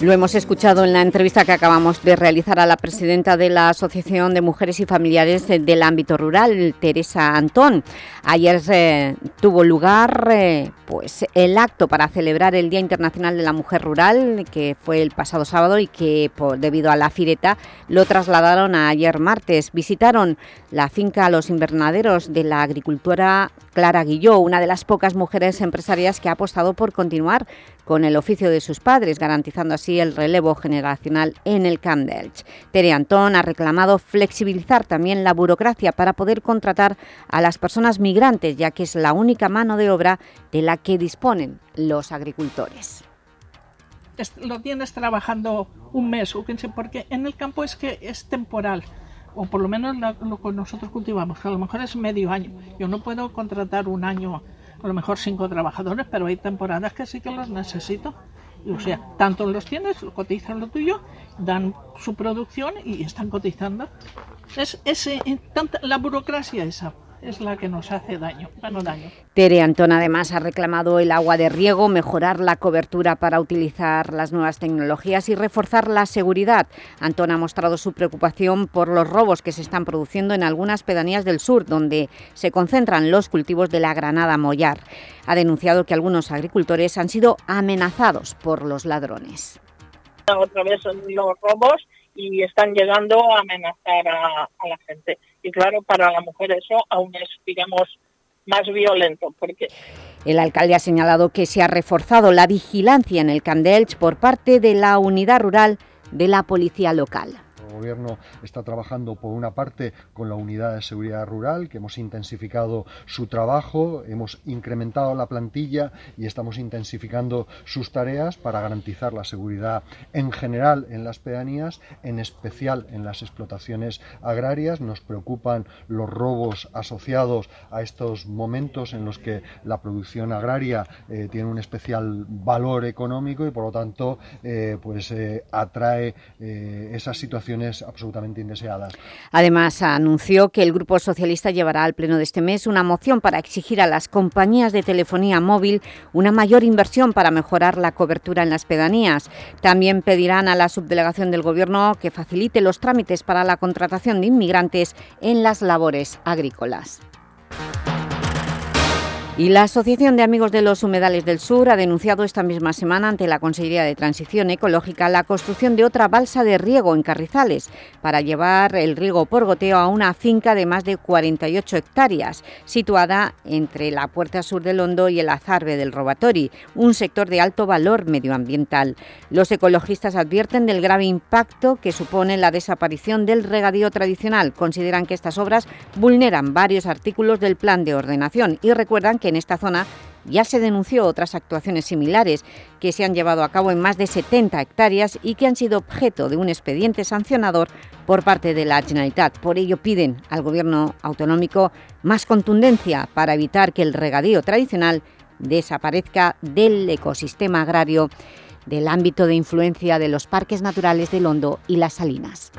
Lo hemos escuchado en la entrevista que acabamos de realizar a la presidenta de la Asociación de Mujeres y Familiares del Ámbito Rural, Teresa Antón. Ayer eh, tuvo lugar eh, pues, el acto para celebrar el Día Internacional de la Mujer Rural, que fue el pasado sábado y que debido a la fireta lo trasladaron a ayer martes. Visitaron la finca Los Invernaderos de la agricultora Clara Guilló, una de las pocas mujeres empresarias que ha apostado por continuar con el oficio de sus padres, garantizando así el relevo generacional en el Camp Delch. Tere Antón ha reclamado flexibilizar también la burocracia para poder contratar a las personas migrantes, ya que es la única mano de obra de la que disponen los agricultores. Lo tienes trabajando un mes, porque en el campo es que es temporal o por lo menos lo que nosotros cultivamos, que a lo mejor es medio año. Yo no puedo contratar un año a lo mejor cinco trabajadores, pero hay temporadas que sí que los necesito. O sea, tanto los tienes, cotizan lo tuyo, dan su producción y están cotizando. Es, ese, la burocracia esa es la que nos hace daño, bueno, daño. Tere Antón además ha reclamado el agua de riego, mejorar la cobertura para utilizar las nuevas tecnologías y reforzar la seguridad. Antón ha mostrado su preocupación por los robos que se están produciendo en algunas pedanías del sur, donde se concentran los cultivos de la granada mollar. Ha denunciado que algunos agricultores han sido amenazados por los ladrones. Otra vez los robos y están llegando a amenazar a la gente y claro, para la mujer eso aún es, digamos, más violento. porque El alcalde ha señalado que se ha reforzado la vigilancia en el Candelch por parte de la unidad rural de la policía local. El Gobierno está trabajando por una parte con la unidad de seguridad rural, que hemos intensificado su trabajo, hemos incrementado la plantilla y estamos intensificando sus tareas para garantizar la seguridad en general en las pedanías, en especial en las explotaciones agrarias. Nos preocupan los robos asociados a estos momentos en los que la producción agraria eh, tiene un especial valor económico y por lo tanto eh, pues eh, atrae esas situaciones absolutamente indeseadas. Además, anunció que el Grupo Socialista llevará al pleno de este mes una moción para exigir a las compañías de telefonía móvil una mayor inversión para mejorar la cobertura en las pedanías. También pedirán a la subdelegación del Gobierno que facilite los trámites para la contratación de inmigrantes en las labores agrícolas. Y la Asociación de Amigos de los Humedales del Sur ha denunciado esta misma semana ante la Consejería de Transición Ecológica la construcción de otra balsa de riego en Carrizales para llevar el riego por goteo a una finca de más de 48 hectáreas, situada entre la Puerta Sur del Hondo y el Azarbe del Robatori, un sector de alto valor medioambiental. Los ecologistas advierten del grave impacto que supone la desaparición del regadío tradicional. Consideran que estas obras vulneran varios artículos del plan de ordenación y recuerdan que en esta zona ya se denunció otras actuaciones similares que se han llevado a cabo en más de 70 hectáreas y que han sido objeto de un expediente sancionador por parte de la Generalitat. Por ello piden al Gobierno autonómico más contundencia para evitar que el regadío tradicional desaparezca del ecosistema agrario del ámbito de influencia de los parques naturales del Hondo y las Salinas.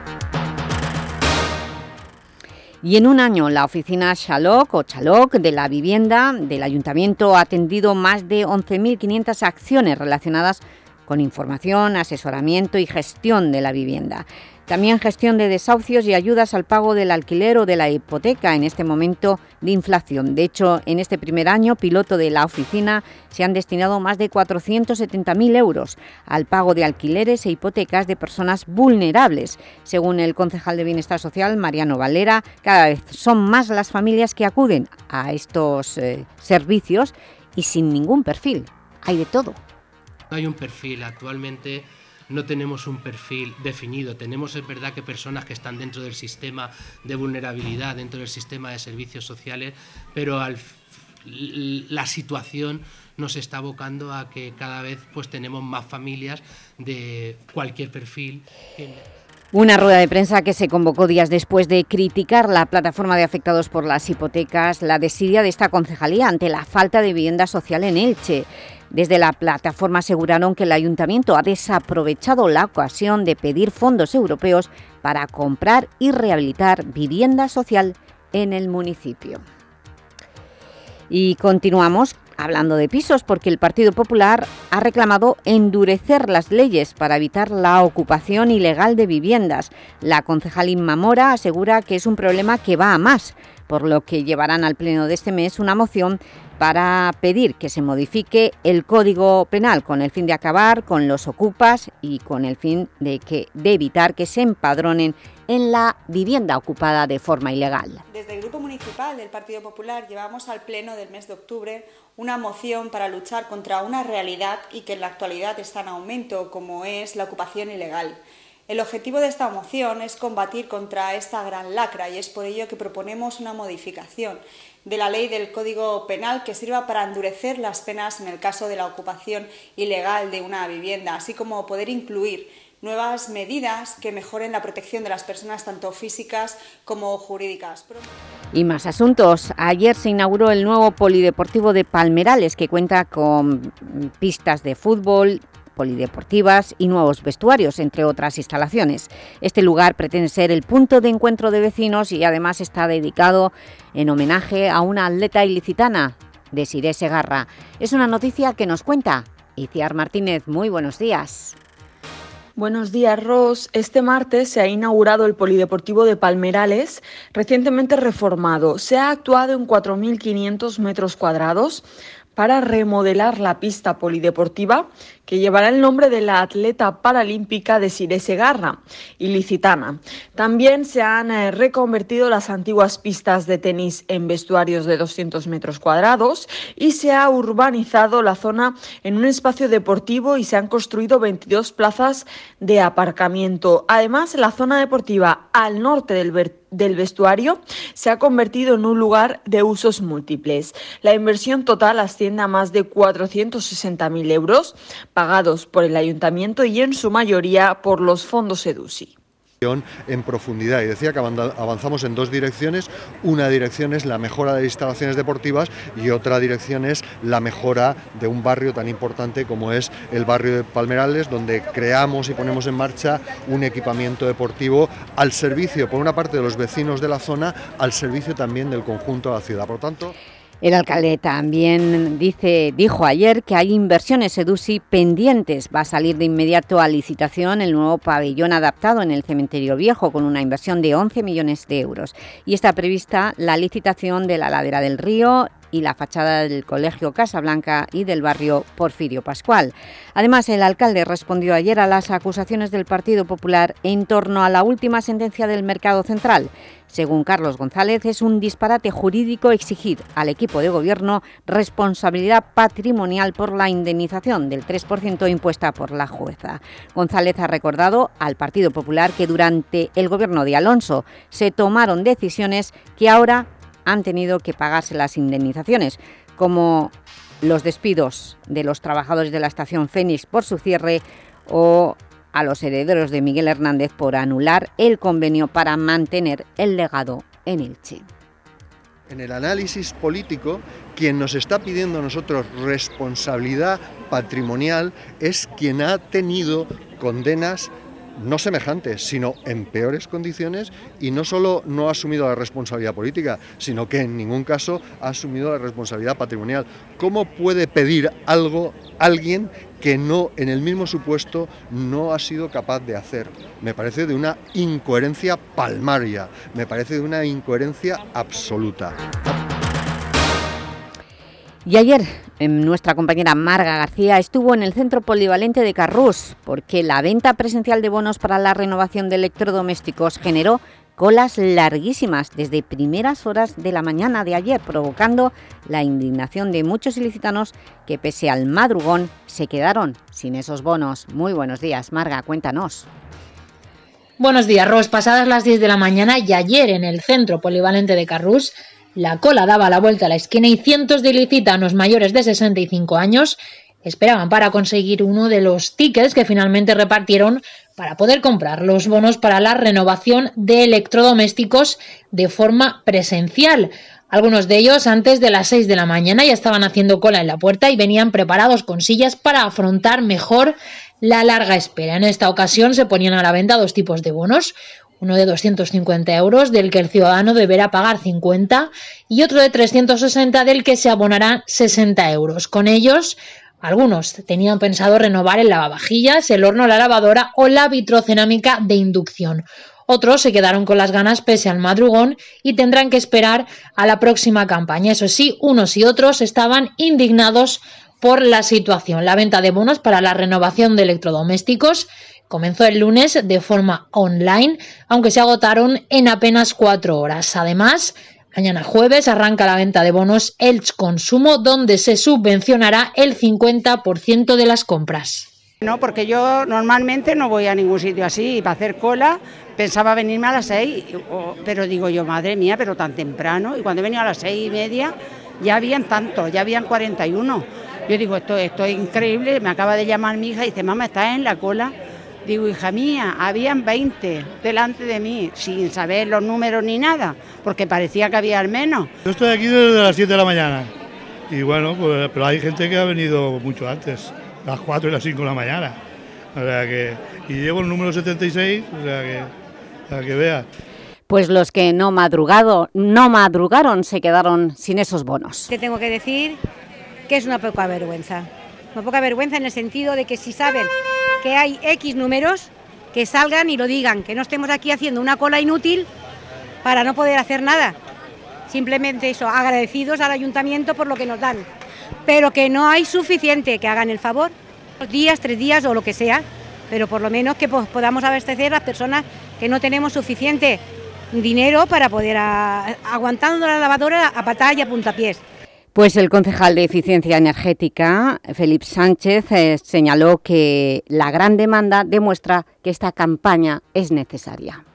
Y en un año la oficina Chaloc o Chaloc de la vivienda del Ayuntamiento ha atendido más de 11.500 acciones relacionadas con información, asesoramiento y gestión de la vivienda. También gestión de desahucios y ayudas al pago del alquiler o de la hipoteca en este momento de inflación. De hecho, en este primer año piloto de la oficina se han destinado más de 470.000 euros al pago de alquileres e hipotecas de personas vulnerables. Según el concejal de Bienestar Social, Mariano Valera, cada vez son más las familias que acuden a estos eh, servicios y sin ningún perfil. Hay de todo. Hay un perfil actualmente no tenemos un perfil definido. Tenemos, es verdad, que personas que están dentro del sistema de vulnerabilidad, dentro del sistema de servicios sociales, pero la situación nos está abocando a que cada vez pues tenemos más familias de cualquier perfil. Una rueda de prensa que se convocó días después de criticar la plataforma de afectados por las hipotecas, la desidia de esta concejalía ante la falta de vivienda social en Elche. Desde la plataforma aseguraron que el Ayuntamiento ha desaprovechado la ocasión de pedir fondos europeos para comprar y rehabilitar vivienda social en el municipio. Y continuamos hablando de pisos, porque el Partido Popular ha reclamado endurecer las leyes para evitar la ocupación ilegal de viviendas. La concejal Inma Mora asegura que es un problema que va a más, por lo que llevarán al pleno de este mes una moción para pedir que se modifique el Código Penal con el fin de acabar con los ocupas y con el fin de, que, de evitar que se empadronen en la vivienda ocupada de forma ilegal. Desde el Grupo Municipal del Partido Popular llevamos al Pleno del mes de octubre una moción para luchar contra una realidad y que en la actualidad está en aumento, como es la ocupación ilegal. El objetivo de esta moción es combatir contra esta gran lacra y es por ello que proponemos una modificación de la ley del Código Penal que sirva para endurecer las penas en el caso de la ocupación ilegal de una vivienda, así como poder incluir nuevas medidas que mejoren la protección de las personas tanto físicas como jurídicas. Y más asuntos. Ayer se inauguró el nuevo polideportivo de Palmerales que cuenta con pistas de fútbol, polideportivas y nuevos vestuarios, entre otras instalaciones. Este lugar pretende ser el punto de encuentro de vecinos y además está dedicado en homenaje a una atleta ilicitana, Desiree Segarra. Es una noticia que nos cuenta Iciar Martínez. Muy buenos días. Buenos días, Ros. Este martes se ha inaugurado el Polideportivo de Palmerales, recientemente reformado. Se ha actuado en 4.500 metros cuadrados para remodelar la pista polideportiva que llevará el nombre de la atleta paralímpica de Sire Segarra, ilicitana. También se han eh, reconvertido las antiguas pistas de tenis en vestuarios de 200 metros cuadrados y se ha urbanizado la zona en un espacio deportivo y se han construido 22 plazas de aparcamiento. Además, la zona deportiva al norte del del vestuario se ha convertido en un lugar de usos múltiples. La inversión total asciende a más de 460.000 euros pagados por el ayuntamiento y en su mayoría por los fondos EDUSI en profundidad y decía que avanzamos en dos direcciones. Una dirección es la mejora de instalaciones deportivas y otra dirección es la mejora de un barrio tan importante como es el barrio de Palmerales, donde creamos y ponemos en marcha un equipamiento deportivo al servicio, por una parte, de los vecinos de la zona, al servicio también del conjunto de la ciudad. Por tanto, el alcalde también dice, dijo ayer que hay inversiones EDUSI pendientes. Va a salir de inmediato a licitación el nuevo pabellón adaptado en el cementerio viejo con una inversión de 11 millones de euros. Y está prevista la licitación de la ladera del río y la fachada del Colegio Casablanca y del barrio Porfirio Pascual. Además, el alcalde respondió ayer a las acusaciones del Partido Popular en torno a la última sentencia del Mercado Central. Según Carlos González, es un disparate jurídico exigir al equipo de gobierno responsabilidad patrimonial por la indemnización del 3% impuesta por la jueza. González ha recordado al Partido Popular que durante el gobierno de Alonso se tomaron decisiones que ahora han tenido que pagarse las indemnizaciones, como los despidos de los trabajadores de la estación Fénix por su cierre o a los herederos de Miguel Hernández por anular el convenio para mantener el legado en Elche. En el análisis político, quien nos está pidiendo a nosotros responsabilidad patrimonial es quien ha tenido condenas no semejantes, sino en peores condiciones y no solo no ha asumido la responsabilidad política, sino que en ningún caso ha asumido la responsabilidad patrimonial. ¿Cómo puede pedir algo alguien que no, en el mismo supuesto, no ha sido capaz de hacer? Me parece de una incoherencia palmaria, me parece de una incoherencia absoluta. Y ayer nuestra compañera Marga García estuvo en el Centro Polivalente de Carrús porque la venta presencial de bonos para la renovación de electrodomésticos generó colas larguísimas desde primeras horas de la mañana de ayer, provocando la indignación de muchos ilicitanos que pese al madrugón se quedaron sin esos bonos. Muy buenos días, Marga, cuéntanos. Buenos días, Ros. Pasadas las 10 de la mañana y ayer en el Centro Polivalente de Carrús la cola daba la vuelta a la esquina y cientos de ilicitanos mayores de 65 años esperaban para conseguir uno de los tickets que finalmente repartieron para poder comprar los bonos para la renovación de electrodomésticos de forma presencial. Algunos de ellos antes de las 6 de la mañana ya estaban haciendo cola en la puerta y venían preparados con sillas para afrontar mejor la larga espera. En esta ocasión se ponían a la venta dos tipos de bonos, uno de 250 euros del que el ciudadano deberá pagar 50 y otro de 360 del que se abonará 60 euros. Con ellos, algunos tenían pensado renovar el lavavajillas, el horno, la lavadora o la vitrocerámica de inducción. Otros se quedaron con las ganas pese al madrugón y tendrán que esperar a la próxima campaña. Eso sí, unos y otros estaban indignados por la situación. La venta de bonos para la renovación de electrodomésticos comenzó el lunes de forma online, aunque se agotaron en apenas cuatro horas. Además, mañana jueves arranca la venta de bonos Elch Consumo, donde se subvencionará el 50% de las compras. No, porque yo normalmente no voy a ningún sitio así para hacer cola. Pensaba venirme a las seis, pero digo yo, madre mía, pero tan temprano. Y cuando he venido a las seis y media, ya habían tanto, ya habían 41. Yo digo, esto, esto es increíble. Me acaba de llamar mi hija y dice, mamá, ¿estás en la cola? Digo, hija mía, habían 20 delante de mí, sin saber los números ni nada, porque parecía que había al menos. Yo estoy aquí desde las 7 de la mañana. Y bueno, pues, pero hay gente que ha venido mucho antes las 4 y las 5 de la mañana. O sea que, y llevo el número 76, o sea que, para que vea. Pues los que no, madrugado, no madrugaron se quedaron sin esos bonos. Te tengo que decir que es una poca vergüenza. Una poca vergüenza en el sentido de que si saben que hay X números, que salgan y lo digan, que no estemos aquí haciendo una cola inútil para no poder hacer nada. Simplemente eso, agradecidos al ayuntamiento por lo que nos dan pero que no hay suficiente, que hagan el favor, dos días, tres días o lo que sea, pero por lo menos que podamos abastecer a las personas que no tenemos suficiente dinero para poder aguantando la lavadora a patada y a puntapiés. Pues el concejal de Eficiencia Energética, Felipe Sánchez, eh, señaló que la gran demanda demuestra que esta campaña es necesaria.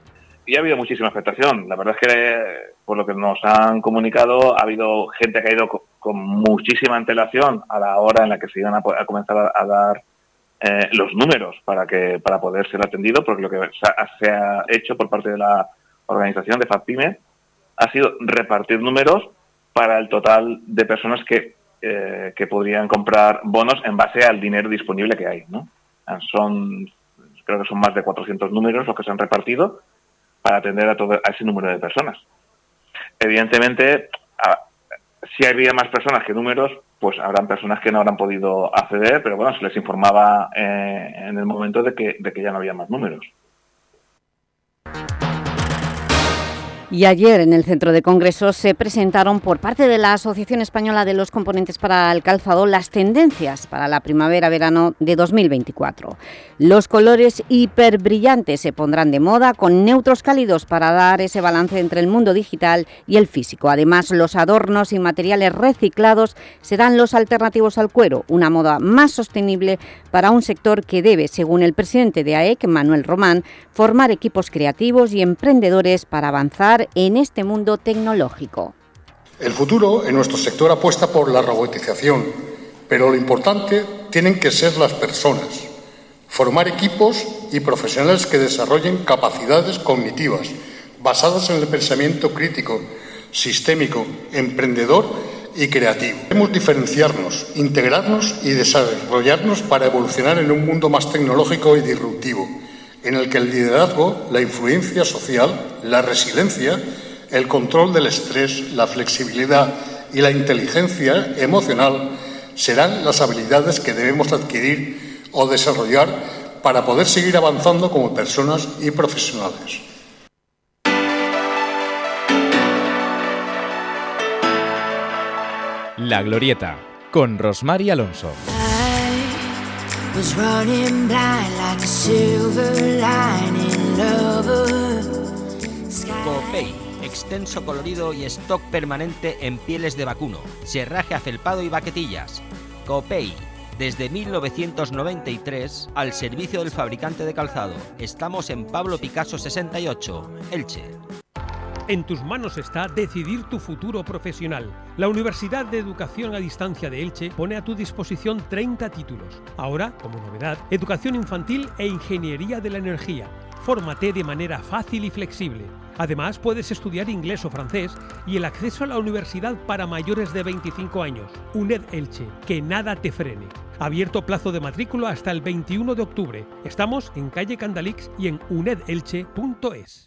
Y ha habido muchísima afectación. La verdad es que, por lo que nos han comunicado, ha habido gente que ha ido con muchísima antelación a la hora en la que se iban a, comenzar a, dar eh, los números para que para poder ser atendido, porque lo que se ha, hecho por parte de la organización de FAPIME ha sido repartir números para el total de personas que, eh, que podrían comprar bonos en base al dinero disponible que hay. ¿no? Son, creo que son más de 400 números los que se han repartido para atender a, todo, a ese número de personas. Evidentemente, si había más personas que números, pues habrán personas que no habrán podido acceder, pero bueno, se les informaba eh, en el momento de que, de que ya no había más números. Y ayer en el Centro de Congresos se presentaron por parte de la Asociación Española de los Componentes para el Calzado las tendencias para la primavera-verano de 2024. Los colores hiperbrillantes se pondrán de moda con neutros cálidos para dar ese balance entre el mundo digital y el físico. Además, los adornos y materiales reciclados serán los alternativos al cuero, una moda más sostenible para un sector que debe, según el presidente de AEC, Manuel Román, formar equipos creativos y emprendedores para avanzar en este mundo tecnológico. El futuro en nuestro sector apuesta por la robotización, pero lo importante tienen que ser las personas. Formar equipos y profesionales que desarrollen capacidades cognitivas basadas en el pensamiento crítico, sistémico, emprendedor y creativo. Debemos diferenciarnos, integrarnos y desarrollarnos para evolucionar en un mundo más tecnológico y disruptivo en el que el liderazgo, la influencia social, la resiliencia, el control del estrés, la flexibilidad y la inteligencia emocional serán las habilidades que debemos adquirir o desarrollar para poder seguir avanzando como personas y profesionales. La Glorieta, con Rosmar Alonso. Copay, extenso colorido y stock permanente en pieles de vacuno, serraje afelpado y baquetillas. Copay, desde 1993 al servicio del fabricante de calzado. Estamos en Pablo Picasso 68, Elche. En tus manos está decidir tu futuro profesional. La Universidad de Educación a Distancia de Elche pone a tu disposición 30 títulos. Ahora, como novedad, Educación Infantil e Ingeniería de la Energía. Fórmate de manera fácil y flexible. Además, puedes estudiar inglés o francés y el acceso a la universidad para mayores de 25 años. UNED Elche, que nada te frene. Abierto plazo de matrícula hasta el 21 de octubre. Estamos en calle Candalix y en unedelche.es.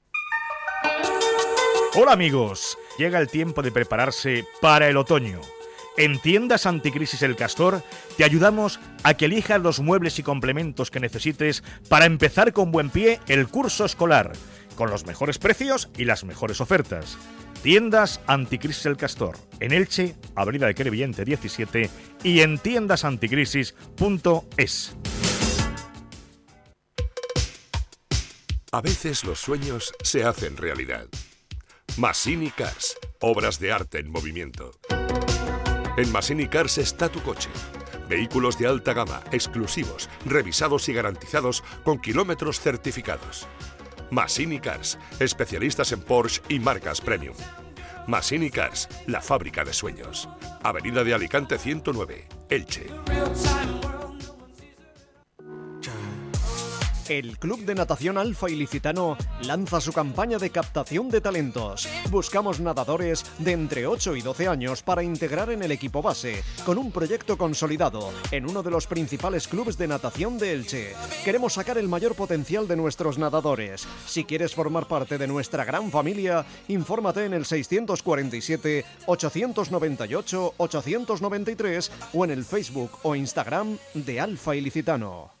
Hola amigos, llega el tiempo de prepararse para el otoño. En Tiendas Anticrisis El Castor te ayudamos a que elijas los muebles y complementos que necesites para empezar con buen pie el curso escolar, con los mejores precios y las mejores ofertas. Tiendas Anticrisis El Castor, en Elche, Avenida de Crevillente 17 y en tiendasanticrisis.es. A veces los sueños se hacen realidad. Masini Cars, obras de arte en movimiento. En Masini Cars está tu coche. Vehículos de alta gama, exclusivos, revisados y garantizados con kilómetros certificados. Masini Cars, especialistas en Porsche y marcas premium. Masini Cars, la fábrica de sueños. Avenida de Alicante 109, Elche. El Club de Natación Alfa Ilicitano lanza su campaña de captación de talentos. Buscamos nadadores de entre 8 y 12 años para integrar en el equipo base, con un proyecto consolidado en uno de los principales clubes de natación de Elche. Queremos sacar el mayor potencial de nuestros nadadores. Si quieres formar parte de nuestra gran familia, infórmate en el 647 898 893 o en el Facebook o Instagram de Alfa Ilicitano.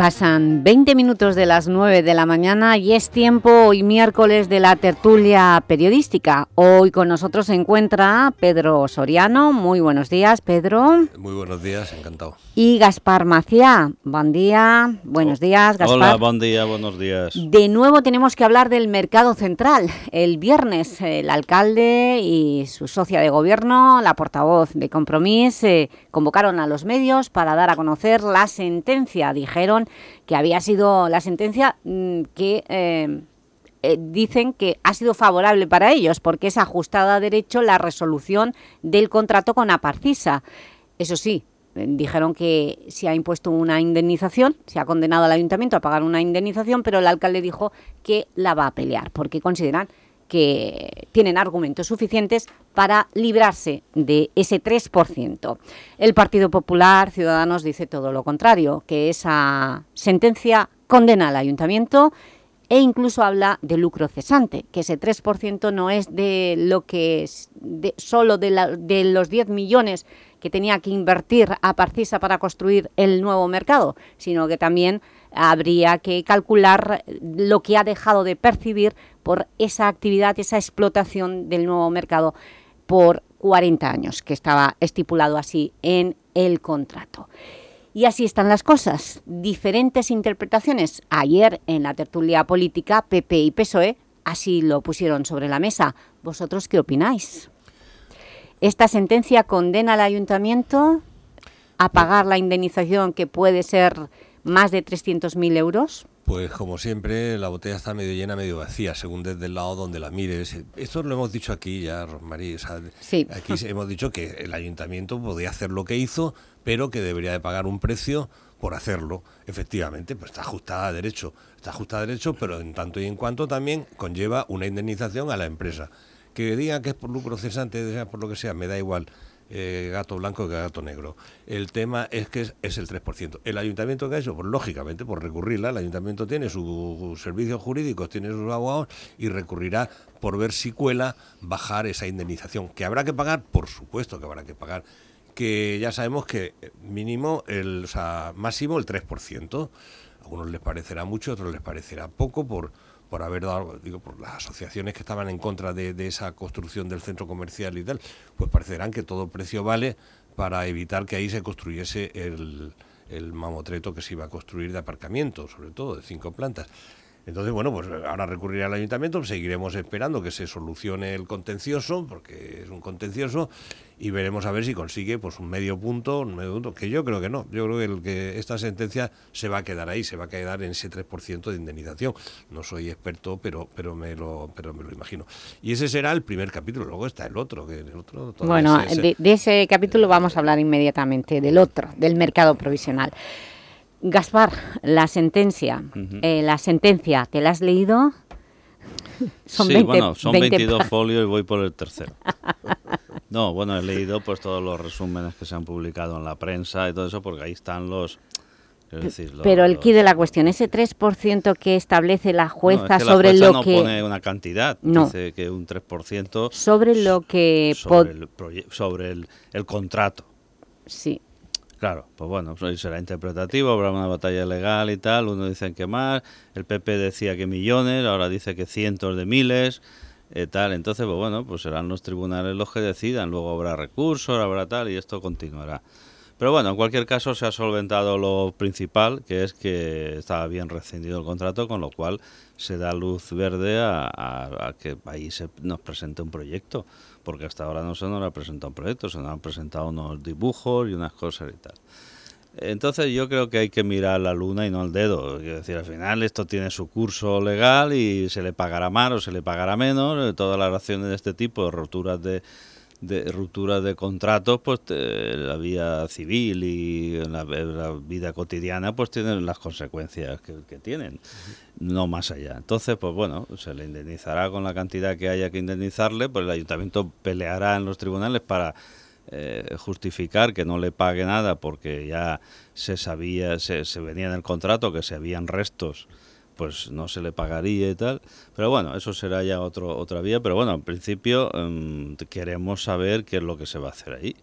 Pasan 20 minutos de las 9 de la mañana y es tiempo hoy miércoles de la tertulia periodística. Hoy con nosotros se encuentra Pedro Soriano. Muy buenos días, Pedro. Muy buenos días, encantado. Y Gaspar Maciá. Buen día, buenos días, Gaspar. Hola, buen día, buenos días. De nuevo tenemos que hablar del mercado central. El viernes el alcalde y su socia de gobierno, la portavoz de Compromís, eh, convocaron a los medios para dar a conocer la sentencia. Dijeron que había sido la sentencia mm, que eh, eh, dicen que ha sido favorable para ellos porque es ajustada a derecho la resolución del contrato con Aparcisa. Eso sí, eh, dijeron que se ha impuesto una indemnización, se ha condenado al ayuntamiento a pagar una indemnización, pero el alcalde dijo que la va a pelear porque consideran que tienen argumentos suficientes para librarse de ese 3%. El Partido Popular, Ciudadanos, dice todo lo contrario, que esa sentencia condena al Ayuntamiento e incluso habla de lucro cesante, que ese 3% no es de lo que es de, solo de, la, de los 10 millones que tenía que invertir a Parcisa para construir el nuevo mercado, sino que también habría que calcular lo que ha dejado de percibir por esa actividad, esa explotación del nuevo mercado por 40 años, que estaba estipulado así en el contrato. Y así están las cosas. Diferentes interpretaciones. Ayer en la tertulia política, PP y PSOE así lo pusieron sobre la mesa. ¿Vosotros qué opináis? ¿Esta sentencia condena al ayuntamiento a pagar la indemnización que puede ser más de 300.000 euros? Pues como siempre, la botella está medio llena, medio vacía, según desde el lado donde la mires. Esto lo hemos dicho aquí ya, Rosmarie. O sea, sí. Aquí hemos dicho que el ayuntamiento podía hacer lo que hizo, pero que debería de pagar un precio por hacerlo, efectivamente, pues está ajustada a derecho. Está ajustada a derecho, pero en tanto y en cuanto también conlleva una indemnización a la empresa. Que diga que es por lucro cesante, sea por lo que sea, me da igual. Eh, gato blanco que gato negro. El tema es que es, el 3%. ¿El ayuntamiento que ha hecho? Pues lógicamente, por recurrirla, el ayuntamiento tiene sus servicios jurídicos, tiene sus abogados y recurrirá por ver si cuela bajar esa indemnización. ¿Que habrá que pagar? Por supuesto que habrá que pagar. Que ya sabemos que mínimo, el, o sea, máximo el 3%. A algunos les parecerá mucho, a otros les parecerá poco por por haber dado, digo, por las asociaciones que estaban en contra de, esa construcción del centro comercial y tal, pues parecerán que todo precio vale para evitar que ahí se construyese el, el mamotreto que se iba a construir de aparcamiento, sobre todo de cinco plantas. Entonces, bueno, pues ahora recurrirá al ayuntamiento, seguiremos esperando que se solucione el contencioso, porque es un contencioso, y veremos a ver si consigue pues un medio punto, un medio punto, que yo creo que no. Yo creo que, el que esta sentencia se va a quedar ahí, se va a quedar en ese 3% de indemnización. No soy experto, pero pero me lo pero me lo imagino. Y ese será el primer capítulo, luego está el otro, que el otro Bueno, De, de ese capítulo vamos a hablar inmediatamente, del otro, del mercado provisional. Gaspar, la sentencia, eh, la sentencia, ¿te la has leído? Son sí, bueno, son 22 folios y voy por el tercero. No, bueno, he leído pues todos los resúmenes que se han publicado en la prensa y todo eso, porque ahí están los... Pero el quid de la cuestión, ese 3% que establece la jueza sobre lo no que... no pone una cantidad, dice que un 3%... Sobre lo que... Sobre, el, sobre el, el contrato. Sí. Claro, pues bueno, pues será interpretativo, habrá una batalla legal y tal, uno dice que más, el PP decía que millones, ahora dice que cientos de miles, eh, tal, entonces, pues bueno, pues serán los tribunales los que decidan, luego habrá recursos, habrá tal, y esto continuará. Pero bueno, en cualquier caso se ha solventado lo principal, que es que estaba bien rescindido el contrato, con lo cual se da luz verde a, a que ahí se nos presente un proyecto porque hasta ahora no se nos ha presentado un proyecto, se nos han presentado unos dibujos y unas cosas y tal. Entonces yo creo que hay que mirar la luna y no el dedo. Es decir, al final esto tiene su curso legal y se le pagará más o se le pagará menos. Todas las acciones de este tipo, roturas de, de rupturas de contratos, pues la vía civil y la, la, vida cotidiana, pues tienen las consecuencias que, tienen, no más allá. Entonces, pues bueno, se le indemnizará con la cantidad que haya que indemnizarle, pues el ayuntamiento peleará en los tribunales para eh, justificar que no le pague nada porque ya se sabía, se, se venía en el contrato que se habían restos pues no se le pagaría y tal. Pero bueno, eso será ya otro, otra vía. Pero bueno, en principio em, queremos saber qué es lo que se va a hacer ahí.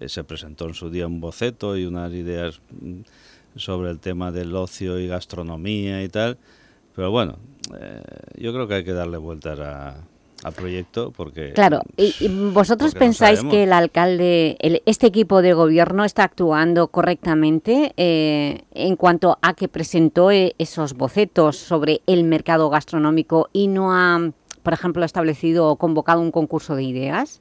Eh, se presentó en su día un boceto y unas ideas mm, sobre el tema del ocio y gastronomía y tal. Pero bueno, eh, yo creo que hay que darle vueltas a, al proyecto porque... Claro, ¿y, vosotros pensáis que el alcalde, este equipo de gobierno está actuando correctamente eh, en cuanto a que presentó eh, esos bocetos sobre el mercado gastronómico y no ha, por ejemplo, establecido o convocado un concurso de ideas?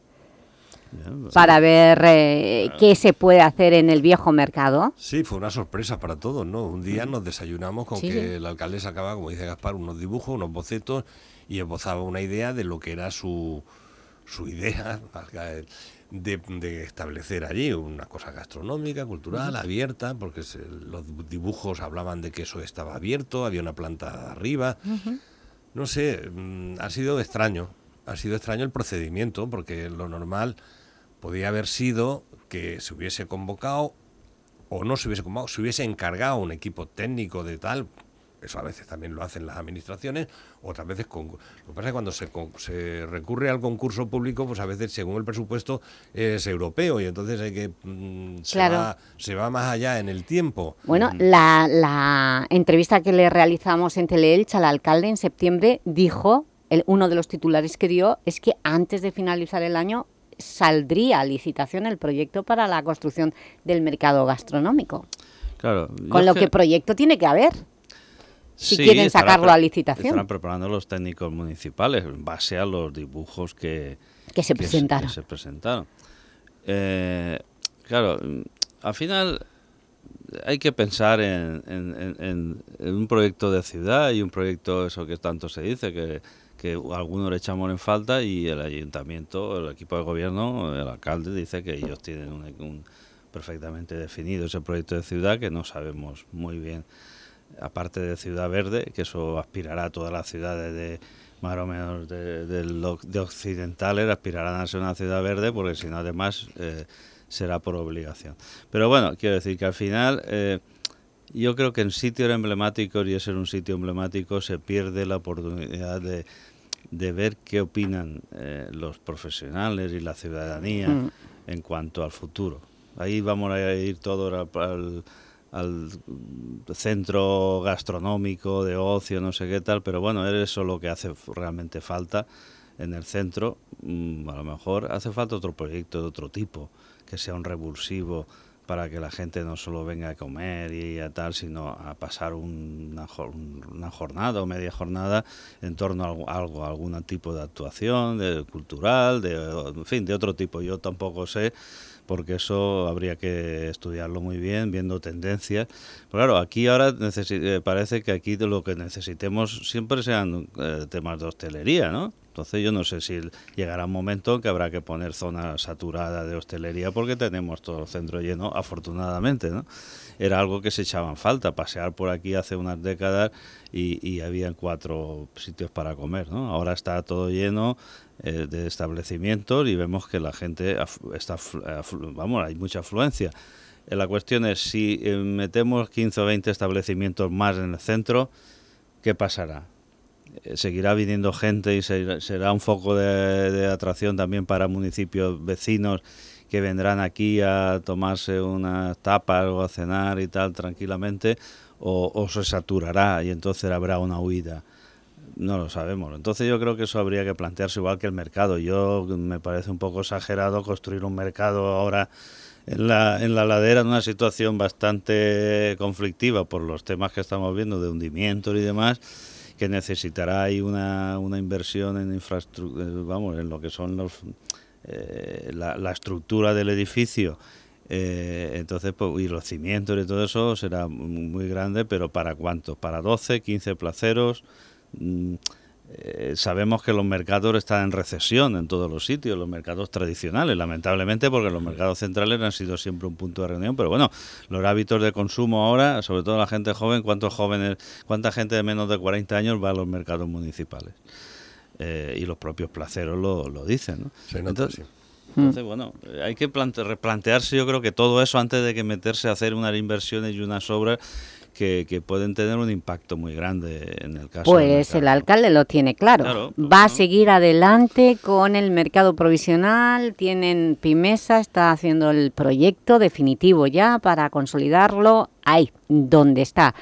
Para ver eh, qué se puede hacer en el viejo mercado. Sí, fue una sorpresa para todos, ¿no? Un día nos desayunamos con que el alcalde sacaba, como dice Gaspar, unos dibujos, unos bocetos y esbozaba una idea de lo que era su, su idea de, establecer allí una cosa gastronómica, cultural, abierta, porque los dibujos hablaban de que eso estaba abierto, había una planta arriba. No sé, mm, ha sido extraño, ha sido extraño el procedimiento, porque lo normal podía haber sido que se hubiese convocado o no se hubiese convocado, se hubiese encargado un equipo técnico de tal, eso a veces también lo hacen las administraciones, otras veces con... Lo que pasa es que cuando se, se recurre al concurso público, pues a veces según el presupuesto es europeo y entonces hay que... Mm, se, va, se va más allá en el tiempo. Bueno, la, la entrevista que le realizamos en Teleelch al alcalde en septiembre dijo, el, uno de los titulares que dio, es que antes de finalizar el año saldría a licitación el proyecto para la construcción del mercado gastronómico. Claro, Con lo que proyecto tiene que haber si quieren sacarlo a licitación. Están preparando los técnicos municipales en base a los dibujos que, que se presentaron. Se, presentaron. Eh, claro, al final hay que pensar en, en, un proyecto de ciudad y un proyecto, eso que tanto se dice, que, que algunos le echamos en falta y el ayuntamiento, el equipo de gobierno, el alcalde dice que ellos tienen un perfectamente definido ese proyecto de ciudad que no sabemos muy bien, aparte de Ciudad Verde, que eso aspirará a todas las ciudades de más o menos de, de, occidentales, aspirarán a ser una ciudad verde, porque si no además eh, será por obligación. Pero bueno, quiero decir que al final... Eh, yo creo que en sitios emblemáticos, y es en un sitio emblemático, se pierde la oportunidad de, de ver qué opinan eh, los profesionales y la ciudadanía mm. en cuanto al futuro. Ahí vamos a ir todo al, al, centro gastronómico, de ocio, no sé qué tal, pero bueno, es eso lo que hace realmente falta en el centro. Mm, a lo mejor hace falta otro proyecto de otro tipo, que sea un revulsivo para que la gente no solo venga a comer y a tal, sino a pasar una, una jornada o media jornada en torno a algo, algún tipo de actuación, de cultural, de, en fin, de otro tipo. Yo tampoco sé porque eso habría que estudiarlo muy bien, viendo tendencias. Claro, aquí ahora eh, parece que aquí lo que necesitemos siempre sean eh, temas de hostelería, ¿no? Entonces yo no sé si llegará un momento en que habrá que poner zona saturada de hostelería porque tenemos todo el centro lleno, afortunadamente, ¿no? Era algo que se echaba en falta, pasear por aquí hace unas décadas y, y habían cuatro sitios para comer, ¿no? Ahora está todo lleno eh, de establecimientos y vemos que la gente está, vamos, hay mucha afluencia. Eh, la cuestión es si eh, metemos 15 o 20 establecimientos más en el centro, ¿qué pasará? Eh, seguirá viniendo gente y será un foco de, atracción también para municipios vecinos que vendrán aquí a tomarse unas tapas o a cenar y tal tranquilamente, o, se saturará y entonces habrá una huida. No lo sabemos. Entonces yo creo que eso habría que plantearse igual que el mercado. Yo me parece un poco exagerado construir un mercado ahora en la, en la ladera en una situación bastante conflictiva por los temas que estamos viendo de hundimiento y demás que necesitará ahí una, una inversión en infraestructura, eh, vamos, en lo que son los, eh, la, estructura del edificio. Eh, entonces, pues, y los cimientos y todo eso será muy grande, pero ¿para cuántos? ¿Para 12, 15 placeros? Mm, eh, sabemos que los mercados están en recesión en todos los sitios, los mercados tradicionales, lamentablemente, porque los mercados centrales han sido siempre un punto de reunión, pero bueno, los hábitos de consumo ahora, sobre todo la gente joven, ¿cuántos jóvenes, cuánta gente de menos de 40 años va a los mercados municipales? Eh, y los propios placeros lo, lo dicen, ¿no? entonces, entonces, bueno, hay que replantearse yo creo que todo eso antes de que meterse a hacer unas inversiones y unas obras que, pueden tener un impacto muy grande en el caso. Pues el alcalde lo tiene claro. Va a seguir adelante con el mercado provisional, tienen Pimesa, está haciendo el proyecto definitivo ya para consolidarlo ahí, donde está.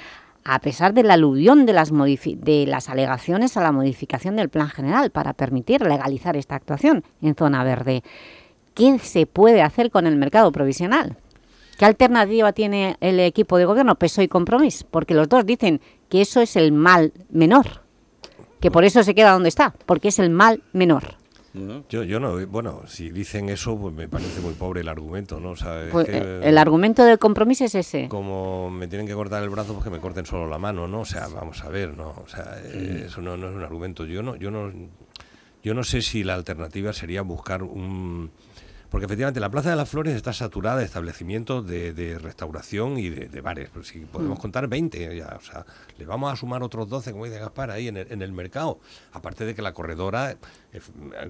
A pesar de la aluvión de las, de las alegaciones a la modificación del plan general para permitir legalizar esta actuación en zona verde. ¿Qué se puede hacer con el mercado provisional? ¿Qué alternativa tiene el equipo de gobierno, PSOE y Compromís? Porque los dos dicen que eso es el mal menor, que por eso se queda donde está, porque es el mal menor. Yo, yo no, bueno, si dicen eso, pues me parece muy pobre el argumento, ¿no? Pues, eh, el argumento del compromiso es ese. Como me tienen que cortar el brazo, pues que me corten solo la mano, ¿no? O sea, vamos a ver, ¿no? O sea, eh, mm. eso no, no, es un argumento. Yo no, yo no, yo no sé si la alternativa sería buscar un porque efectivamente la Plaza de las Flores está saturada de establecimientos de, restauración y de, bares. Pues si podemos mm. contar 20, ya, o sea, le vamos a sumar otros 12, como dice Gaspar, ahí en el, mercado. Aparte de que la corredora, eh,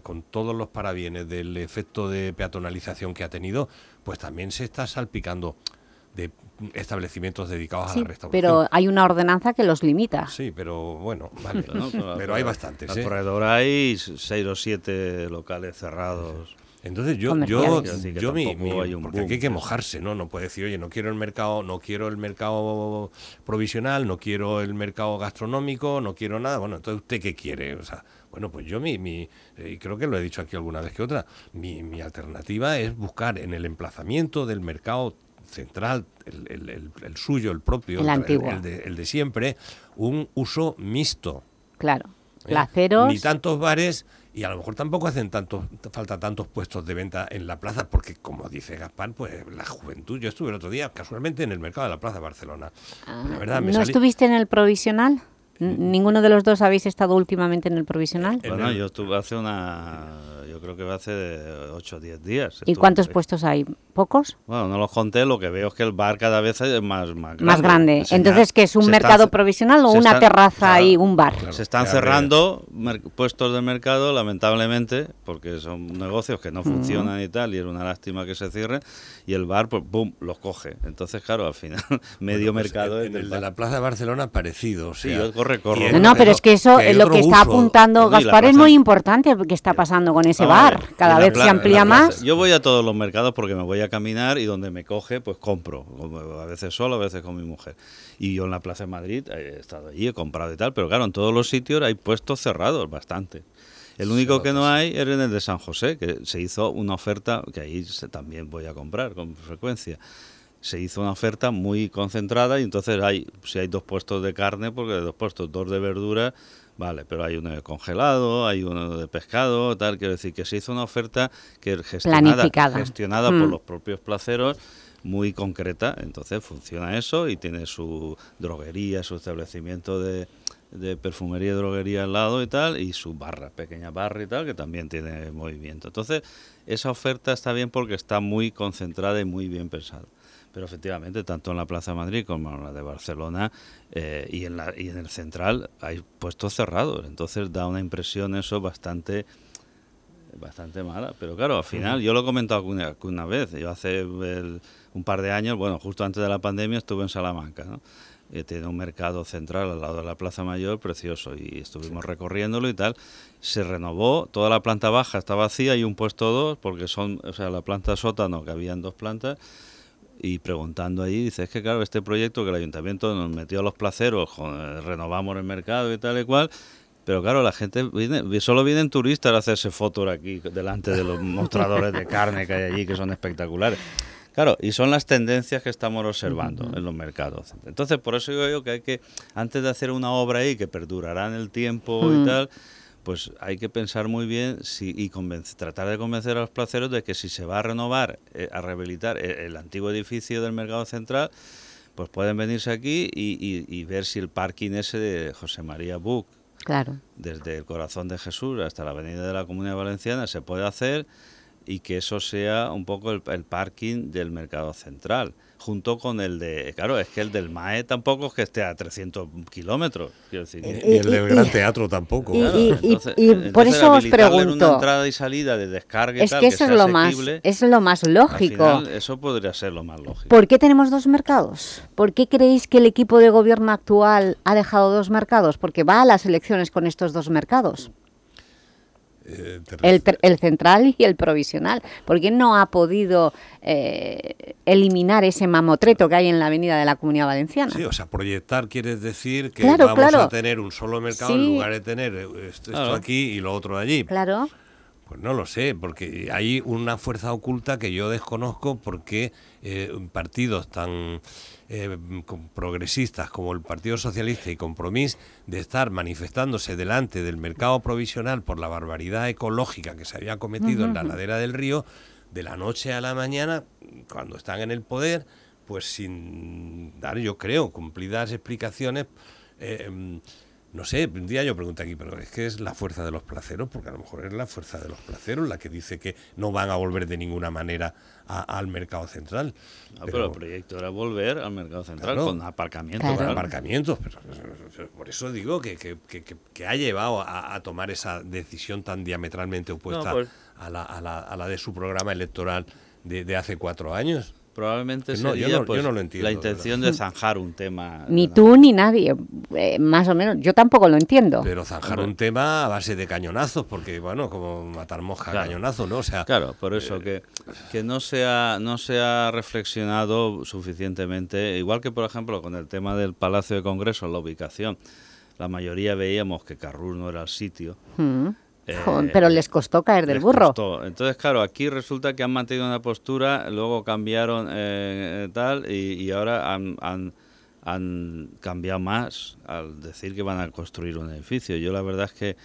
con todos los parabienes del efecto de peatonalización que ha tenido, pues también se está salpicando de establecimientos dedicados a la restauración. pero hay una ordenanza que los limita. Sí, pero bueno, vale. pero, hay bastantes. En la ¿eh? corredora hay seis o siete locales cerrados. Entonces yo, yo, yo mi, porque hay que mojarse, ¿no? No puede decir, oye, no quiero el mercado, no quiero el mercado provisional, no quiero el mercado gastronómico, no quiero nada. Bueno, entonces usted qué quiere, o sea, bueno, pues yo mi, mi y creo que lo he dicho aquí alguna vez que otra, mi, mi alternativa es buscar en el emplazamiento del mercado central, el, el, el, suyo, el propio, el, de, el, de, siempre, un uso mixto. Claro. ¿Eh? Placeros. Ni tantos bares y a lo mejor tampoco hacen tanto, falta tantos puestos de venta en la plaza, porque como dice Gaspar, pues la juventud, yo estuve el otro día casualmente en el mercado de la plaza de Barcelona. Ah, ¿No estuviste en el provisional? ¿Ninguno de los dos habéis estado últimamente en el provisional? Bueno, yo estuve hace una... Yo creo que hace 8 o 10 días. ¿Y estuve cuántos ahí. puestos hay? ¿Pocos? Bueno, no los conté, lo que veo es que el bar cada vez es más, más grande. Más grande. Enseñar- Entonces, ¿qué es un se mercado ce- provisional o se una están- terraza claro, y un bar? Se están cerrando mer- puestos de mercado, lamentablemente, porque son negocios que no Ujú. funcionan y tal, y es una lástima que se cierren, y el bar, pues, boom, los coge. Entonces, claro, al final, medio Pues, mercado en, en del el de la Plaza de Barcelona parecido. O Sí, sea, yo No, no, pero es que eso, es lo que está uso. apuntando Gaspar, es muy importante que está pasando con ese bar. Cada vez se amplía más. Yo voy a todos los mercados porque me voy a caminar y donde me coge, pues compro. A veces solo, a veces con mi mujer. Y yo en la Plaza de Madrid he estado allí, he comprado y tal, pero claro, en todos los sitios hay puestos cerrados, bastante. El único que no hay es en el de San José, que se hizo una oferta, que ahí se- también voy a comprar con frecuencia. Se hizo una oferta muy concentrada y entonces hay, si hay dos puestos de carne, porque de dos puestos, dos de verdura, vale, pero hay uno de congelado, hay uno de pescado, tal, quiero decir que se hizo una oferta que gestionada, gestionada por Mm. los propios placeros muy concreta, entonces funciona eso y tiene su droguería, su establecimiento de, de perfumería y droguería al lado y tal, y su barra, pequeña barra y tal, que también tiene movimiento. Entonces, esa oferta está bien porque está muy concentrada y muy bien pensada. Pero efectivamente, tanto en la Plaza de Madrid como en la de Barcelona eh, y, en la, y en el central hay puestos cerrados. Entonces da una impresión eso bastante bastante mala. Pero claro, al final, yo lo he comentado una, una vez. Yo hace el- un par de años, bueno, justo antes de la pandemia, estuve en Salamanca, ¿no? Y tiene un mercado central al lado de la Plaza Mayor precioso y estuvimos recorriéndolo y tal. Se renovó, toda la planta baja está vacía y un puesto dos, porque son, o sea, la planta sótano, que habían dos plantas, y preguntando allí, dice, es que claro, este proyecto que el ayuntamiento nos metió a los placeros, joder, renovamos el mercado y tal y cual, pero claro, la gente viene, solo vienen turistas a hacerse fotos aquí delante de los mostradores de carne que hay allí, que son espectaculares. Claro, y son las tendencias que estamos observando en los mercados. Entonces, por eso digo yo que hay que, antes de hacer una obra ahí que perdurará en el tiempo y tal, pues hay que pensar muy bien si, y tratar de convencer a los placeros de que si se va a renovar, eh, a rehabilitar el, el antiguo edificio del Mercado Central, pues pueden venirse aquí y, y- y ver si el parking ese de José María Buc, Claro. desde el corazón de Jesús hasta la avenida de la Comunidad Valenciana, se puede hacer y que eso sea un poco el, el parking del mercado central, junto con el de, claro, es que el del MAE tampoco es que esté a 300 kilómetros, quiero decir. Y- y el del Gran Teatro tampoco. y- Claro, y- y- entonces- y por entonces eso os pregunto. una entrada y salida de descarga y Es tal, que eso es sea lo más, es lo más al lógico. final eso podría ser lo más lógico. ¿Por qué tenemos dos mercados? ¿Por qué creéis que el equipo de gobierno actual ha dejado dos mercados? Porque va a las elecciones con estos dos mercados. Eh, El, central y el provisional. ¿Por qué no ha podido eh, eliminar ese mamotreto que hay en la avenida de la Comunidad Valenciana? Sí, o sea, proyectar quiere decir que Claro, vamos claro. a tener un solo mercado en lugar de tener eh, esto, esto Claro. aquí y lo otro allí. Claro. Pues no lo sé, porque hay una fuerza oculta que yo desconozco porque eh, partidos tan eh, progresistas como el Partido Socialista y Compromís de estar manifestándose delante del mercado provisional por la barbaridad ecológica que se había cometido en la ladera del río, de la noche a la mañana, cuando están en el poder, pues sin dar, yo creo, cumplidas explicaciones. eh, em, no sé, un día yo pregunté aquí, pero es que es la fuerza de los placeros, porque a lo mejor es la fuerza de los placeros la que dice que no van a volver de ninguna manera a- al mercado central. Ah, pero, el proyecto era volver al mercado central Claro. con aparcamiento. Con aparcamientos, pero, pero por eso digo que, que- que- que- que ha llevado a, a tomar esa decisión tan diametralmente opuesta No, pues- a, la, a la- a la de su programa electoral de, de hace cuatro años. Probablemente No, yo yo pues, no lo entiendo, la intención verdad. de zanjar un tema. Ni tú ni nadie, eh, más o menos. Yo tampoco lo entiendo. Pero zanjar un tema a base de cañonazos, porque bueno, como matar mosca a Claro. cañonazos, ¿no? O sea, Claro, por eso eh, que, que no, se ha, no se ha reflexionado suficientemente, igual que por ejemplo con el tema del Palacio de Congreso, la ubicación, la mayoría veíamos que Carrús no era el sitio. Mm. Eh, Pero les costó caer del burro. costó. Entonces, claro, aquí resulta que han mantenido una postura, luego cambiaron eh, tal y, y ahora han, han, han cambiado más al decir que van a construir un edificio. Yo la verdad es que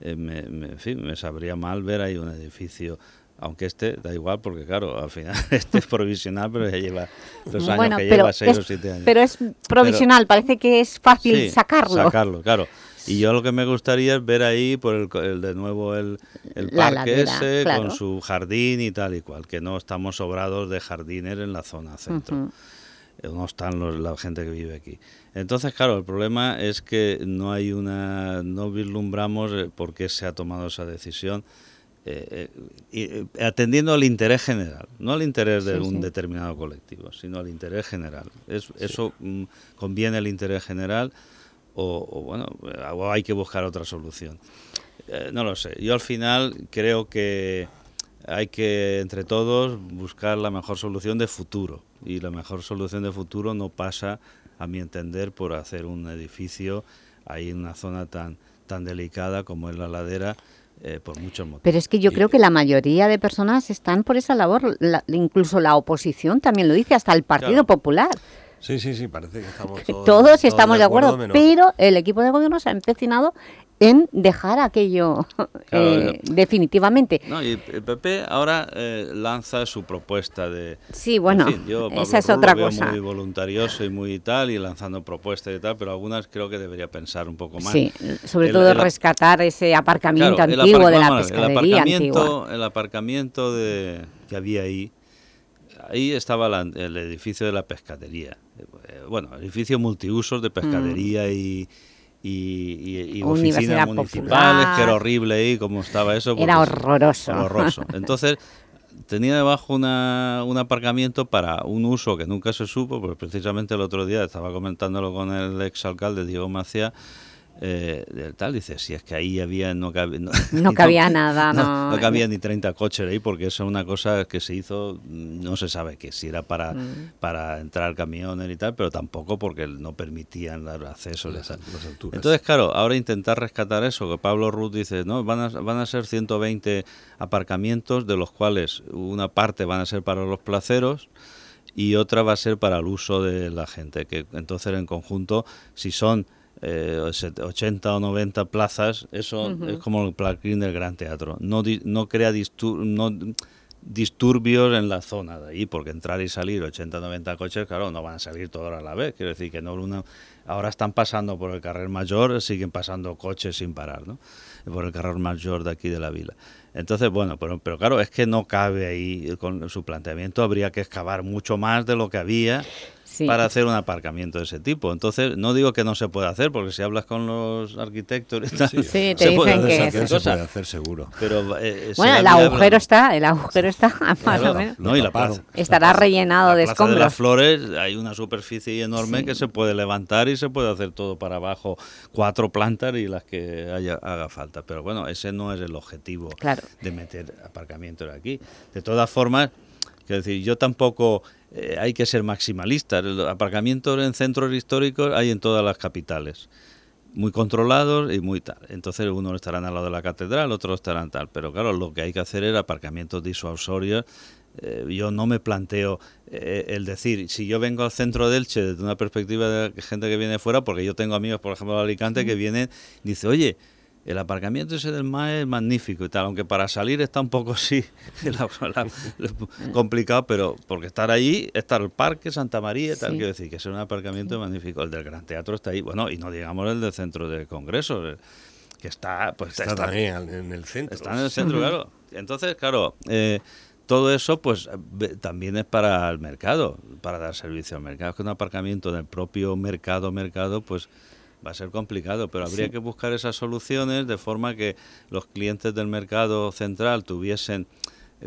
eh, me, me- en fin, me sabría mal ver ahí un edificio aunque este da igual porque claro, al final este es provisional, pero ya lleva los años Bueno, que pero lleva, seis es- o siete años. Pero es provisional, parece que es fácil Sí, sacarlo. Sacarlo, claro. Y yo lo que me gustaría es ver ahí por el, el de nuevo el, el parque ladera, ese claro. con su jardín y tal y cual, que no estamos sobrados de jardines en la zona centro. Eh, no están los- la gente que vive aquí. Entonces, claro, el problema es que no hay una, no vislumbramos eh, por qué se ha tomado esa decisión, eh, eh, atendiendo al interés general, no al interés de Sí, un sí. determinado colectivo, sino al interés general. Es, Eso mm, conviene el interés general o, o, bueno, o hay que buscar otra solución. Eh, no lo sé. Yo al final creo que hay que entre todos buscar la mejor solución de futuro y la mejor solución de futuro no pasa a mi entender por hacer un edificio ahí en una zona tan tan delicada como es la ladera eh, por muchos motivos. Pero es que yo creo que la mayoría de personas están por esa labor, la- incluso la oposición también lo dice, hasta el Partido Claro. Popular. Sí, sí, sí, parece que estamos todos, todos, estamos de acuerdo, menos- pero el equipo de gobierno se ha empecinado en dejar aquello eh, definitivamente. No, y el PP ahora eh, lanza su propuesta de... Sí, bueno, en fin, yo, Pablo esa es Ruz lo otra veo cosa. muy voluntarioso y muy tal, y lanzando propuestas y tal, pero algunas creo que debería pensar un poco más. Sí, sobre El- todo el- rescatar ese aparcamiento Claro, antiguo de la pescadería el antigua. aparcamiento, el aparcamiento de, que había ahí, ahí estaba la- el edificio de la pescadería. Bueno, edificio multiusos de pescadería y, y, y- y Mm. Universidad oficinas municipales, Popular. que era horrible ahí como estaba eso. Era porque es horroroso. horroroso. Entonces, tenía debajo una, un aparcamiento para un uso que nunca se supo, porque precisamente el otro día estaba comentándolo con el exalcalde Diego Macía, eh, del tal, dice, si es que ahí había, no cabía, no, No cabía nada, no. no cabía ni 30 coches ahí, porque eso es una cosa que se hizo, mm, no se sabe que si era para, Mm. para entrar camiones y tal, pero tampoco porque no permitían dar acceso. y Las- tal. las alturas. Entonces, claro, ahora intentar rescatar eso, que Pablo Ruth dice, no, van a, van a ser 120 aparcamientos, de los cuales una parte van a ser para los placeros y otra va a ser para el uso de la gente, que entonces en conjunto, si son eh, set- 80 o 90 plazas, eso es como el parking del Gran Teatro, no, di- no crea distur- no, disturbios en la zona de ahí, porque entrar y salir 80 o 90 coches, claro, no van a salir todos a la vez, quiero decir que no una, ahora están pasando por el carril mayor, siguen pasando coches sin parar, ¿no? Por el carril mayor de aquí de la vila. Entonces, bueno, pero, pero claro, es que no cabe ahí con su planteamiento, habría que excavar mucho más de lo que había Sí. para hacer un aparcamiento de ese tipo. Entonces, no digo que no se pueda hacer, porque si hablas con los arquitectos y tal, Sí, Sí, te se puede dicen que hacer se puede hacer seguro. Pero, eh, Bueno, será el agujero está, el agujero está, más Claro, o menos. No, y la plaza. Estará rellenado de La Plaza de las escombros. Flores hay una superficie enorme Sí. que se puede levantar y se puede hacer todo para abajo, cuatro plantas y las que haya, haga falta. Pero bueno, ese no es el objetivo Claro. de meter aparcamientos aquí. De todas formas, quiero decir, yo tampoco eh, hay que ser maximalista. Los aparcamientos en centros históricos hay en todas las capitales muy controlados y muy tal. Entonces unos estarán al lado de la catedral, otros estarán tal. Pero claro, lo que hay que hacer es aparcamientos disuasorios. Eh, yo no me planteo eh, el decir, si yo vengo al centro de Elche desde una perspectiva de gente que viene fuera, porque yo tengo amigos, por ejemplo, de Alicante, que vienen y dice, oye, el aparcamiento ese del MAE es magnífico y tal, aunque para salir está un poco sí la- la- complicado, pero porque estar allí, estar el parque, Santa María, y tal, Sí. quiero decir que es un aparcamiento magnífico. El del Gran Teatro está ahí, bueno, y no digamos el del centro de congresos, que está, pues Está también al- en el centro. Está en el centro, claro. Entonces, claro, eh, todo eso pues también es para el mercado, para dar servicio al mercado. Es que un aparcamiento del propio mercado, mercado, pues va a ser complicado, pero habría Sí. que buscar esas soluciones de forma que los clientes del mercado central tuviesen,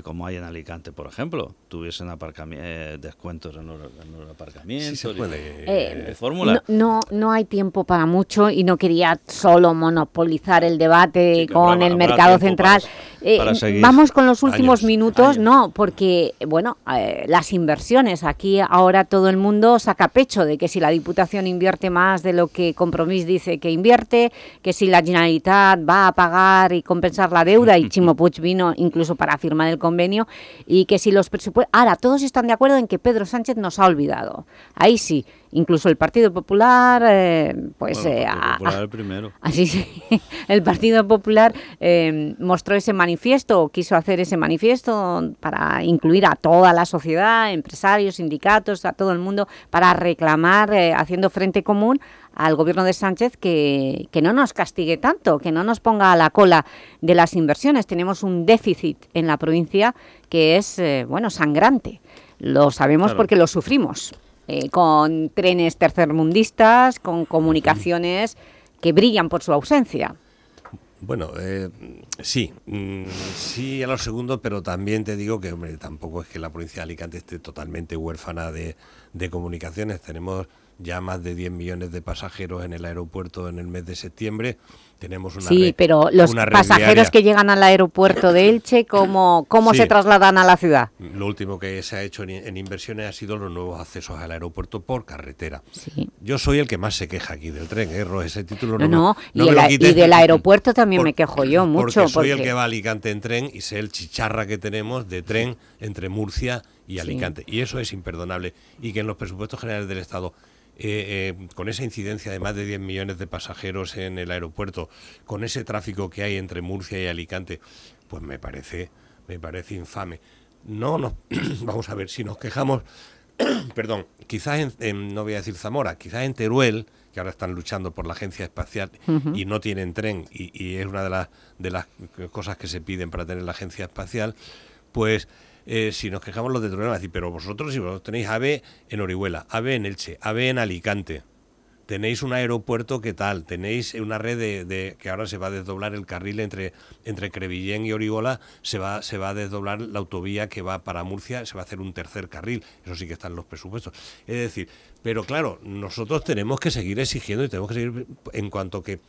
como hay en Alicante, por ejemplo, tuviesen eh, descuentos en los, en los aparcamientos. Sí se y- puede. Eh, de fórmula. No, no, no hay tiempo para mucho y no quería solo monopolizar el debate con habrá- el mercado central. para- Eh, para seguir vamos con los últimos años, minutos, no, porque, bueno, eh, las inversiones. Aquí ahora todo el mundo saca pecho de que si la Diputación invierte más de lo que Compromís dice que invierte, que si la Generalitat va a pagar y compensar la deuda, y Chimo Puig vino incluso para firmar el convenio, y que si los presupuestos. Ahora, todos están de acuerdo en que Pedro Sánchez nos ha olvidado. Ahí sí, incluso el Partido Popular, eh, pues... Bueno, el eh, Partido a- Popular el primero. Así sí, el Partido Popular eh, mostró ese manifiesto, o quiso hacer ese manifiesto para incluir a toda la sociedad, empresarios, sindicatos, a todo el mundo, para reclamar, eh, haciendo frente común al gobierno de Sánchez que, que no nos castigue tanto, que no nos ponga a la cola de las inversiones. Tenemos un déficit en la provincia que es, eh, bueno, sangrante. Lo sabemos Claro. porque lo sufrimos, eh, con trenes tercermundistas, con comunicaciones que brillan por su ausencia. Bueno, eh, sí, mm, sí a lo segundo, pero también te digo que hombre, tampoco es que la provincia de Alicante esté totalmente huérfana de, de comunicaciones. Tenemos ya más de 10 millones de pasajeros en el aeropuerto en el mes de septiembre. Tenemos una Sí, red- pero los pasajeros que llegan al aeropuerto de Elche, ¿cómo, cómo Sí. se trasladan a la ciudad? Lo último que se ha hecho en, en inversiones ha sido los nuevos accesos al aeropuerto por carretera. Yo soy el que más se queja aquí del tren, ¿eh, Ro? Ese título no, No, no, y, no el y del aeropuerto también me quejo yo mucho. Porque soy el que va a Alicante en tren y sé el chicharra que tenemos de tren entre Murcia y Sí. Alicante. Y eso es imperdonable. Y que en los presupuestos generales del Estado, eh, eh, con esa incidencia de más de 10 millones de pasajeros en el aeropuerto, con ese tráfico que hay entre Murcia y Alicante, pues me parece, me parece infame. No nos, vamos a ver, si nos quejamos, perdón, quizás en, en- no voy a decir Zamora, quizás en Teruel, que ahora están luchando por la agencia espacial y no tienen tren, y, y es una de las, de las cosas que se piden para tener la agencia espacial, pues eh, si nos quejamos los de Teruel van a decir, pero vosotros si vosotros tenéis AVE en Orihuela, AVE en Elche, AVE en Alicante, tenéis un aeropuerto que tal, tenéis una red de, que ahora se va a desdoblar el carril entre, entre Crevillén y Orihuela, se va, se va a desdoblar la autovía que va para Murcia, se va a hacer un tercer carril, eso sí que está en los presupuestos. Es decir, pero claro, nosotros tenemos que seguir exigiendo y tenemos que seguir en cuanto que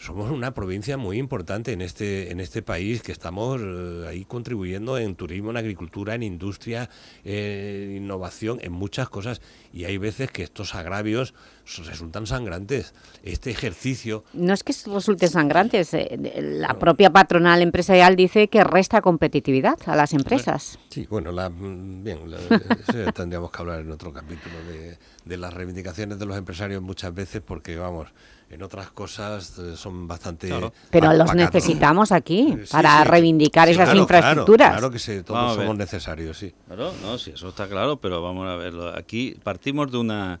somos una provincia muy importante en este en este país que estamos eh, ahí contribuyendo en turismo, en agricultura, en industria, en innovación, en muchas cosas. Y hay veces que estos agravios resultan sangrantes. Este ejercicio No es que resulte sangrantes, eh, la propia patronal empresarial dice que resta competitividad a las empresas. Sí, bueno, la, mm, bien, la- eso tendríamos que hablar en otro capítulo de, de las reivindicaciones de los empresarios muchas veces porque, vamos, en otras cosas eh, son bastante... Pero pa- los pacatos. necesitamos aquí Sí, para sí. reivindicar Sí, esas claro, infraestructuras. Claro, claro que sí, todos somos necesarios, sí. Claro, no, sí, eso está claro, pero vamos a verlo. Aquí partimos de una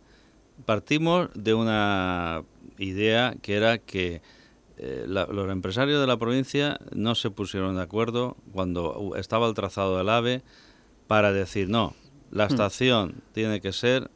partimos de una idea que era que eh, la- los empresarios de la provincia no se pusieron de acuerdo cuando estaba el trazado del AVE para decir no, la Hmm. estación tiene que ser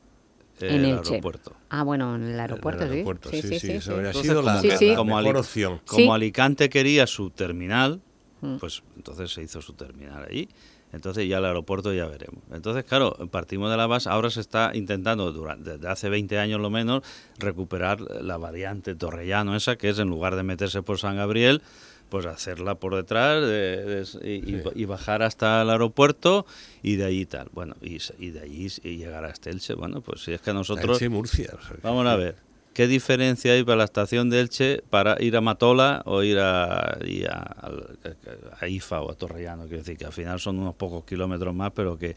eh, en el aeropuerto. Ah, bueno, en el aeropuerto, sí. sí, sí, eso habría Entonces, sido la- como, la- mejor opción. como Sí. Alicante quería su terminal, Mm. pues entonces se hizo su terminal allí. Entonces ya el aeropuerto ya veremos. Entonces, claro, partimos de la base, ahora se está intentando, durante, desde hace 20 años lo menos, recuperar la variante torrellano esa, que es en lugar de meterse por San Gabriel, pues hacerla por detrás de- de- y, bajar hasta el aeropuerto y de allí tal. Bueno, y, y de allí y llegar hasta Elche. Bueno, pues si es que nosotros... Elche y Murcia, o sea que- Vamos a ver. ¿Qué diferencia hay para la estación de Elche para ir a Matola o ir a, y a, a IFA o a Torrellano? Quiero decir que al final son unos pocos kilómetros más, pero que,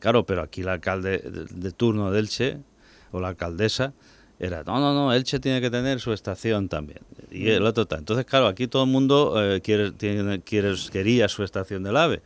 claro, pero aquí el alcalde de, de turno de Elche o la alcaldesa era, no, no, no, Elche tiene que tener su estación también. Y el otro está. Entonces, claro, aquí todo el mundo eh, quiere, tiene, quiere, quería su estación del AVE.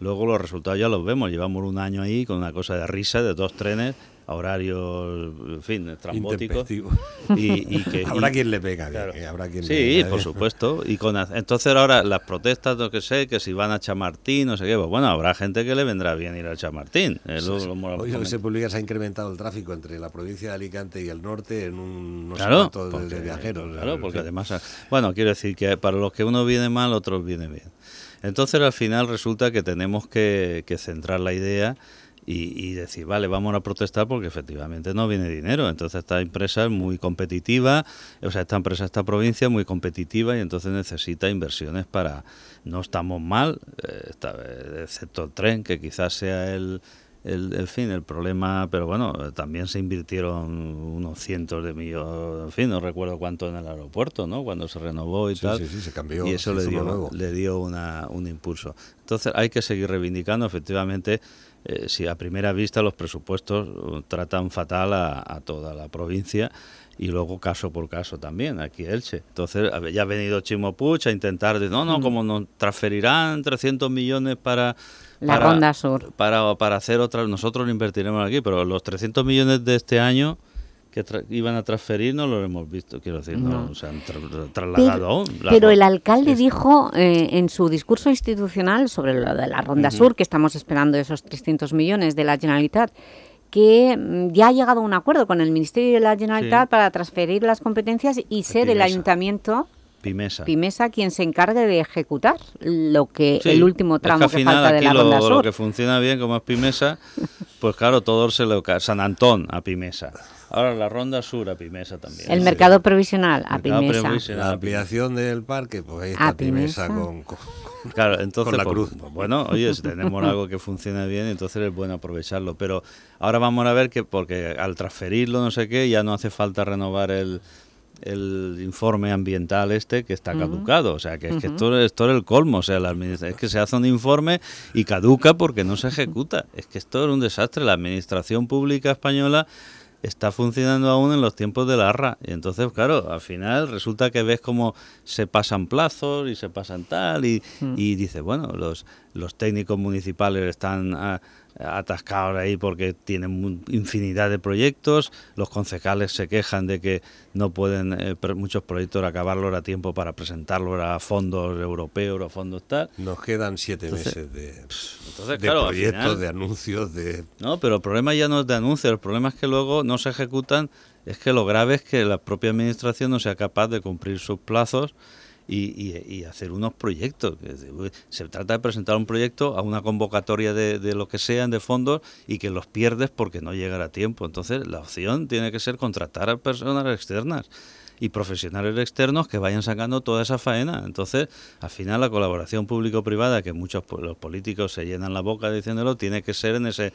Luego los resultados ya los vemos. Llevamos un año ahí con una cosa de risa de dos trenes a horarios, en fin. Intempestivos. Y, y que, Habrá y- quien le pega, que habrá quien le Sí, pega, por ¿eh? supuesto. Y con, entonces ahora las protestas, lo que sé, que si van a Chamartín, no sé qué, pues bueno, habrá gente que le vendrá bien ir a Chamartín. Lo- sí. lo Hoy lo que se publica se ha incrementado el tráfico entre la provincia de Alicante y el norte en un no sé Claro, porque, de viajeros. claro, porque además, bueno, quiero decir que para los que uno viene mal, otros viene bien. Entonces al final resulta que tenemos que, que centrar la idea y, y decir, vale, vamos a protestar porque efectivamente no viene dinero. Entonces esta empresa es muy competitiva, o sea, esta empresa, esta provincia es muy competitiva y entonces necesita inversiones para... No estamos mal, eh, está- excepto el tren, que quizás sea el, el, el fin, el problema, pero bueno, también se invirtieron unos cientos de millones, en fin, no recuerdo cuánto en el aeropuerto, ¿no? Cuando se renovó y Sí, tal. sí, sí, se cambió, Y eso le dio, le dio una, un impulso. Entonces hay que seguir reivindicando, efectivamente, eh, si a primera vista los presupuestos eh, tratan fatal a, a toda la provincia y luego caso por caso también, aquí Elche. Entonces ya ha venido Chimo Puig a intentar, de, no, no, Mm. como nos transferirán 300 millones para... La para- Ronda Sur. Para, para hacer otras, nosotros lo invertiremos aquí, pero los 300 millones de este año que iban a transferir no los hemos visto, quiero decir, no, No. se han tra- trasladado Pero ro- el alcalde dijo eh, en su discurso institucional sobre lo de la Ronda. Sur, que estamos esperando esos 300 millones de la Generalitat, que mm, ya ha llegado a un acuerdo con el Ministerio de la Generalitat Sí. para transferir las competencias y ser el ayuntamiento Pimesa. Pimesa quien se encargue de ejecutar lo que Sí, el último es que tramo al que, final falta de aquí la lo, Ronda lo Sur. que funciona bien como es Pimesa, pues claro, todo se lo San Antón a Pimesa. Ahora la Ronda Sur a Pimesa también. El mercado provisional a Mercado Pimesa. provisional. La ampliación del parque, pues ahí A está Pimesa Pimesa. con, con- Claro, entonces, con la pues, cruz. pues, bueno, oye, si tenemos algo que funcione bien, entonces es bueno aprovecharlo. Pero ahora vamos a ver que, porque al transferirlo, no sé qué, ya no hace falta renovar el, el informe ambiental este que está caducado. O sea, que es que esto, esto es el colmo. O sea, la administra- es que se hace un informe y caduca porque no se ejecuta. Es que esto es un desastre. La administración pública española está funcionando aún en los tiempos de la ARRA. Y entonces, claro, al final resulta que ves cómo se pasan plazos y se pasan tal y, Mm. y dices, bueno, los, los técnicos municipales están ah, atascados ahí porque tienen infinidad de proyectos, los concejales se quejan de que no pueden eh, muchos proyectos acabarlos a tiempo para presentarlos a fondos europeos, a fondos tal. Nos quedan siete Entonces- meses de, Entonces, de claro, proyectos, final- de anuncios, de... no, pero el problema ya no es de anuncios, el problema es que luego no se ejecutan, es que lo grave es que la propia administración no sea capaz de cumplir sus plazos y, y- y hacer unos proyectos. Se trata de presentar un proyecto a una convocatoria de, de lo que sean, de fondos, y que los pierdes porque no llegará a tiempo. Entonces, la opción tiene que ser contratar a personas externas y profesionales externos que vayan sacando toda esa faena. Entonces, al final, la colaboración público-privada, que muchos los políticos se llenan la boca diciéndolo, tiene que ser en ese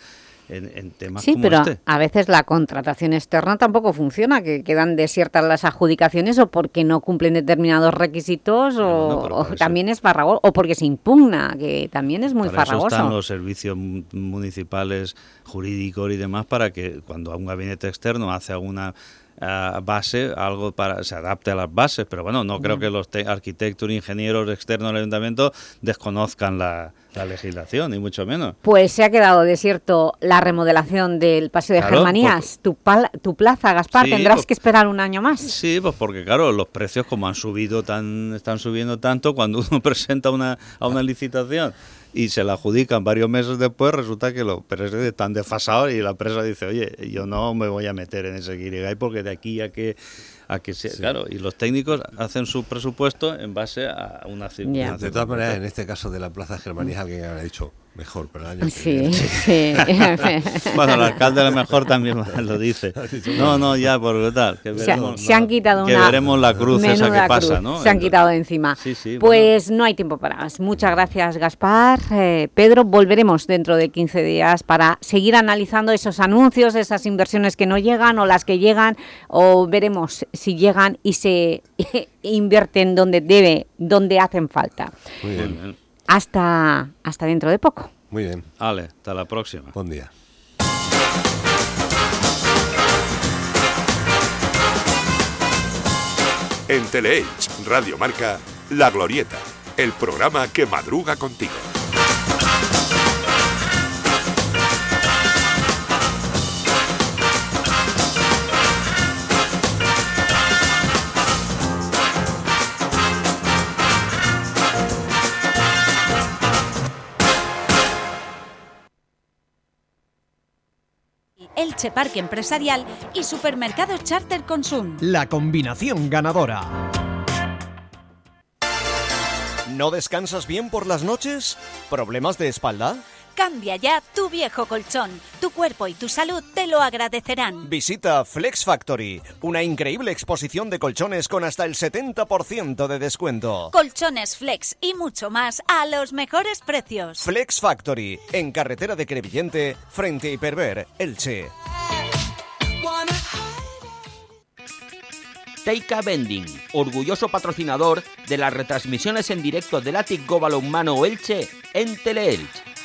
en, en temas Sí, como pero este. a veces la contratación externa tampoco funciona, que quedan desiertas las adjudicaciones o porque no cumplen determinados requisitos o, no, también es farragoso, o porque se impugna, que también es muy para eso están farragoso. los servicios mu- municipales, jurídicos y demás, para que cuando un gabinete externo hace alguna base, algo para se adapte a las bases. Pero bueno, no creo Mm. que los te- arquitectos, ingenieros externos del ayuntamiento desconozcan la, la legislación, ni mucho menos. Pues se ha quedado desierto la remodelación del Paseo de Claro, Germanías. Tu, pal- tu plaza, Gaspar, Sí, tendrás pues- que esperar un año más. Sí, pues porque claro, los precios como han subido tan, están subiendo tanto, cuando uno presenta una, a una licitación y se la adjudican varios meses después, resulta que los precios están desfasados y la empresa dice, oye, yo no me voy a meter en ese guirigay porque de aquí a que a que se, claro, y los técnicos hacen su presupuesto en base a una circunstancia. De todas maneras, en este caso de la Plaza Germanías, alguien habrá dicho mejor para el año que Sí, viene. sí. Bueno, el alcalde a lo mejor también lo dice. No, no, ya, por tal. Que veremos, se han quitado que una veremos la cruz esa que pasa, cruz, ¿no? Se han quitado de encima. Sí, sí, pues no hay tiempo para más. Muchas gracias, Gaspar. Eh, Pedro, volveremos dentro de 15 días para seguir analizando esos anuncios, esas inversiones que no llegan o las que llegan, o veremos si llegan y se invierten donde debe, donde hacen falta. Muy bien. Hasta, hasta dentro de poco. Muy bien. Vale, hasta la próxima. Buen día. En Teleelch, Radio Marca, La Glorieta, el programa que madruga contigo. Elche Parque Empresarial y Supermercados Charter Consum. La combinación ganadora. ¿No descansas bien por las noches? ¿Problemas de espalda? Cambia ya tu viejo colchón. Tu cuerpo y tu salud te lo agradecerán. Visita Flex Factory, una increíble exposición de colchones con hasta el 70% de descuento. Colchones Flex y mucho más a los mejores precios. Flex Factory, en carretera de Crevillente, frente a Hiperver, Elche. Teika Bending, orgulloso patrocinador de las retransmisiones en directo del Atic Go Balonmano Elche en Teleelch.